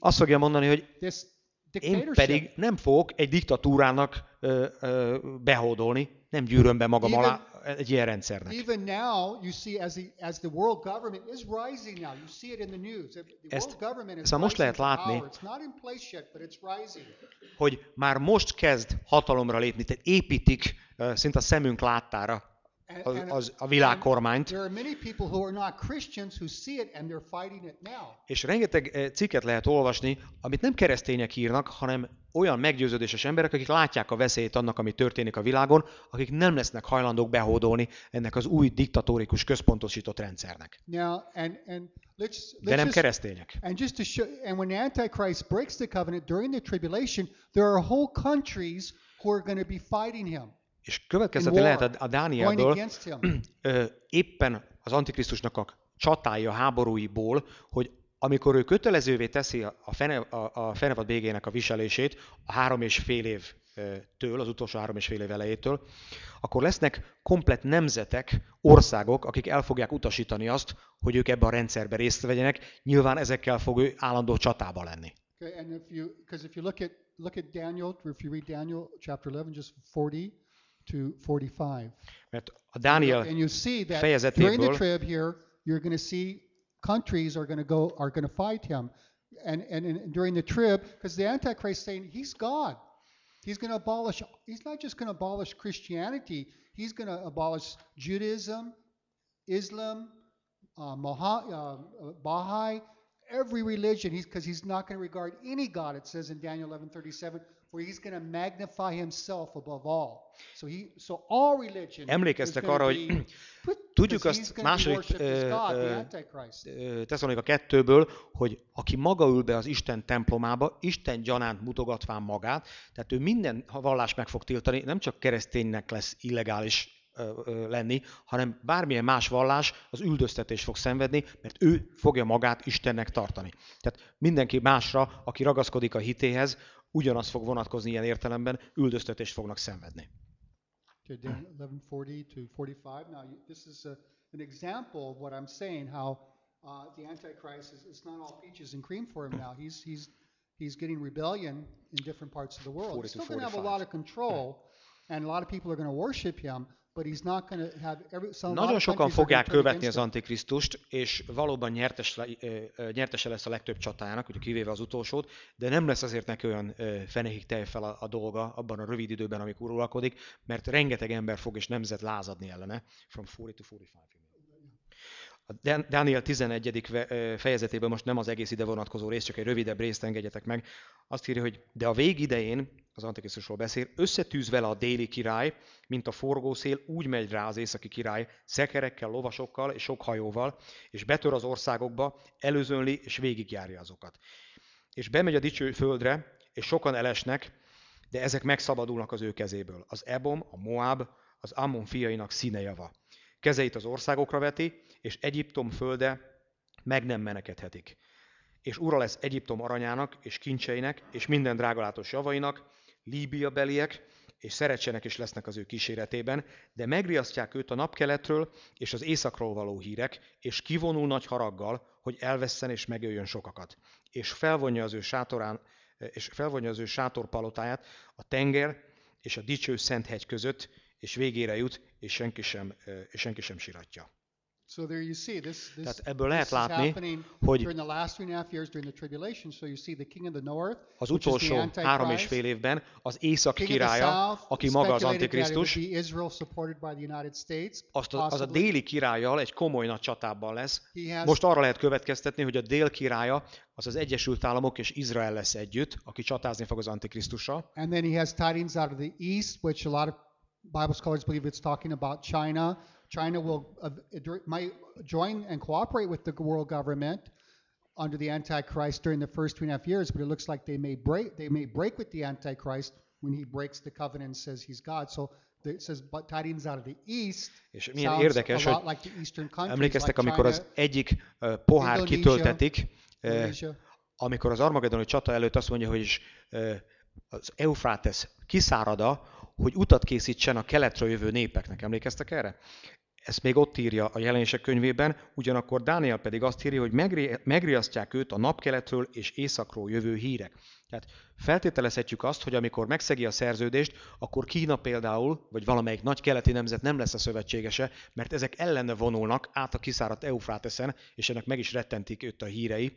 Speaker 2: azt fogja mondani, hogy én pedig nem fogok egy diktatúrának ö, ö, behódolni, nem gyűröm be magam alá egy ilyen rendszernek.
Speaker 1: Even now, you see, as the as the world government is rising now, you see it in the news. The
Speaker 2: Ezt-
Speaker 1: world government is
Speaker 2: most lehet látni. Hogy már most kezd hatalomra lépni, tehát építik szinte a szemünk láttára az, az, a világkormányt, és rengeteg eh, cikket lehet olvasni, amit nem keresztények írnak, hanem olyan meggyőződéses emberek, akik látják a veszélyt annak, ami történik a világon, akik nem lesznek hajlandók behódolni ennek az új diktatórikus, központosított rendszernek.
Speaker 1: Now, and and let's
Speaker 2: De
Speaker 1: let's
Speaker 2: nem
Speaker 1: just
Speaker 2: keresztények.
Speaker 1: And just to show, and when the Antichrist breaks the covenant during the tribulation, there are whole countries who are going to be fighting him,
Speaker 2: És
Speaker 1: war,
Speaker 2: lehet a- a Dánielből, éppen az Antikrisztusnak a csatái, a háborúiból, hogy amikor ő kötelezővé teszi a, fene, a, a fenevad végének a viselését a három és fél évtől, az utolsó három és fél év elejétől, akkor lesznek komplet nemzetek, országok, akik el fogják utasítani azt, hogy ők ebbe a rendszerbe részt vegyenek. Nyilván ezekkel fog ő állandó csatába lenni.
Speaker 1: Okay, and if you, because if you look at look at Daniel, if you read Daniel chapter 11, just 40 to 45,
Speaker 2: Mert a Dániel
Speaker 1: and you see that during the trib here, you're going to see countries are going to go are going to fight him, and and, and during the trib, because the Antichrist saying he's God, he's going to abolish. He's not just going to abolish Christianity. He's going to abolish Judaism, Islam, uh, Moha, uh, uh, Baha'i, every religion. He's because he's not going to regard any God. It says in Daniel 11:37, where he's going to magnify himself above all. So he, so all religion.
Speaker 2: Emlékeztek arra, hogy tudjuk azt második. Teszalonika kettőből, hogy aki maga ül be az Isten templomába, Isten gyanánt mutogatván magát, tehát ő minden vallást meg fog tiltani, nem csak kereszténynek lesz illegális lenni, hanem bármilyen más vallás az üldöztetés fog szenvedni, mert ő fogja magát Istennek tartani. Tehát mindenki másra, aki ragaszkodik a hitéhez, ugyanaz fog vonatkozni ilyen értelemben, üldöztetést fognak szenvedni.
Speaker 1: Okay, Daniel 11:40 to 45. Now, this is a, an example of what I'm saying. How uh, the Antichrist is it's not all peaches and cream for him now. He's he's he's getting rebellion in different parts of the world.
Speaker 2: 40
Speaker 1: He's still going to have a
Speaker 2: 45.
Speaker 1: lot of control, and a lot of people are going to worship him.
Speaker 2: Nagyon sokan fogják követni az. Antikrisztust, és valóban nyertes, nyertese lesz a legtöbb csatájának, ugye kivéve az utolsót, de nem lesz azért neki olyan ö, fenékig tej fel a, a dolga abban a rövid időben, amikor uralkodik, mert rengeteg ember fog és nemzet lázadni ellene. From 40 to 45. you mean. A Dániel 11. ve- ö, fejezetében most nem az egész ide vonatkozó rész, csak egy rövidebb részt engedjetek meg. Azt írja, hogy de a vég idején, az Antikrisztusról beszél, összetűz vele a déli király, mint a forgószél, úgy megy rá az északi király, szekerekkel, lovasokkal és sok hajóval, és betör az országokba, előzönli és végigjárja azokat. És bemegy a dicső földre, és sokan elesnek, de ezek megszabadulnak az ő kezéből. Az Ebom, a Moab, az Ammon fiainak színejava. Kezeit az országokra veti, és Egyiptom földe meg nem menekedhetik. És ura lesz Egyiptom aranyának és kincseinek, és minden drágalátos javainak, Líbia beliek, és szerecsenek is lesznek az ő kíséretében, de megriasztják őt a napkeletről és az északról való hírek, és kivonul nagy haraggal, hogy elvesszen és megöljön sokakat. És felvonja az ő sátorán, és felvonja az ő sátorpalotáját a tenger és a dicső szent hegy között, és végére jut, és senki sem, és senki sem siratja.
Speaker 1: So there you see this. this
Speaker 2: Tehát ebből lehet látni, hogy az utolsó három és fél évben az észak királya, aki maga az antikrisztus, azt a, az a déli királlyal egy komoly nagy csatában lesz. Most arra lehet következtetni, hogy a dél királya az az Egyesült Államok és Izrael lesz együtt, aki csatázni fog az antikrisztussal.
Speaker 1: And then he has tidings out of the east, which a lot of Bible scholars believe it's talking about China. China will uh, might join and cooperate with the world government under the Antichrist during the first two and a half years, but it looks like they may break they may break with the Antichrist when he breaks the covenant and says he's God. So it says, but tidings out of the east
Speaker 2: És milyen érdekes, hogy
Speaker 1: like the eastern countries,
Speaker 2: emlékeztek,
Speaker 1: like
Speaker 2: amikor
Speaker 1: China,
Speaker 2: az egyik ö, pohár
Speaker 1: Indonesia,
Speaker 2: kitöltetik, ö,
Speaker 1: Malaysia.
Speaker 2: amikor az Armagedoni csata előtt azt mondja, hogy is, ö, az Eufrates kiszárada, hogy utat készítsen a keletről jövő népeknek. Emlékeztek erre? Ezt még ott írja a jelenések könyvében, ugyanakkor Dániel pedig azt írja, hogy megri- megriasztják őt a napkeletről és északról jövő hírek. Tehát feltételezhetjük azt, hogy amikor megszegi a szerződést, akkor Kína például, vagy valamelyik nagy keleti nemzet nem lesz a szövetségese, mert ezek ellene vonulnak át a kiszáradt Eufráteszen, és ennek meg is rettentik őt a hírei.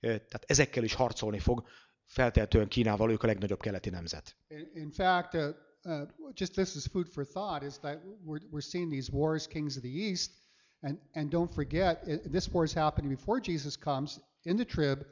Speaker 2: Tehát ezekkel is harcolni fog, feltehetően Kínával ők a legnagyobb keleti nemzet.
Speaker 1: In fact, uh, uh, just this is food for thought, is that we're, we're seeing these wars, kings of the east, and, and don't forget, i this war is happening before Jesus comes in the trib,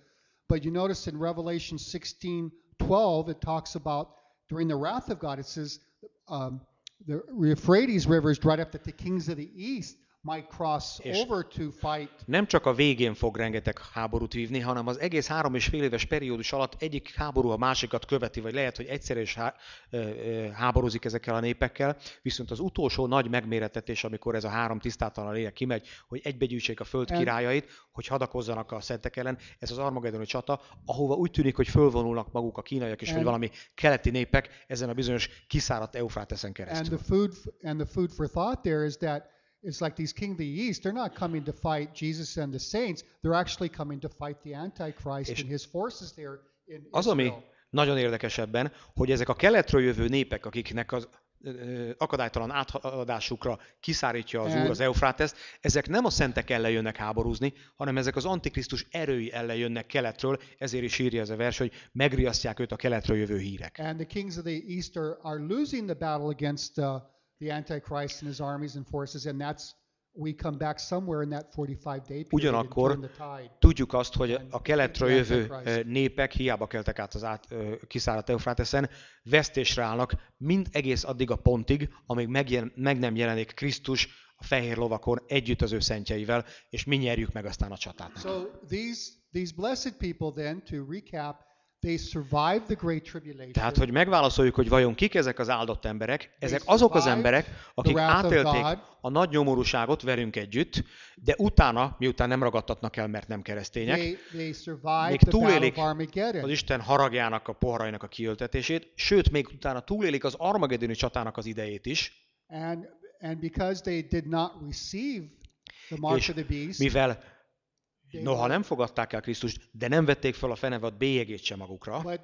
Speaker 1: but you notice in Revelation 16, 12, it talks about during the wrath of God, it says um, the Euphrates River is dried up that the kings of the east might cross over to fight
Speaker 2: Nem csak a végén fog rengeteg háborút vívni, hanem az egész három és fél éves periódus alatt egyik háború a másikat követi, vagy lehet, hogy egyszer is há, ö, ö, háborúzik ezekkel a népekkel, viszont az utolsó nagy megméretetés, amikor ez a három tisztátalan lélek kimegy, hogy egybegyűjtsék a föld
Speaker 1: And-
Speaker 2: királyait, hogy hadakozzanak a szentek ellen, ez az Armagedoni csata, ahova úgy tűnik, hogy fölvonulnak maguk a kínaiak is, vagy
Speaker 1: And-
Speaker 2: valami keleti népek ezen a bizonyos kiszáradt Eufráteszen
Speaker 1: And
Speaker 2: keresztül.
Speaker 1: the food and the food for thought there is that it's like these king of the east. They're not coming to fight Jesus and the saints. They're actually coming to fight the Antichrist
Speaker 2: És-
Speaker 1: and his forces there in
Speaker 2: Az, ami
Speaker 1: Israel.
Speaker 2: nagyon érdekesebben, hogy ezek a keletről jövő népek, akiknek az akadálytalan átadásukra kiszárítja az Úr az Eufráteszt, ezek nem a szentek ellen jönnek háborúzni, hanem ezek az antikrisztus erői ellen jönnek keletről, ezért is írja ez a vers, hogy megriasztják őt a keletről jövő hírek.
Speaker 1: And the kings of the east are, are losing the battle against the Antichrist and his armies and forces, and that's we come back somewhere in that 45 day period and
Speaker 2: Ugyanakkor tudjuk azt, hogy a keletről jövő ö, népek, hiába keltek át az át, ö, kiszáradt Eufráteszen, vesztésre állnak mind egész addig a pontig, amíg megjel, meg nem jelenik Krisztus a fehér lovakon együtt az ő szentjeivel, és mi nyerjük meg aztán a csatát.
Speaker 1: So these these blessed people then, to recap, they survived the great tribulation.
Speaker 2: Tehát, hogy megválaszoljuk, hogy vajon kik ezek az áldott emberek, ezek azok az emberek, akik átélték a nagy nyomorúságot velünk együtt, de utána, miután nem ragadtatnak el, mert nem keresztények,
Speaker 1: They, they survived
Speaker 2: még túlélik az Isten haragjának, a poharainak a kiöltetését, sőt, még utána túlélik az Armagedoni csatának az idejét is,
Speaker 1: And and because they did not receive the mark
Speaker 2: és
Speaker 1: of the beast,
Speaker 2: mivel Noha nem fogadták el Krisztust, de nem vették fel a fenevad bélyegét sem magukra,
Speaker 1: But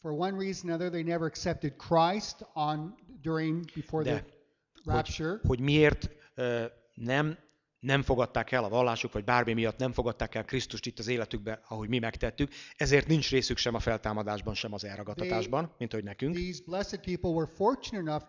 Speaker 1: for one reason or another, they never accepted Christ on during before the
Speaker 2: De,
Speaker 1: rapture.
Speaker 2: hogy miért ö, nem, nem fogadták el a vallásuk, vagy bármi miatt nem fogadták el Krisztust itt az életükben, ahogy mi megtettük, ezért nincs részük sem a feltámadásban, sem az elragadtatásban, mint hogy nekünk,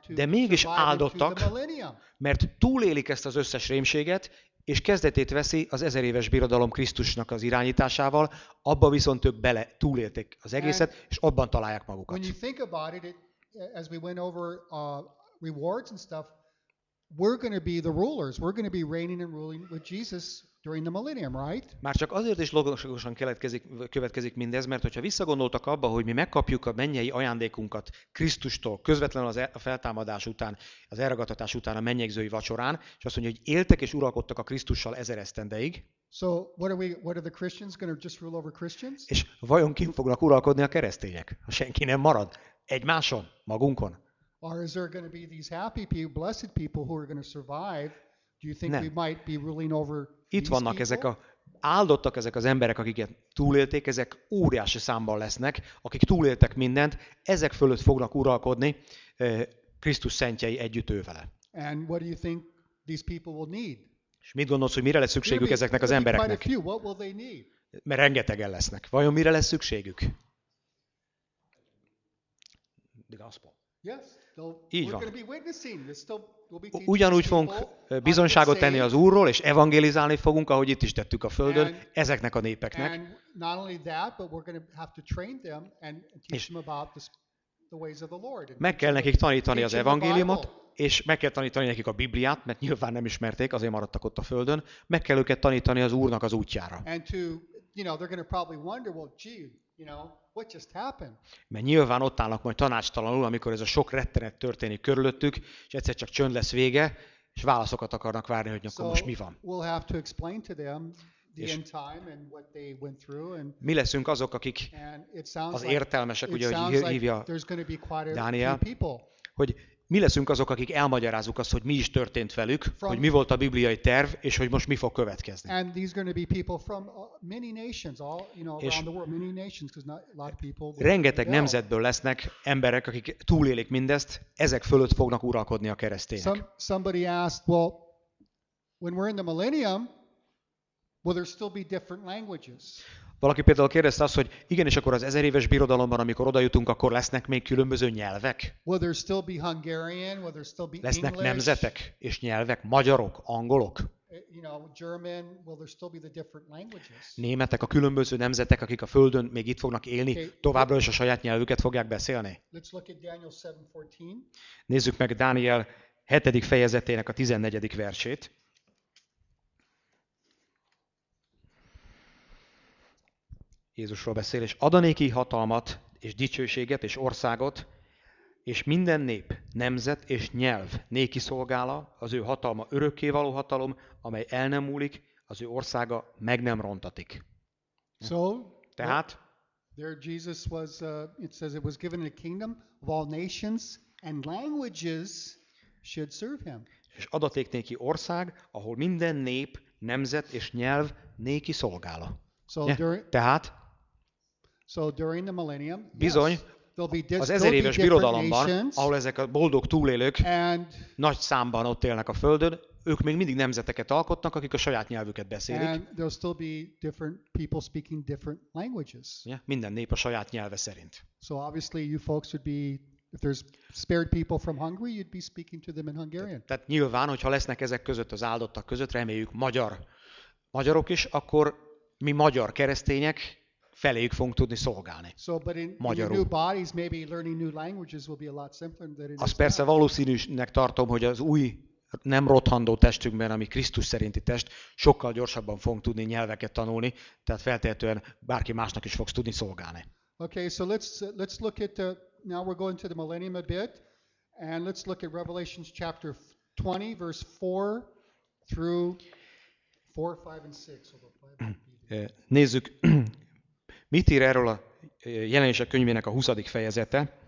Speaker 2: De mégis áldottak.
Speaker 1: the
Speaker 2: mert túlélik ezt az összes rémséget, és kezdetét veszi az ezer éves birodalom Krisztusnak az irányításával, abba viszont ők bele túlélték az egészet, és abban találják
Speaker 1: When
Speaker 2: magukat.
Speaker 1: you think about it as we went over uh, rewards and stuff, we're going to be the rulers. We're going to be reigning and ruling with Jesus during the millennium, right?
Speaker 2: Már csak azért is logikusan keletkezik, következik mindez, mert hogyha visszagondoltak abba, hogy mi megkapjuk a mennyei ajándékunkat Krisztustól, közvetlenül az e- a feltámadás után, az elragadtatás után a mennyegzői vacsorán, és azt mondja, hogy éltek és uralkodtak a Krisztussal ezer esztendeig,
Speaker 1: So what are we? What are the Christians going to just rule over Christians?
Speaker 2: és vajon kim fognak uralkodni a keresztények, ha senki nem marad? Egymáson? Magunkon?
Speaker 1: Or is there going to be these happy people, blessed people who are going to survive? Do you think
Speaker 2: Nem.
Speaker 1: we might be ruling over
Speaker 2: Itt vannak ezek a áldottak ezek az emberek, akiket túlélték, ezek óriási számban lesznek, akik túléltek mindent, ezek fölött fognak uralkodni eh, Krisztus szentjei együtt ő vele.
Speaker 1: And what do you think these people will need?
Speaker 2: És mit gondolsz, hogy mire lesz szükségük ezeknek az embereknek? Mert rengetegen lesznek. Vajon mire lesz szükségük? The gospel.
Speaker 1: Yes,
Speaker 2: Így van. Ugyanúgy fogunk eh,
Speaker 1: to
Speaker 2: bizonyságot tenni az Úrról, és evangelizálni fogunk, ahogy itt is tettük a Földön, ezeknek a népeknek. És- Meg kell nekik tanítani az evangéliumot, és meg kell tanítani nekik a Bibliát, mert nyilván nem ismerték, azért maradtak ott a Földön. Meg kell őket tanítani az Úrnak az útjára. Mert nyilván ott állnak majd tanácstalanul, amikor ez a sok rettenet történik körülöttük, és egyszer csak csönd lesz vége, és válaszokat akarnak várni, hogy akkor
Speaker 1: So
Speaker 2: most mi van.
Speaker 1: we'll have to explain to them the
Speaker 2: És- Mi leszünk azok, akik, Az értelmesek, ugye, hogy hívja
Speaker 1: there's going to be quite a
Speaker 2: Dániel.
Speaker 1: few people.
Speaker 2: hogy mi leszünk azok, akik elmagyarázzuk azt, hogy mi is történt velük,
Speaker 1: From-
Speaker 2: hogy mi volt a bibliai terv, és hogy most mi fog következni.
Speaker 1: And these are going to be people from uh, many nations, all you know,
Speaker 2: És-
Speaker 1: around the world, many nations, because not a lot of people. will
Speaker 2: Rengeteg nemzetből lesznek emberek, akik túlélik mindezt, ezek fölött fognak uralkodni a keresztények.
Speaker 1: Some, somebody asked, well, when we're in the millennium, will there still be different languages?
Speaker 2: Valaki például kérdezte azt, hogy igen, és akkor az ezer éves birodalomban, amikor oda jutunk, akkor lesznek még különböző nyelvek? Lesznek nemzetek és nyelvek? Magyarok, angolok,
Speaker 1: languages?
Speaker 2: németek, a különböző nemzetek, akik a Földön még itt fognak élni, továbbra is a saját nyelvüket fogják beszélni?
Speaker 1: Let's look at Daniel 7:14.
Speaker 2: Nézzük meg Dániel 7. fejezetének a 14. versét. Jézusról beszél, és adanéki hatalmat, és dicsőséget, és országot, és minden nép, nemzet és nyelv néki szolgála, az ő hatalma örökkévaló hatalom, amely el nem múlik, az ő országa meg nem rontatik.
Speaker 1: So
Speaker 2: Tehát
Speaker 1: there Jesus was. Uh, it says it was given a kingdom of all nations and languages should serve him.
Speaker 2: és adaték néki ország, ahol minden nép, nemzet és nyelv néki szolgála.
Speaker 1: So during
Speaker 2: Tehát
Speaker 1: so during the millennium,
Speaker 2: Bizony, az ezer éves birodalomban, ahol ezek a boldog túlélők nagy számban ott élnek a Földön, ők még mindig nemzeteket alkotnak, akik a saját nyelvüket beszélik. Ugye? Minden nép a saját nyelve szerint.
Speaker 1: So obviously, you folks would be, if there's spared people from Hungary, you'd be speaking to them in Hungarian.
Speaker 2: Tehát nyilván, hogyha lesznek ezek között az áldottak között, reméljük magyar magyarok is, akkor mi magyar keresztények feléjük fogunk tudni szolgálni.
Speaker 1: So, but in, in
Speaker 2: Magyarul.
Speaker 1: new bodies, maybe learning new languages will be a lot simpler than it is
Speaker 2: Azt persze valószínűnek tartom, hogy az új nem rothandó testünkben, ami Krisztus szerinti test, sokkal gyorsabban fogunk tudni nyelveket tanulni, tehát feltétlenül bárki másnak is fogsz tudni szolgálni.
Speaker 1: Okay, so let's let's look at uh, now we're going to the millennium a bit, and let's look at Revelations chapter 20, verse 4 through 4, 5, and 6. Although five might be there.
Speaker 2: Nézzük, mit ír erről a jelenések könyvének a 20. fejezete.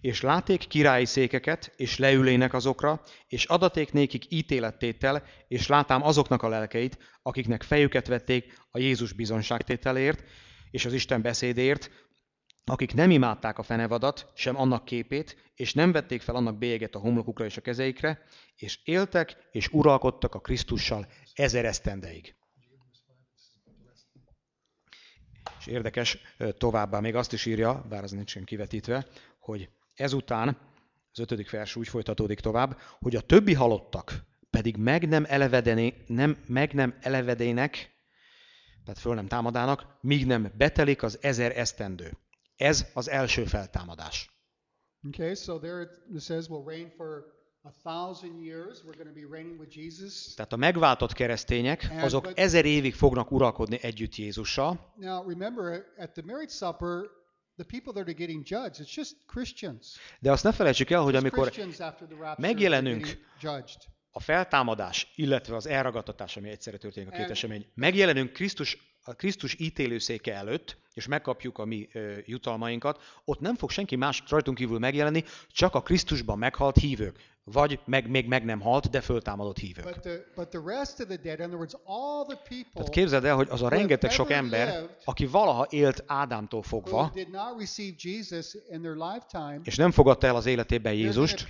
Speaker 2: És láték királyi székeket, és leülének azokra, és adaték nékik ítélettétel, és látám azoknak a lelkeit, akiknek fejüket vették a Jézus bizonságtételért, és az Isten beszédért, akik nem imádták a fenevadat, sem annak képét, és nem vették fel annak bélyeget a homlokukra és a kezeikre, és éltek és uralkodtak a Krisztussal ezer esztendeig. És érdekes továbbá még azt is írja, bár az nincsen kivetítve, hogy ezután, az ötödik vers úgy folytatódik tovább, hogy a többi halottak pedig meg nem, elevedené, nem, meg nem elevedének, tehát föl nem támadának, míg nem betelik az ezer esztendő. Ez az első feltámadás.
Speaker 1: Okay, so there it says we'll reign for
Speaker 2: Tehát a megváltott keresztények, azok ezer évig fognak uralkodni együtt Jézussal. De azt ne felejtsük el, hogy amikor megjelenünk a feltámadás, illetve az elragadtatás, ami egyszerre történik a két esemény, megjelenünk Krisztus, a Krisztus ítélőszéke előtt, és megkapjuk a mi ö, jutalmainkat, ott nem fog senki más rajtunk kívül megjelenni, csak a Krisztusban meghalt hívők, vagy meg, még meg nem halt, de föltámadott hívők. Tehát képzeld el, hogy az a rengeteg sok ember, aki valaha élt Ádámtól fogva, és nem fogadta el az életében Jézust,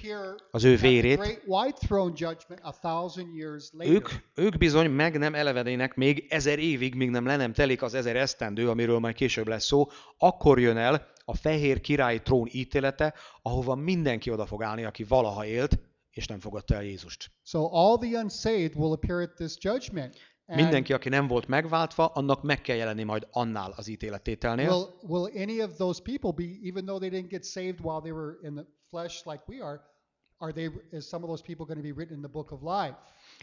Speaker 2: az ő vérét, ők, ők bizony meg nem elevedének még ezer évig, míg nem le nem telik az ezer esztendő, amiről majd később lesz szó, akkor jön el a fehér királyi trón ítélete, ahova mindenki oda fog állni, aki valaha élt, és nem fogadta el Jézust.
Speaker 1: So all the unsaved will appear at this judgment.
Speaker 2: Mindenki, aki nem volt megváltva, annak meg kell jelenni majd annál az ítélettételnél.
Speaker 1: will, will any of those people be, even though they didn't get saved while they were in the flesh like we are, are they, is some of those people going to be written in the book of life?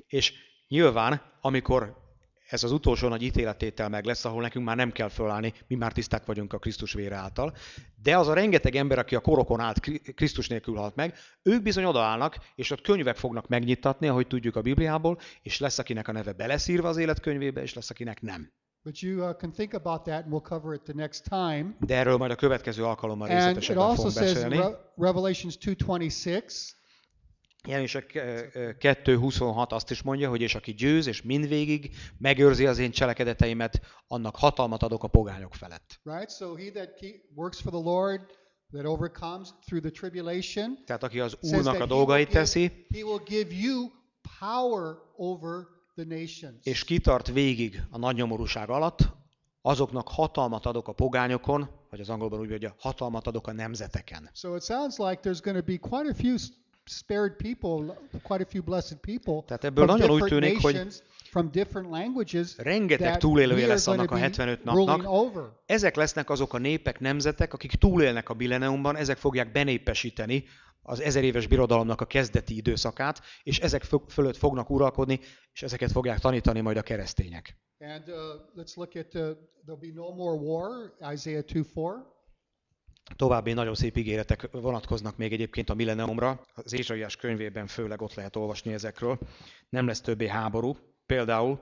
Speaker 2: És nyilván, amikor ez az utolsó nagy ítélettétel meg lesz, ahol nekünk már nem kell fölállni, mi már tiszták vagyunk a Krisztus vére által, de az a rengeteg ember, aki a korokon állt Kri- Krisztus nélkül halt meg, ők bizony odaállnak, és ott könyvek fognak megnyitatni, ahogy tudjuk a Bibliából, és lesz, akinek a neve beleszírva az életkönyvébe, és lesz, akinek nem.
Speaker 1: But you uh, can think about that, and we'll cover it the next time.
Speaker 2: De erről majd a következő alkalommal részletesebben fogunk beszélni.
Speaker 1: Re- Revelations 2:26,
Speaker 2: Jelenések eh, eh, 2.26 azt is mondja, hogy és aki győz, és mindvégig megőrzi az én cselekedeteimet, annak hatalmat adok a pogányok felett.
Speaker 1: right? So he that works for the Lord, that overcomes through the tribulation,
Speaker 2: Tehát aki az Úrnak a dolgait teszi,
Speaker 1: he will give you power over the nations.
Speaker 2: és kitart végig a nagy nyomorúság alatt, azoknak hatalmat adok a pogányokon, vagy az angolban úgy mondja, hatalmat adok a nemzeteken.
Speaker 1: So it sounds like there's going to be quite a few spared people, quite a few blessed people
Speaker 2: Tehát ebből
Speaker 1: from
Speaker 2: nagyon úgy tűnik, hogy
Speaker 1: from different languages
Speaker 2: rengeteg túlélője lesz annak a
Speaker 1: be
Speaker 2: 75
Speaker 1: ruling
Speaker 2: napnak. Ezek lesznek azok a népek, nemzetek, akik túlélnek a Bileneumban, ezek fogják benépesíteni az ezer éves birodalomnak a kezdeti időszakát, és ezek fö- fölött fognak uralkodni, és ezeket fogják tanítani majd a keresztények.
Speaker 1: And uh, let's look at uh, there'll be no more war, Isaiah 2:4.
Speaker 2: További nagyon szép ígéretek vonatkoznak még egyébként a Millenniumra. Az Ézsaiás könyvében főleg ott lehet olvasni ezekről. Nem lesz többé háború. Például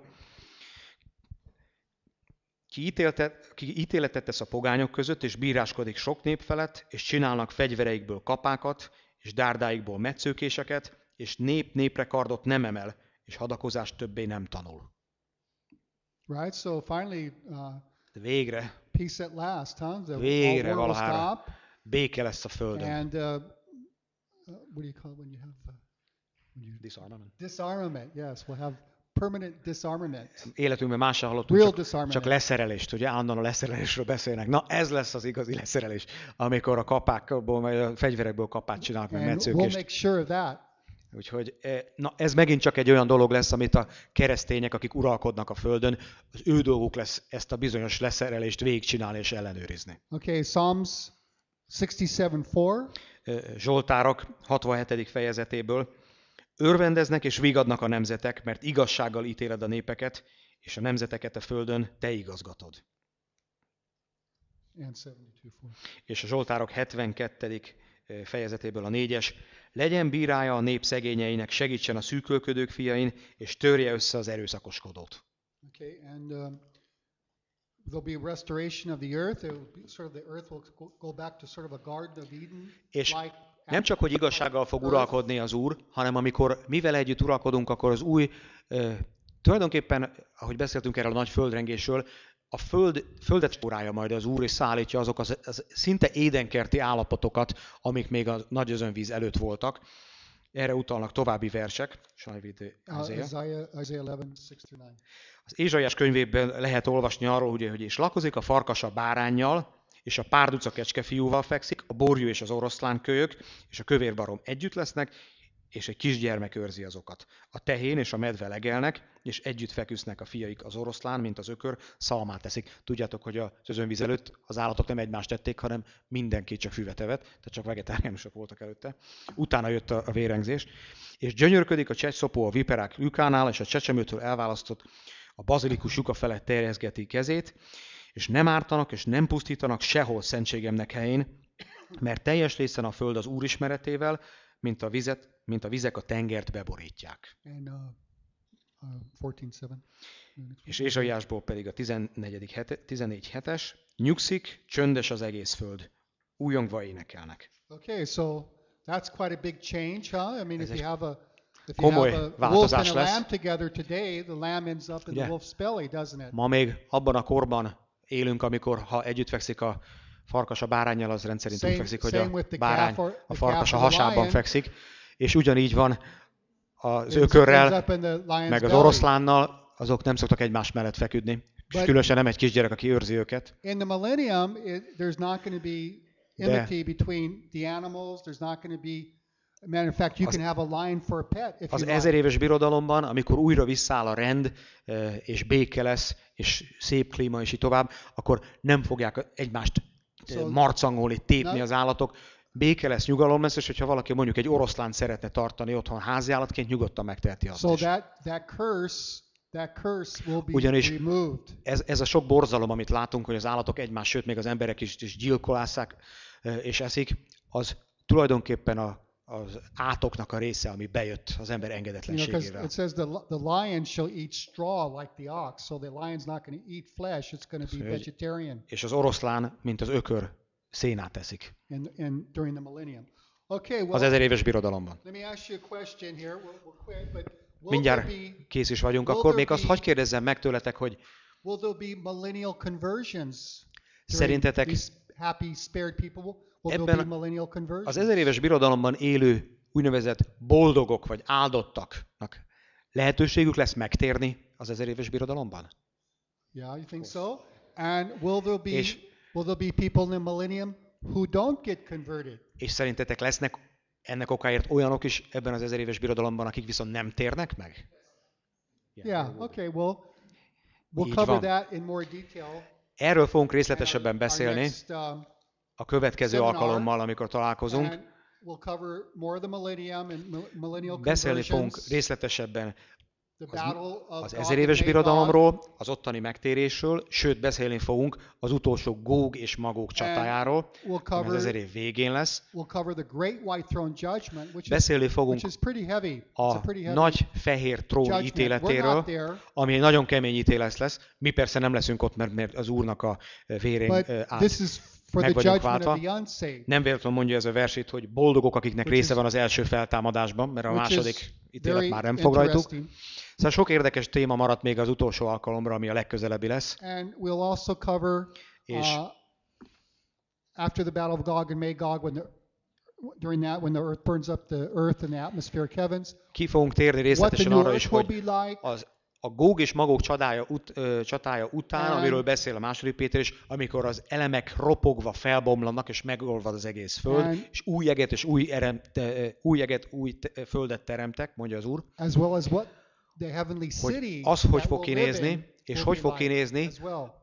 Speaker 2: ki, ítélte, ki ítéletet tesz a pogányok között, és bíráskodik sok nép felett, és csinálnak fegyvereikből kapákat, és dárdáikból metszőkéseket, és nép népre kardot nem emel, és hadakozást többé nem tanul.
Speaker 1: Right? So finally, uh,
Speaker 2: De végre
Speaker 1: peace at last, huh? The
Speaker 2: Végre valahára.
Speaker 1: stop.
Speaker 2: béke lesz a földön.
Speaker 1: And uh, uh, what do you call it when you have uh, when you
Speaker 2: Disarmament.
Speaker 1: disarmament? Yes, we'll have permanent disarmament.
Speaker 2: Életünkben más hallottunk,
Speaker 1: Real
Speaker 2: csak,
Speaker 1: disarmament.
Speaker 2: csak leszerelést, ugye állandóan a leszerelésről beszélnek. Na ez lesz az igazi leszerelés, amikor a kapákból, vagy a fegyverekből kapát csinálnak, meg
Speaker 1: And we'll make sure that.
Speaker 2: Úgyhogy eh, na, ez megint csak egy olyan dolog lesz, amit a keresztények, akik uralkodnak a földön, az ő dolguk lesz ezt a bizonyos leszerelést végigcsinálni és ellenőrizni.
Speaker 1: Okay, Psalms 67:4.
Speaker 2: Eh, Zsoltárok 67. fejezetéből. Örvendeznek és vigadnak a nemzetek, mert igazsággal ítéled a népeket, és a nemzeteket a földön te igazgatod.
Speaker 1: And 72:4.
Speaker 2: és a Zsoltárok 72. fejezetéből a négyes. Legyen bírája a nép szegényeinek, segítsen a szűkölködők fiain, és törje össze az erőszakoskodót.
Speaker 1: Okay, and um, there'll be a restoration of the earth. It will be sort of the earth will go- back to sort of a Garden of Eden.
Speaker 2: És
Speaker 1: like
Speaker 2: nem csak, hogy igazsággal fog uralkodni az Úr, hanem amikor mivel együtt uralkodunk, akkor az új, ö, tulajdonképpen, ahogy beszéltünk erről a nagy földrengésről, a föld, földet spórálja majd az Úr, és szállítja azok az, az szinte édenkerti állapotokat, amik még a nagy özönvíz előtt voltak. Erre utalnak további versek. Sajvít Izaiah.
Speaker 1: Isaiah, Isaiah 11, 6 through 9.
Speaker 2: Az Ézsaiás könyvében lehet olvasni arról, ugye, hogy és lakozik a farkas a bárányjal, és a párduca kecskefiúval fekszik, a borjú és az oroszlán kölyök, és a kövérbarom együtt lesznek, és egy kisgyermek őrzi azokat. A tehén és a medve legelnek, és együtt feküsznek a fiaik az oroszlán, mint az ökör, szalmát teszik. Tudjátok, hogy az özönvíz előtt az állatok nem egymást tették, hanem mindenki csak füvet evett, tehát csak vegetáriánusok voltak előtte. Utána jött a, a vérengzés. És gyönyörködik a csecsszopó a viperák lükánál, és a csecsemőtől elválasztott a bazilikus lyuka felett terjeszgeti kezét, és nem ártanak, és nem pusztítanak sehol szentségemnek helyén, mert teljes részen a föld az Úr ismeretével, mint a, vizet, mint a vizek a tengert beborítják.
Speaker 1: And uh, uh, 14, 7.
Speaker 2: És Ézsaiásból pedig a 14. hete, 14 hetes, nyugszik, csöndes az egész föld, újongva énekelnek.
Speaker 1: Okay, so that's quite a big change, huh? I mean,
Speaker 2: Ez
Speaker 1: if you have a if you
Speaker 2: komoly
Speaker 1: have a wolf and a lamb together today, the lamb ends up in
Speaker 2: Ugye?
Speaker 1: the wolf's belly, doesn't it?
Speaker 2: Ma még abban a korban élünk, amikor ha együtt fekszik a farkas a bárányjal, az rendszerint úgy
Speaker 1: Same-
Speaker 2: fekszik, hogy a bárány
Speaker 1: or-
Speaker 2: a farkas a hasában
Speaker 1: lion.
Speaker 2: fekszik, és ugyanígy van az ökörrel, meg az oroszlánnal, azok nem szoktak egymás mellett feküdni. És különösen nem egy kisgyerek, aki őrzi őket.
Speaker 1: In the millennium, it, there's not going to be enmity between the animals. There's not going to be. Matter of fact, you
Speaker 2: Az-
Speaker 1: can have a lion for a pet if
Speaker 2: Az
Speaker 1: you
Speaker 2: ezer éves birodalomban, amikor újra visszáll a rend, és béke lesz, és szép klíma, és így tovább, akkor nem fogják egymást
Speaker 1: Szóval-
Speaker 2: marcangolni, tépni az állatok. Béke lesz, nyugalom lesz, és hogyha valaki mondjuk egy oroszlán szeretne tartani otthon háziállatként, nyugodtan megteheti azt
Speaker 1: So
Speaker 2: is.
Speaker 1: that that curse, that curse will be
Speaker 2: Ugyanis-
Speaker 1: removed.
Speaker 2: Ez, ez a sok borzalom, amit látunk, hogy az állatok egymás, sőt még az emberek is, is gyilkolásszák eh, és eszik, az tulajdonképpen a, az átoknak a része, ami bejött az ember
Speaker 1: You know,
Speaker 2: engedetlenségével.
Speaker 1: it says the, the lion shall eat straw like the ox. So the lion's not going to eat flesh; it's going to be
Speaker 2: Szóval,
Speaker 1: vegetarian.
Speaker 2: És az oroszlán, mint az ökör, szénát teszik.
Speaker 1: in, in during the millennium. Okay, well,
Speaker 2: Az ezer éves birodalomban.
Speaker 1: let me ask you a question here. We'll, we'll quit, but will
Speaker 2: Mindjárt
Speaker 1: there be
Speaker 2: kész is vagyunk, akkor még azt hagyj kérdezzem meg tőletek, hogy
Speaker 1: will there be millennial conversions? during
Speaker 2: Szerintetek
Speaker 1: happy spared people? Will there
Speaker 2: ebben
Speaker 1: be millennial conversions?
Speaker 2: az ezer éves birodalomban élő úgynevezett boldogok vagy áldottaknak lehetőségük lesz megtérni az ezer éves birodalomban?
Speaker 1: yeah, you think so? And will there be
Speaker 2: És-
Speaker 1: will there be people in the millennium who don't get converted?
Speaker 2: És szerintetek lesznek ennek okáért olyanok is ebben az ezer éves birodalomban, akik viszont nem térnek meg?
Speaker 1: Yeah. Okay. Well, we'll cover that in more detail.
Speaker 2: Erről fogunk részletesebben beszélni
Speaker 1: um,
Speaker 2: a következő alkalommal, amikor találkozunk. Beszélni fogunk részletesebben az
Speaker 1: Gog
Speaker 2: ezer éves
Speaker 1: and Magog.
Speaker 2: birodalomról, az ottani megtérésről, sőt beszélni fogunk az utolsó Góg és Magóg csatájáról,
Speaker 1: We'll
Speaker 2: ami az
Speaker 1: cover
Speaker 2: ezer év végén lesz.
Speaker 1: cover
Speaker 2: Beszélni fogunk
Speaker 1: a
Speaker 2: nagy fehér trón ítéletéről, ami egy nagyon kemény ítélet lesz. Mi persze nem leszünk ott, mert, az Úrnak a vérén
Speaker 1: for
Speaker 2: meg vagyunk váltva. Nem véletlenül mondja ez a versét, hogy boldogok, akiknek része van az első feltámadásban, mert a második ítélet már nem fog rajtuk. Szóval sok érdekes téma maradt még az utolsó alkalomra, ami a legközelebbi lesz.
Speaker 1: And we'll also cover
Speaker 2: És-
Speaker 1: uh, after the battle of Gog and Magog, when the during that when the earth burns up the earth and the atmospheric heavens,
Speaker 2: Ki fogunk térni részletesen arra is, hogy az a Góg és Magók csatája, ut, ö, csatája után,
Speaker 1: And-
Speaker 2: amiről beszél a második Péter is, amikor az elemek ropogva felbomlanak, és megolvad az egész föld,
Speaker 1: And-
Speaker 2: és új eget és új, erem, te, új eget, új te, földet teremtek, mondja az Úr,
Speaker 1: as well as what
Speaker 2: hogy az hogy fog kinézni,
Speaker 1: in
Speaker 2: és hogy fog kinézni,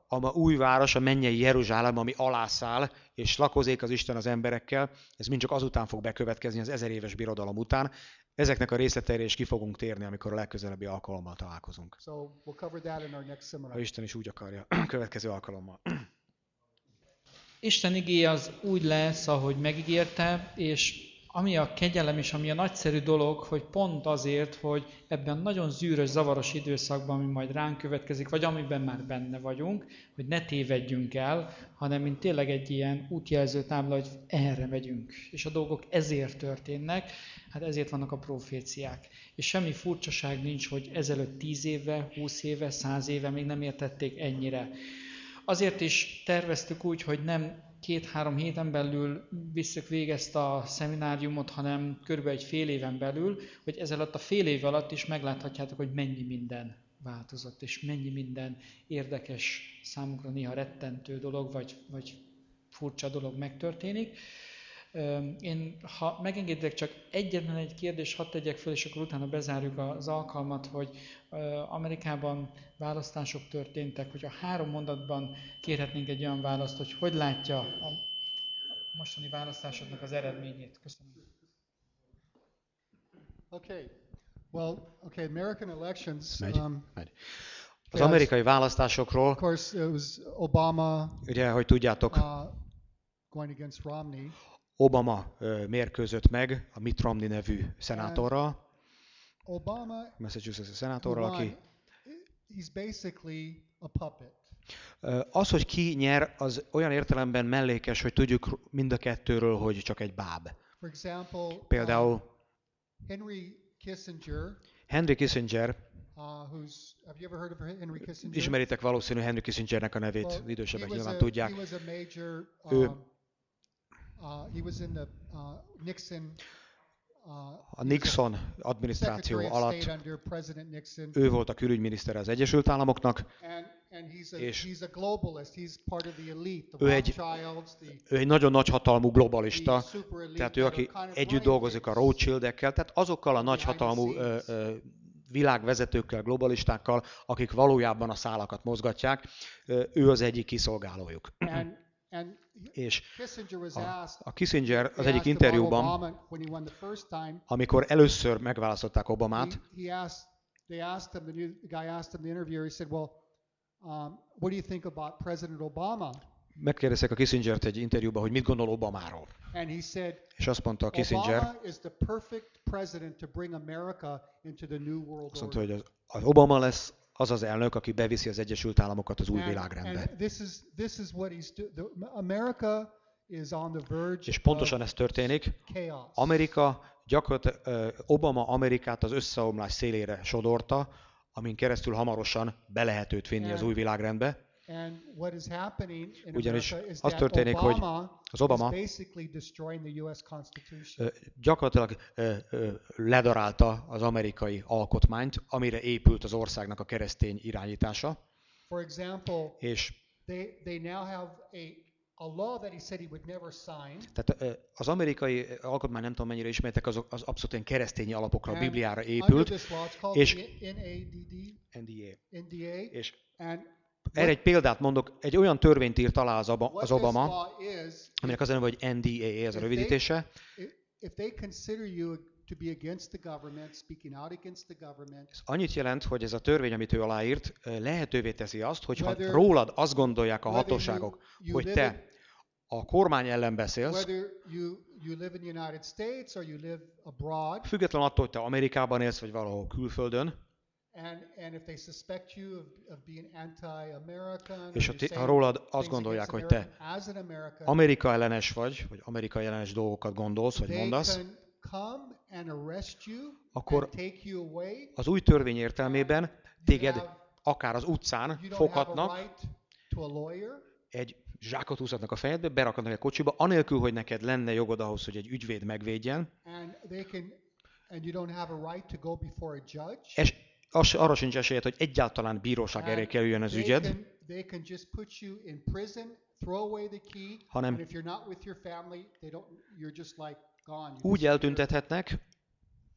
Speaker 2: a új város, a mennyei Jeruzsálem, ami alászáll, és lakozék az Isten az emberekkel, ez mind csak azután fog bekövetkezni, az ezer éves birodalom után. Ezeknek a részleteire is ki fogunk térni, amikor a legközelebbi alkalommal találkozunk.
Speaker 1: So we'll.
Speaker 2: Ha Isten is úgy akarja, következő alkalommal.
Speaker 3: Isten igéje az úgy lesz, ahogy megígérte, és ami a kegyelem és ami a nagyszerű dolog, hogy pont azért, hogy ebben nagyon zűrös, zavaros időszakban, ami majd ránk következik, vagy amiben már benne vagyunk, hogy ne tévedjünk el, hanem mint tényleg egy ilyen útjelző tábla, hogy erre megyünk. És a dolgok ezért történnek, hát ezért vannak a proféciák. És semmi furcsaság nincs, hogy ezelőtt 10 éve, 20 éve, 100 éve még nem értették ennyire. Azért is terveztük úgy, hogy nem két-három héten belül visszük végezt a szemináriumot, hanem körülbelül egy fél éven belül, hogy ezzel a fél év alatt is megláthatjátok, hogy mennyi minden változott, és mennyi minden érdekes, számunkra néha rettentő dolog, vagy, vagy furcsa dolog megtörténik. Én, ha megengedek, csak egyetlen egy kérdés hadd tegyek föl, és akkor utána bezárjuk az alkalmat, hogy Amerikában választások történtek, hogy a három mondatban kérhetnénk egy olyan választ, hogy hogy látja a mostani választásoknak az eredményét. Köszönöm.
Speaker 1: Okay. Well, okay, American elections.
Speaker 2: Megy,
Speaker 1: Um,
Speaker 2: megy. Az amerikai választásokról,
Speaker 1: of course, it was Obama
Speaker 2: ugye, hogy tudjátok,
Speaker 1: uh, going against Romney.
Speaker 2: Obama mérkőzött meg a Mitt Romney nevű szenátorral,
Speaker 1: Obama
Speaker 2: Massachusetts szenátorral, aki
Speaker 1: he's basically a puppet.
Speaker 2: Az, hogy ki nyer, az olyan értelemben mellékes, hogy tudjuk mind a kettőről, hogy csak egy báb.
Speaker 1: For example, um,
Speaker 2: Például
Speaker 1: Henry Kissinger,
Speaker 2: Henry Kissinger,
Speaker 1: uh, who's have you ever heard of Henry Kissinger?
Speaker 2: ismeritek valószínű Henry Kissingernek a nevét,
Speaker 1: Well,
Speaker 2: idősebbek nyilván
Speaker 1: a-
Speaker 2: tudják.
Speaker 1: Major.
Speaker 2: Ő-
Speaker 1: Um, uh, he was in the uh, Nixon. Uh,
Speaker 2: A Nixon adminisztráció alatt ő volt a külügyminisztere az Egyesült Államoknak, És- Ő egy- ő egy nagyon nagyhatalmú globalista, tehát ő, aki együtt dolgozik a. Rothschildekkel, tehát azokkal a nagyhatalmú ö, ö, világvezetőkkel, globalistákkal, akik valójában a szálakat mozgatják, ő az egyik kiszolgálójuk.
Speaker 1: And
Speaker 2: És a, a Kissinger az egyik interjúban, amikor először megválasztották Obamát,
Speaker 1: they asked him, the, new, the guy asked him, the interviewer, he said, well, um, what do you think about President Obama?
Speaker 2: megkérdeztek a Kissingert egy interjúban, hogy mit gondol Obamáról.
Speaker 1: And he said,
Speaker 2: És azt mondta a Kissinger,
Speaker 1: Obama is the perfect president to bring America into the new world
Speaker 2: azt mondta, hogy az, az Obama lesz az az elnök, aki beviszi az Egyesült Államokat az új világrendbe. És pontosan ez történik. Amerika gyakorlatilag Obama Amerikát az összeomlás szélére sodorta, amin keresztül hamarosan be lehet őt vinni az új világrendbe. Ugyanis az történik, hogy az Obama
Speaker 1: is basically destroying the U.S. Constitution.
Speaker 2: ö, gyakorlatilag ledarálta az amerikai alkotmányt, amire épült az országnak a keresztény irányítása, és tehát az amerikai alkotmány, nem tudom mennyire ismertek, az, az abszolút ilyen keresztény alapokra, a Bibliára épült, és-
Speaker 1: NADD,
Speaker 2: NDA. És erre egy példát mondok, egy olyan törvényt írt alá az,
Speaker 1: what
Speaker 2: az Obama, aminek az a neve, hogy NDAA, ez a rövidítése, Ez annyit jelent, hogy ez a törvény, amit ő aláírt, lehetővé teszi azt, hogy ha rólad azt gondolják a hatóságok, hogy te a kormány ellen beszélsz, független attól, hogy te Amerikában élsz, vagy valahol külföldön, és ha, ti- ha rólad azt gondolják, hogy te Amerika ellenes vagy, vagy Amerika ellenes dolgokat gondolsz, vagy mondasz, Akkor az új törvény értelmében téged akár az utcán
Speaker 1: a
Speaker 2: foghatnak,
Speaker 1: a
Speaker 2: egy zsákot húzhatnak a fejedbe, berakhatnak egy kocsiba, anélkül, hogy neked lenne jogod ahhoz, hogy egy ügyvéd megvédjen,
Speaker 1: a a
Speaker 2: és az, arra sincs esélyed, hogy egyáltalán bíróság elé kerüljön az ügyed, Hanem- úgy eltüntethetnek,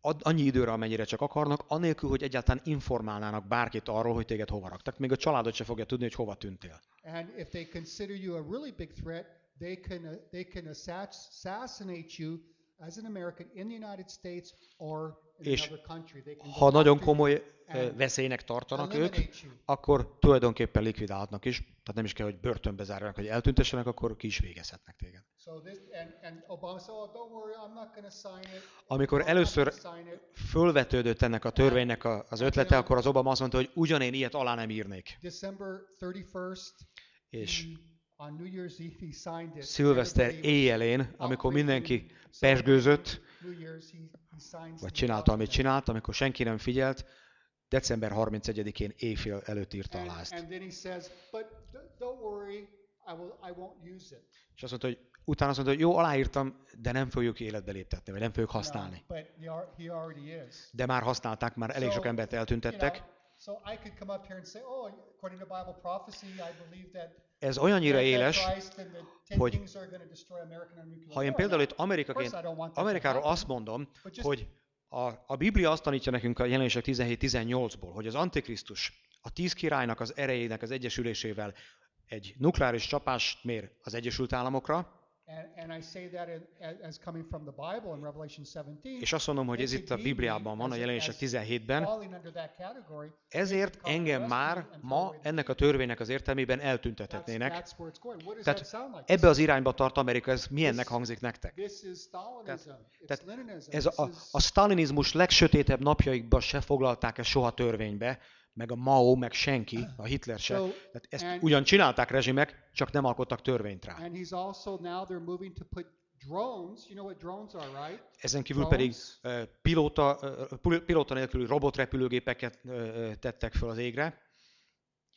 Speaker 2: ad- annyi időre, amennyire csak akarnak, anélkül, hogy egyáltalán informálnának bárkit arról, hogy téged hova raktak. Még a családod se fogja tudni, hogy hova tűntél.
Speaker 1: And if they consider you a really big threat, they can they can assass- assassinate you as an American in the United States or in
Speaker 2: És Ha nagyon komoly
Speaker 1: and
Speaker 2: veszélynek tartanak ők, akkor tulajdonképpen likvidálhatnak is, tehát nem is kell, hogy börtönbe zárjanak, hogy eltüntessenek, akkor ki is végezhetnek téged.
Speaker 1: Oh.
Speaker 2: Amikor először fölvetődött ennek a törvénynek az ötlete, akkor az Obama azt mondta, hogy ugyan én ilyet alá nem írnék.
Speaker 1: December 31st,
Speaker 2: És szilveszter éjjelén, amikor mindenki pesgőzött, Vagy csinálta, amit csinált, amikor senki nem figyelt, december 31-én éjfél előtt írta alá ezt. És azt mondta, hogy utána azt mondta, hogy jó, aláírtam, de nem fogjuk életbe léptetni, vagy nem fogjuk használni. De már használták, már elég sok
Speaker 1: So,
Speaker 2: embert eltüntettek.
Speaker 1: know, so I could come up here and say, oh, according to Bible prophecy, I believe that
Speaker 2: Ez olyannyira éles, hogy ha én például itt Amerikaként, Amerikáról azt mondom, hogy a, a Biblia azt tanítja nekünk a jelenések 17-18-ból, hogy az Antikrisztus a tíz királynak az erejének az egyesülésével egy nukleáris csapást mér az Egyesült Államokra,
Speaker 1: And, and I say that in, as coming from the Bible in Revelation 17.
Speaker 2: és azt mondom, hogy ez
Speaker 1: it
Speaker 2: itt a
Speaker 1: could be
Speaker 2: Bibliában van, a jelenések
Speaker 1: as
Speaker 2: 17-ben,
Speaker 1: falling under that category,
Speaker 2: ezért engem már ma ennek a törvénynek az értelmében eltüntethetnének. Tehát ebbe az irányba tart Amerika, ez milyennek hangzik nektek? Tehát
Speaker 1: Leninism.
Speaker 2: Ez a, a sztalinizmus legsötétebb napjaikban se foglalták ezt soha törvénybe, meg a Mao, meg senki, a Hitler se.
Speaker 1: So,
Speaker 2: Tehát ezt
Speaker 1: and-
Speaker 2: ugyan csinálták rezsimek, csak nem alkottak törvényt rá.
Speaker 1: And he's also now they're moving to put drones. You know what drones are, right?
Speaker 2: Ezen kívül pedig
Speaker 1: drones.
Speaker 2: ö, pilóta, ö, pil- pilóta nélküli robotrepülőgépeket ö, tettek föl az égre.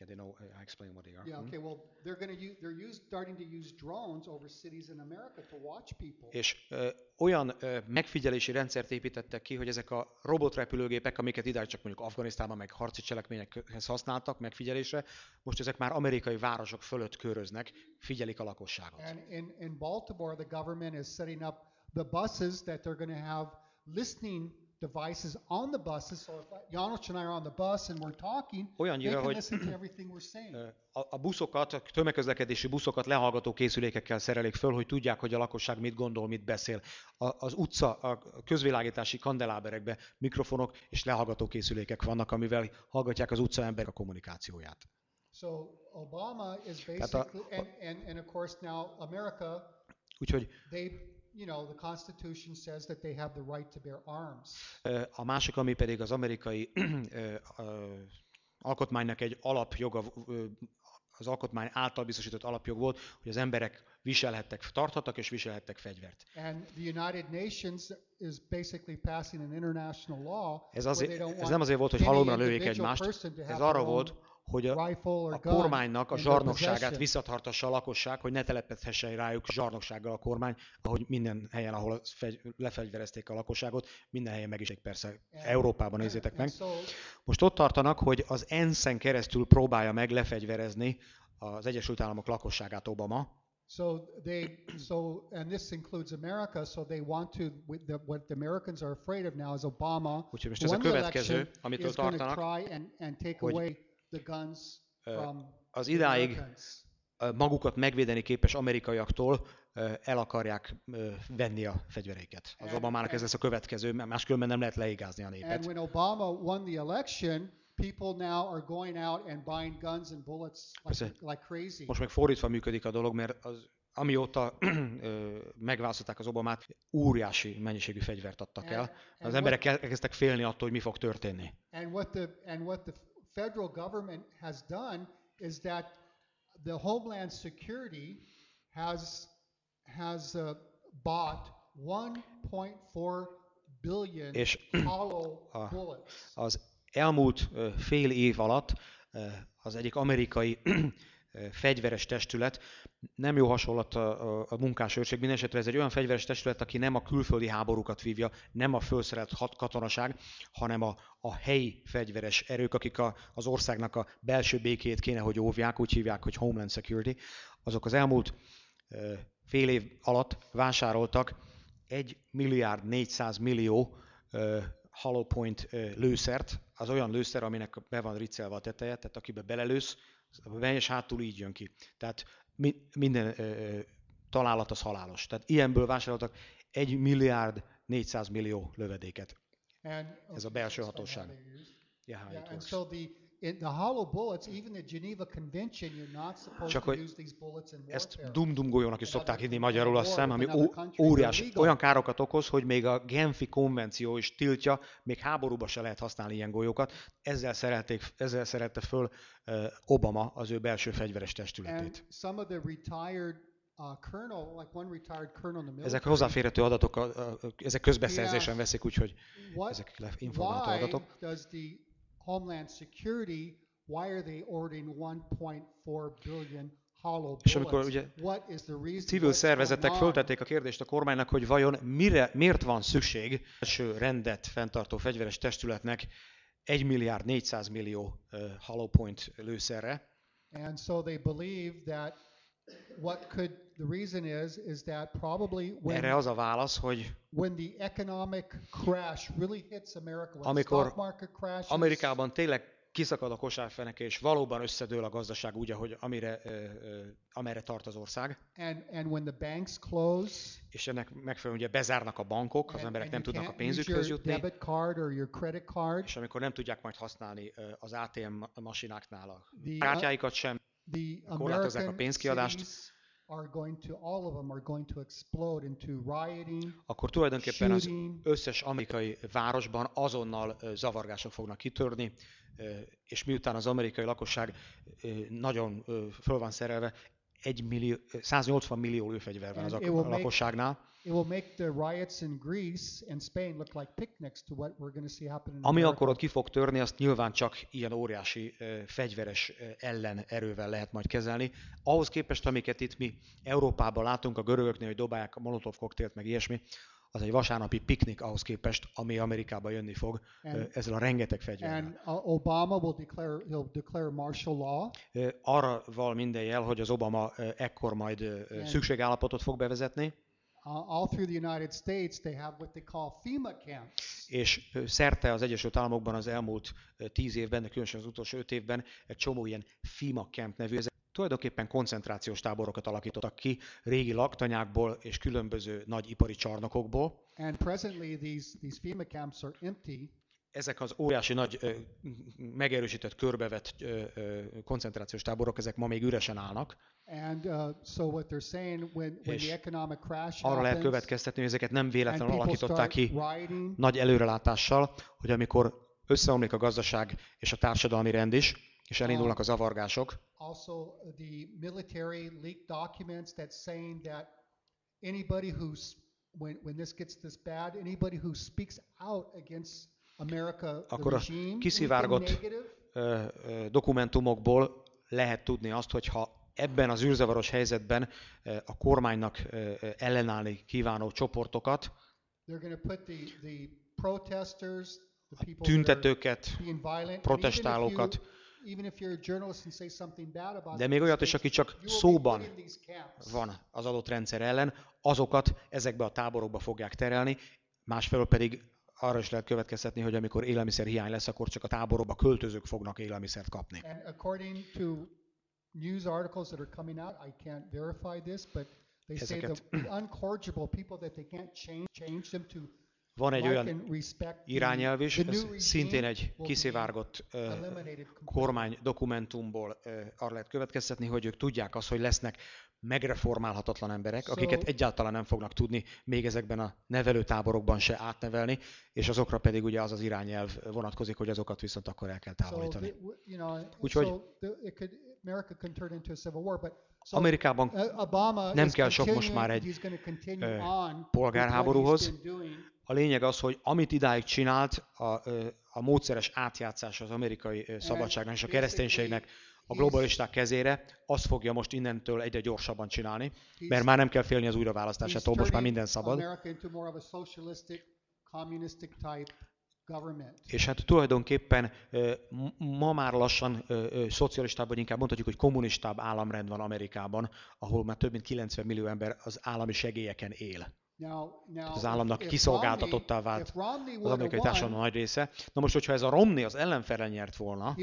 Speaker 2: Yeah, they know, I explain what they are.
Speaker 1: Yeah.
Speaker 2: Mhm.
Speaker 1: Okay. Well, they're going to use. They're use, starting to use drones over cities in America to watch people.
Speaker 2: És ö, olyan ö, megfigyelési rendszert építettek ki, hogy ezek a robotrepülőgépek, amiket idáig csak mondjuk Afganisztánban meg harci cselekményekhez használtak megfigyelésre, most ezek már amerikai városok fölött köröznek, figyelik a lakosságot.
Speaker 1: And in, in Baltimore, the government is setting up the buses that they're going to have listening devices on the buses. So if Janos and I are on the bus and we're talking, they
Speaker 2: Olyannyira,
Speaker 1: can
Speaker 2: hogy-
Speaker 1: listen to everything we're saying.
Speaker 2: A, a buszokat, a tömegközlekedési buszokat lehallgató készülékekkel szerelik föl, hogy tudják, hogy a lakosság mit gondol, mit beszél. A, az utca, a közvilágítási kandeláberekben mikrofonok és lehallgató készülékek vannak, amivel hallgatják az utca emberek a kommunikációját.
Speaker 1: So Obama is
Speaker 2: Tehát a-
Speaker 1: basically, and, and, and of course now America,
Speaker 2: Úgyhogy
Speaker 1: they,
Speaker 2: a másik, ami pedig az amerikai alkotmánynak egy alapjoga, az alkotmány által biztosított alapjog volt, hogy az emberek viselhettek, tarthattak és viselhettek fegyvert.
Speaker 1: And the United Nations is basically passing an international law
Speaker 2: Ez, azért, ez nem azért volt, hogy halomra lőjék egymást, ez arra volt, hogy a, a kormánynak a zsarnokságát visszatartassa a lakosság, hogy ne telepedhessen rájuk zsarnoksággal a kormány, ahogy minden helyen, ahol fegy, lefegyverezték a lakosságot, minden helyen meg is egy persze Európában nézzétek meg. Most ott tartanak, hogy az ENSZ-en keresztül próbálja meg lefegyverezni az Egyesült Államok lakosságát Obama,
Speaker 1: So they so and this includes America. So they want to. The, what the Americans are afraid of now is Obama
Speaker 2: Úgyhogy most ez a következő, amitől tartanak,
Speaker 1: and, and take
Speaker 2: hogy,
Speaker 1: away the guns from
Speaker 2: az idáig magukat megvédeni képes amerikaiaktól el akarják venni a fegyvereiket. Az
Speaker 1: And-
Speaker 2: Obamának ez lesz a következő, mert máskülönben nem lehet leigázni a
Speaker 1: And
Speaker 2: népet.
Speaker 1: when Obama won the election, people now are going out and buying guns and bullets like, like crazy.
Speaker 2: Most meg fordítva működik a dolog, mert az, amióta megválasztották az Obamát, óriási mennyiségű fegyvert adtak el.
Speaker 1: And-
Speaker 2: Az
Speaker 1: and
Speaker 2: emberek elkezdtek félni attól, hogy mi fog történni.
Speaker 1: And what the and what the federal government has done is that the Homeland Security has has uh, bought 1.4 billion
Speaker 2: És
Speaker 1: hollow
Speaker 2: a-
Speaker 1: bullets.
Speaker 2: Az elmúlt fél év alatt az egyik amerikai fegyveres testület, nem jó hasonlat a, a, a munkásőrség, minden esetre ez egy olyan fegyveres testület, aki nem a külföldi háborúkat vívja, nem a felszerelt hat, katonaság, hanem a, a helyi fegyveres erők, akik a, az országnak a belső békét kéne, hogy óvják, úgy hívják, hogy Homeland Security, azok az elmúlt fél év alatt vásároltak 1 milliárd 400 millió hollow point lőszert, az olyan lőszer, aminek be van riccelve a teteje, tehát akibe belelősz, az be és hátul így jön ki. Tehát mi, minden ö, találat az halálos. Tehát ilyenből vásároltak 1 milliárd 400 millió lövedéket.
Speaker 1: And
Speaker 2: Ez a
Speaker 1: okay,
Speaker 2: belső hatóság. Yeah,
Speaker 1: Yeah, so the
Speaker 2: Csak hogy Ezt
Speaker 1: warfare.
Speaker 2: dum-dum golyónak is szokták hívni magyarul, azt
Speaker 1: war
Speaker 2: hiszem, ami
Speaker 1: with another
Speaker 2: ó-
Speaker 1: country, they're
Speaker 2: óriási,
Speaker 1: legal.
Speaker 2: olyan károkat okoz, hogy még a Genfi konvenció is tiltja, még háborúba se lehet használni ilyen golyókat. Ezzel, szerelték, ezzel szerette föl Obama az ő belső fegyveres testületét.
Speaker 1: uh,
Speaker 2: Ezek hozzáférhető adatok, a- a- ezek közbeszerzésen veszik, úgyhogy ezek
Speaker 1: why
Speaker 2: adatok.
Speaker 1: Homeland Security, why are they ordering 1.4 billion hollow
Speaker 2: És amikor ugye
Speaker 1: What is the reason?
Speaker 2: civil szervezetek föltették a kérdést a kormánynak, hogy vajon mire, miért van szükség első rendet fenntartó fegyveres testületnek 1 milliárd 400 millió uh, hollow point lőszerre,
Speaker 1: And so they believe that what could the reason is is that probably when
Speaker 2: Erre az a válasz, hogy
Speaker 1: when the economic crash really hits America, when the
Speaker 2: Amikor
Speaker 1: stock market crashes,
Speaker 2: Amerikában tényleg kiszakad a kosárfeneke, és valóban összedől a gazdaság úgy, ahogy amire, ö, ö, amerre tart az ország,
Speaker 1: and and when the banks close,
Speaker 2: és ennek megfelelően ugye bezárnak a bankok, az
Speaker 1: and-
Speaker 2: emberek
Speaker 1: and
Speaker 2: nem tudnak a pénzükhöz jutni,
Speaker 1: debit card or your credit card,
Speaker 2: és amikor nem tudják majd használni az ATM masináknál a
Speaker 1: The-
Speaker 2: kártyáikat sem,
Speaker 1: the
Speaker 2: korlátozzák a pénzkiadást. akkor tulajdonképpen az összes amerikai városban azonnal zavargások fognak kitörni, és miután az amerikai lakosság nagyon föl van szerelve, 1 millió, ö, 180 millió lőfegyver van az a a lakosságnál,
Speaker 1: it will make the riots in Greece and Spain look like picnics to what we're going to see happen in
Speaker 2: Ami akkor ott ki fog törni, azt nyilván csak ilyen óriási ö, fegyveres ö, ellen erővel lehet majd kezelni. Ahhoz képest, amiket itt mi Európában látunk a görögöknél, hogy dobálják a molotov koktélt, meg ilyesmi, az egy vasárnapi piknik ahhoz képest, ami Amerikába jönni fog
Speaker 1: And-
Speaker 2: ezzel a rengeteg fegyverrel.
Speaker 1: And uh, Obama will declare he'll declare martial law,
Speaker 2: Arra val minden jel, hogy az Obama ekkor majd
Speaker 1: Igen.
Speaker 2: szükségállapotot fog bevezetni,
Speaker 1: Uh, all through the United States, they have what they call FEMA camps.
Speaker 2: és szerte az Egyesült Államokban az elmúlt tíz évben, de különösen az utolsó öt évben egy csomó ilyen FEMA camp nevű, tulajdonképpen koncentrációs táborokat alakítottak ki régi laktanyákból és különböző nagy ipari csarnokokból.
Speaker 1: And presently, these, these FEMA camps are empty.
Speaker 2: Ezek az óriási nagy ö, megerősített, körbevett ö, ö, koncentrációs táborok, ezek ma még üresen állnak.
Speaker 1: And uh, so what they're saying, when, when
Speaker 2: És
Speaker 1: the economic crash
Speaker 2: Arra lehet következtetni, hogy ezeket nem véletlenül alakították ki
Speaker 1: rioting,
Speaker 2: nagy előrelátással, hogy amikor összeomlik a gazdaság és a társadalmi rend is, és elindulnak a zavargások,
Speaker 1: also the military leaked documents that saying that anybody who's when, when this gets this bad, anybody who speaks out against America, the
Speaker 2: Akkor a
Speaker 1: regime,
Speaker 2: kiszivárgott
Speaker 1: negative,
Speaker 2: ö, ö, dokumentumokból lehet tudni azt, hogy ha ebben az űrzavaros helyzetben a kormánynak ellenállni kívánó csoportokat,
Speaker 1: are
Speaker 2: tüntetőket, protestálókat, de még olyat is, aki csak szóban van az adott rendszer ellen, azokat ezekbe a táborokba fogják terelni, másfelől pedig arra is lehet következtetni, hogy amikor élelmiszer hiány lesz, akkor csak a táborokba költözők fognak élelmiszert kapni. Ezeket- Van egy olyan irányelv is, ez szintén egy kiszivárgott kormány dokumentumból ö, arra lehet következtetni, hogy ők tudják azt, hogy lesznek megreformálhatatlan emberek, akiket egyáltalán nem fognak tudni még ezekben a nevelőtáborokban se átnevelni, és azokra pedig ugye az az irányelv vonatkozik, hogy azokat viszont akkor el kell távolítani. Úgyhogy- Amerikában
Speaker 1: uh,
Speaker 2: nem kell sok most már egy, polgárháborúhoz. A lényeg az, hogy amit idáig csinált, a, a módszeres átjátszás az amerikai szabadságnak és a kereszténységnek a globalisták kezére, azt fogja most innentől egyre gyorsabban csinálni, mert már nem kell félni az újraválasztásától, most már minden szabad. És hát tulajdonképpen ma már lassan szocialistább, vagy inkább mondhatjuk, hogy kommunistább államrend van Amerikában, ahol már több mint 90 millió ember az állami segélyeken él.
Speaker 1: Now,
Speaker 2: Az államnak kiszolgáltatottá vált Az amerikai társadalom nagy része. Na most, hogyha ez a Romney az ellenfele nyert volna,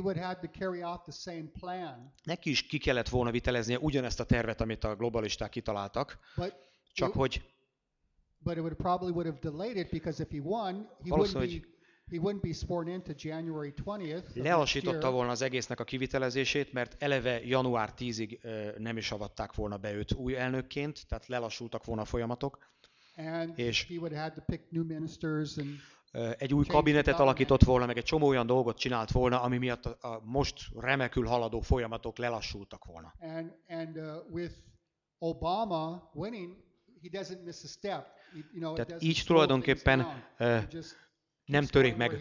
Speaker 2: neki is ki kellett volna viteleznie ugyanezt a tervet, amit a globalisták kitaláltak, csak hogy
Speaker 1: but it would probably would have delayed it because if he won, he wouldn't
Speaker 2: Valószínűleg,
Speaker 1: be he wouldn't be sworn in to January 20th. of next
Speaker 2: Lelassította
Speaker 1: year,
Speaker 2: volna az egésznek a kivitelezését, mert eleve január 10-ig ö, nem is avatták volna be őt új elnökként, tehát lelassultak volna a folyamatok,
Speaker 1: and
Speaker 2: és-
Speaker 1: he would have had to pick new ministers and
Speaker 2: Ö, egy új kabinetet alakított volna, meg egy csomó olyan dolgot csinált volna, ami miatt a, a most remekül haladó folyamatok lelassultak volna.
Speaker 1: and and uh, with Obama winning, he doesn't miss a step. He, you know, it
Speaker 2: Tehát így tulajdonképpen, Nem törik meg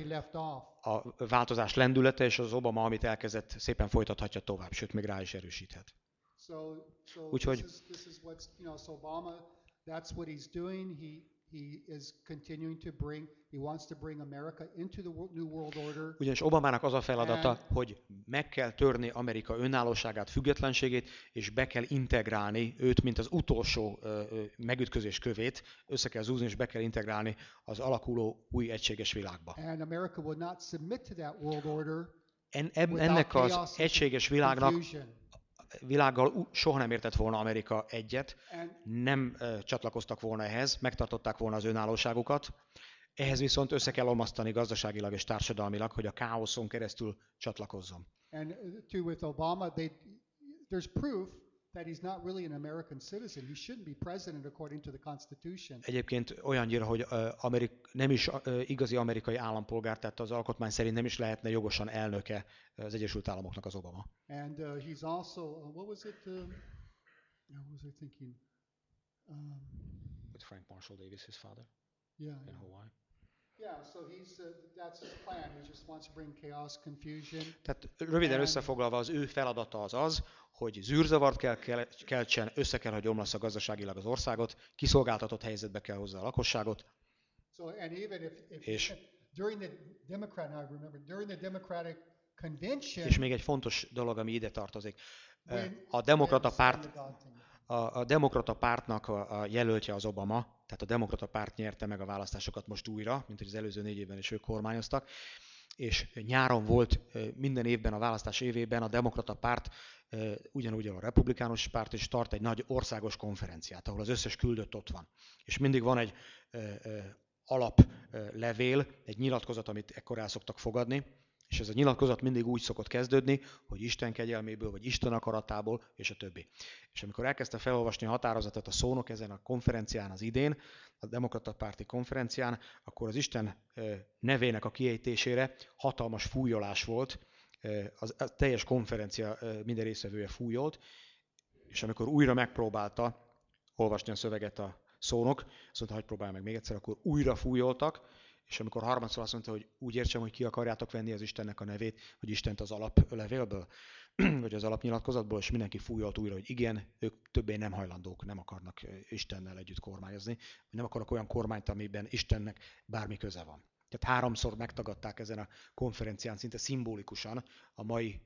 Speaker 2: a változás lendülete, és az Obama, amit elkezdett, szépen folytathatja tovább, sőt, még rá is erősíthet. Úgyhogy- Ugyanis Obamának az a feladata, hogy meg kell törni Amerika önállóságát, függetlenségét, és be kell integrálni őt, mint az utolsó megütközés kövét, össze kell zúzni, és be kell integrálni az alakuló új egységes világba.
Speaker 1: And America will not submit to that world order
Speaker 2: ennek az egységes világnak,
Speaker 1: confusion.
Speaker 2: Világgal soha nem értett volna Amerika egyet, nem csatlakoztak volna ehhez, megtartották volna az önállóságukat. Ehhez viszont össze kell omasztani gazdaságilag és társadalmilag, hogy a káoszon keresztül csatlakozzon.
Speaker 1: And too, with Obama, they, there's proof that he's not really an American citizen. He shouldn't be president according to the Constitution.
Speaker 2: Egyébként olyannyira, hogy Amerik, nem is igazi amerikai állampolgár, tehát az alkotmány szerint nem is lehetne jogosan elnöke az Egyesült Államoknak az Obama.
Speaker 1: And uh, he's also, uh, what was it? Um, what was I thinking? Um,
Speaker 2: With Frank Marshall Davis, his father
Speaker 1: yeah,
Speaker 2: in
Speaker 1: yeah.
Speaker 2: Hawaii.
Speaker 1: Yeah, so he's, uh, that's his plan. He just wants to bring chaos, confusion.
Speaker 2: Tehát röviden összefoglalva az ő feladata az az, hogy zűrzavart kell kel- keltsen, össze kell, hogy omlassza gazdaságilag az országot, kiszolgáltatott helyzetbe kell hozzá a lakosságot,
Speaker 1: So, and even if, if
Speaker 2: És-
Speaker 1: during the Democrat, now I remember, during the Democratic convention,
Speaker 2: és még egy fontos dolog, ami ide tartozik. A demokrata párt. A, a demokrata pártnak a jelöltje az Obama, tehát a demokrata párt nyerte meg a választásokat most újra, mint hogy az előző négy évben is ők kormányoztak, és nyáron volt minden évben a választás évében a demokrata párt, ugyanúgy a republikánus párt is tart egy nagy országos konferenciát, ahol az összes küldött ott van. És mindig van egy alaplevél, egy nyilatkozat, amit ekkor el szoktak fogadni, és ez a nyilatkozat mindig úgy szokott kezdődni, hogy Isten kegyelméből, vagy Isten akaratából, és a többi. És amikor elkezdte felolvasni a határozatot a szónok ezen a konferencián az idén, a Demokrata Párti konferencián, akkor az Isten nevének a kiejtésére hatalmas fújolás volt, az, a teljes konferencia minden részvevője fújolt, és amikor újra megpróbálta olvasni a szöveget a szónok, azt mondta, hogy próbálj meg még egyszer, akkor újra fújoltak, és amikor harmadszor azt mondta, hogy úgy értsem, hogy ki akarjátok venni az Istennek a nevét, hogy Istent az alaplevélből, vagy az alapnyilatkozatból, és mindenki fújolt újra, hogy igen, ők többé nem hajlandók, nem akarnak Istennel együtt kormányozni, nem akarnak olyan kormányt, amiben Istennek bármi köze van. Tehát háromszor megtagadták ezen a konferencián szinte szimbolikusan a mai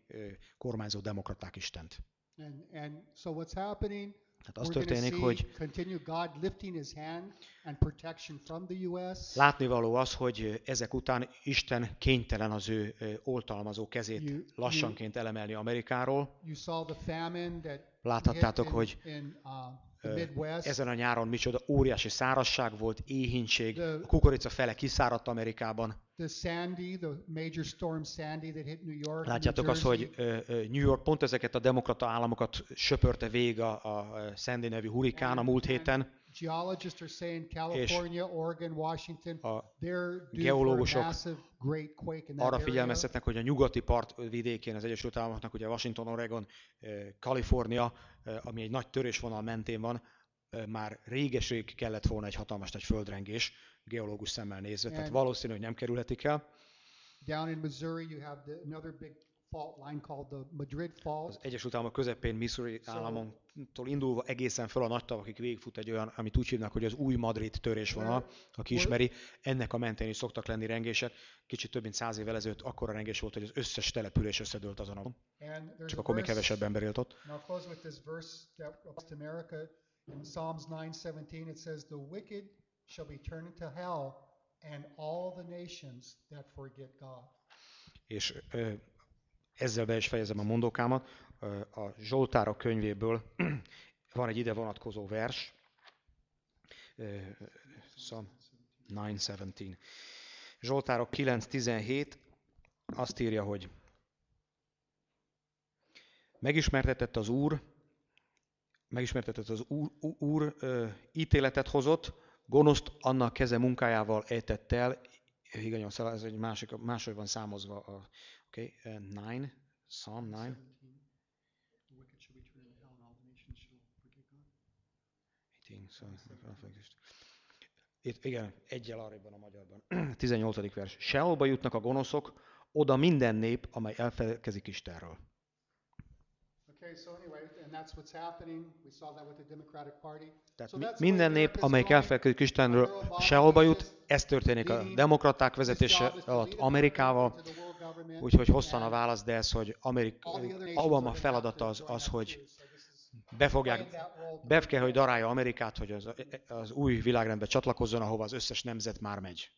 Speaker 2: kormányzó demokraták Istent.
Speaker 1: And, and so what's happening?
Speaker 2: Hát az történik, hogy. Látnivaló az, hogy ezek után Isten kénytelen az ő oltalmazó kezét lassanként elemelni Amerikáról. Láthattátok, hogy, Ezen a nyáron micsoda óriási szárasság volt, éhínség,
Speaker 1: The-
Speaker 2: a kukorica fele kiszáradt Amerikában.
Speaker 1: the Sandy, the major storm Sandy that hit New York.
Speaker 2: Látjátok
Speaker 1: New
Speaker 2: azt, hogy New York pont ezeket a demokrata államokat söpörte végig a, a Sandy nevű hurikán a múlt héten.
Speaker 1: Geologists are saying California, Oregon, Washington, they're due for a massive great quake in that
Speaker 2: arra figyelmeztetnek, hogy a nyugati part vidékén az Egyesült Államoknak, ugye Washington, Oregon, ö, Kalifornia, ö, ami egy nagy törésvonal mentén van, ö, már réges-rég kellett volna egy hatalmas nagy földrengés, geológus szemmel nézve, tehát valószínű, hogy nem kerülhetik el.
Speaker 1: Down in Missouri, you have the, another big fault line called the Madrid Fault.
Speaker 2: Az Egyesült Államok közepén Missouri
Speaker 1: Szóval-
Speaker 2: államontól indulva egészen föl a nagy tavakig végigfut egy olyan, amit úgy hívnak, hogy az új Madrid törésvonal, aki ismeri, ennek a mentén is szoktak lenni rengések. Kicsit több mint száz évvel ezelőtt akkora rengés volt, hogy az összes település összedőlt azon a csak
Speaker 1: a
Speaker 2: akkor még kevesebb ember élt ott.
Speaker 1: In Psalms 9:17, it says, "The wicked shall be turned into hell, and all the nations that forget God."
Speaker 2: És ezzel be is fejezem a mondókámat. A Zsoltárok könyvéből van egy ide vonatkozó vers, Psalm 9.17. Zsoltárok 9.17 azt írja, hogy megismertetett az Úr, megismertetett az Úr, Úr, ö, ítéletet hozott, gonoszt annak keze munkájával ejtett el, higanyos, ez egy másik, máshogy van számozva a, okay, uh, nine, Psalm 9. Itt, igen, egyel arrébb van a magyarban. 18. vers. Sehova jutnak a gonoszok, oda minden nép, amely elfelkezik Istenről. Tehát
Speaker 1: So way
Speaker 2: minden nép, amelyik
Speaker 1: going.
Speaker 2: elfelkezik Istenről, sehova jut, ez történik a demokraták vezetése alatt Amerikával, úgyhogy hosszan a válasz, de ez, hogy Amerik, Obama feladata az, az hogy
Speaker 1: too. So this is
Speaker 2: be fogják,
Speaker 1: playing that role
Speaker 2: be kell, hogy darálja Amerikát, hogy az, az új világrendbe csatlakozzon, ahova az összes nemzet már megy.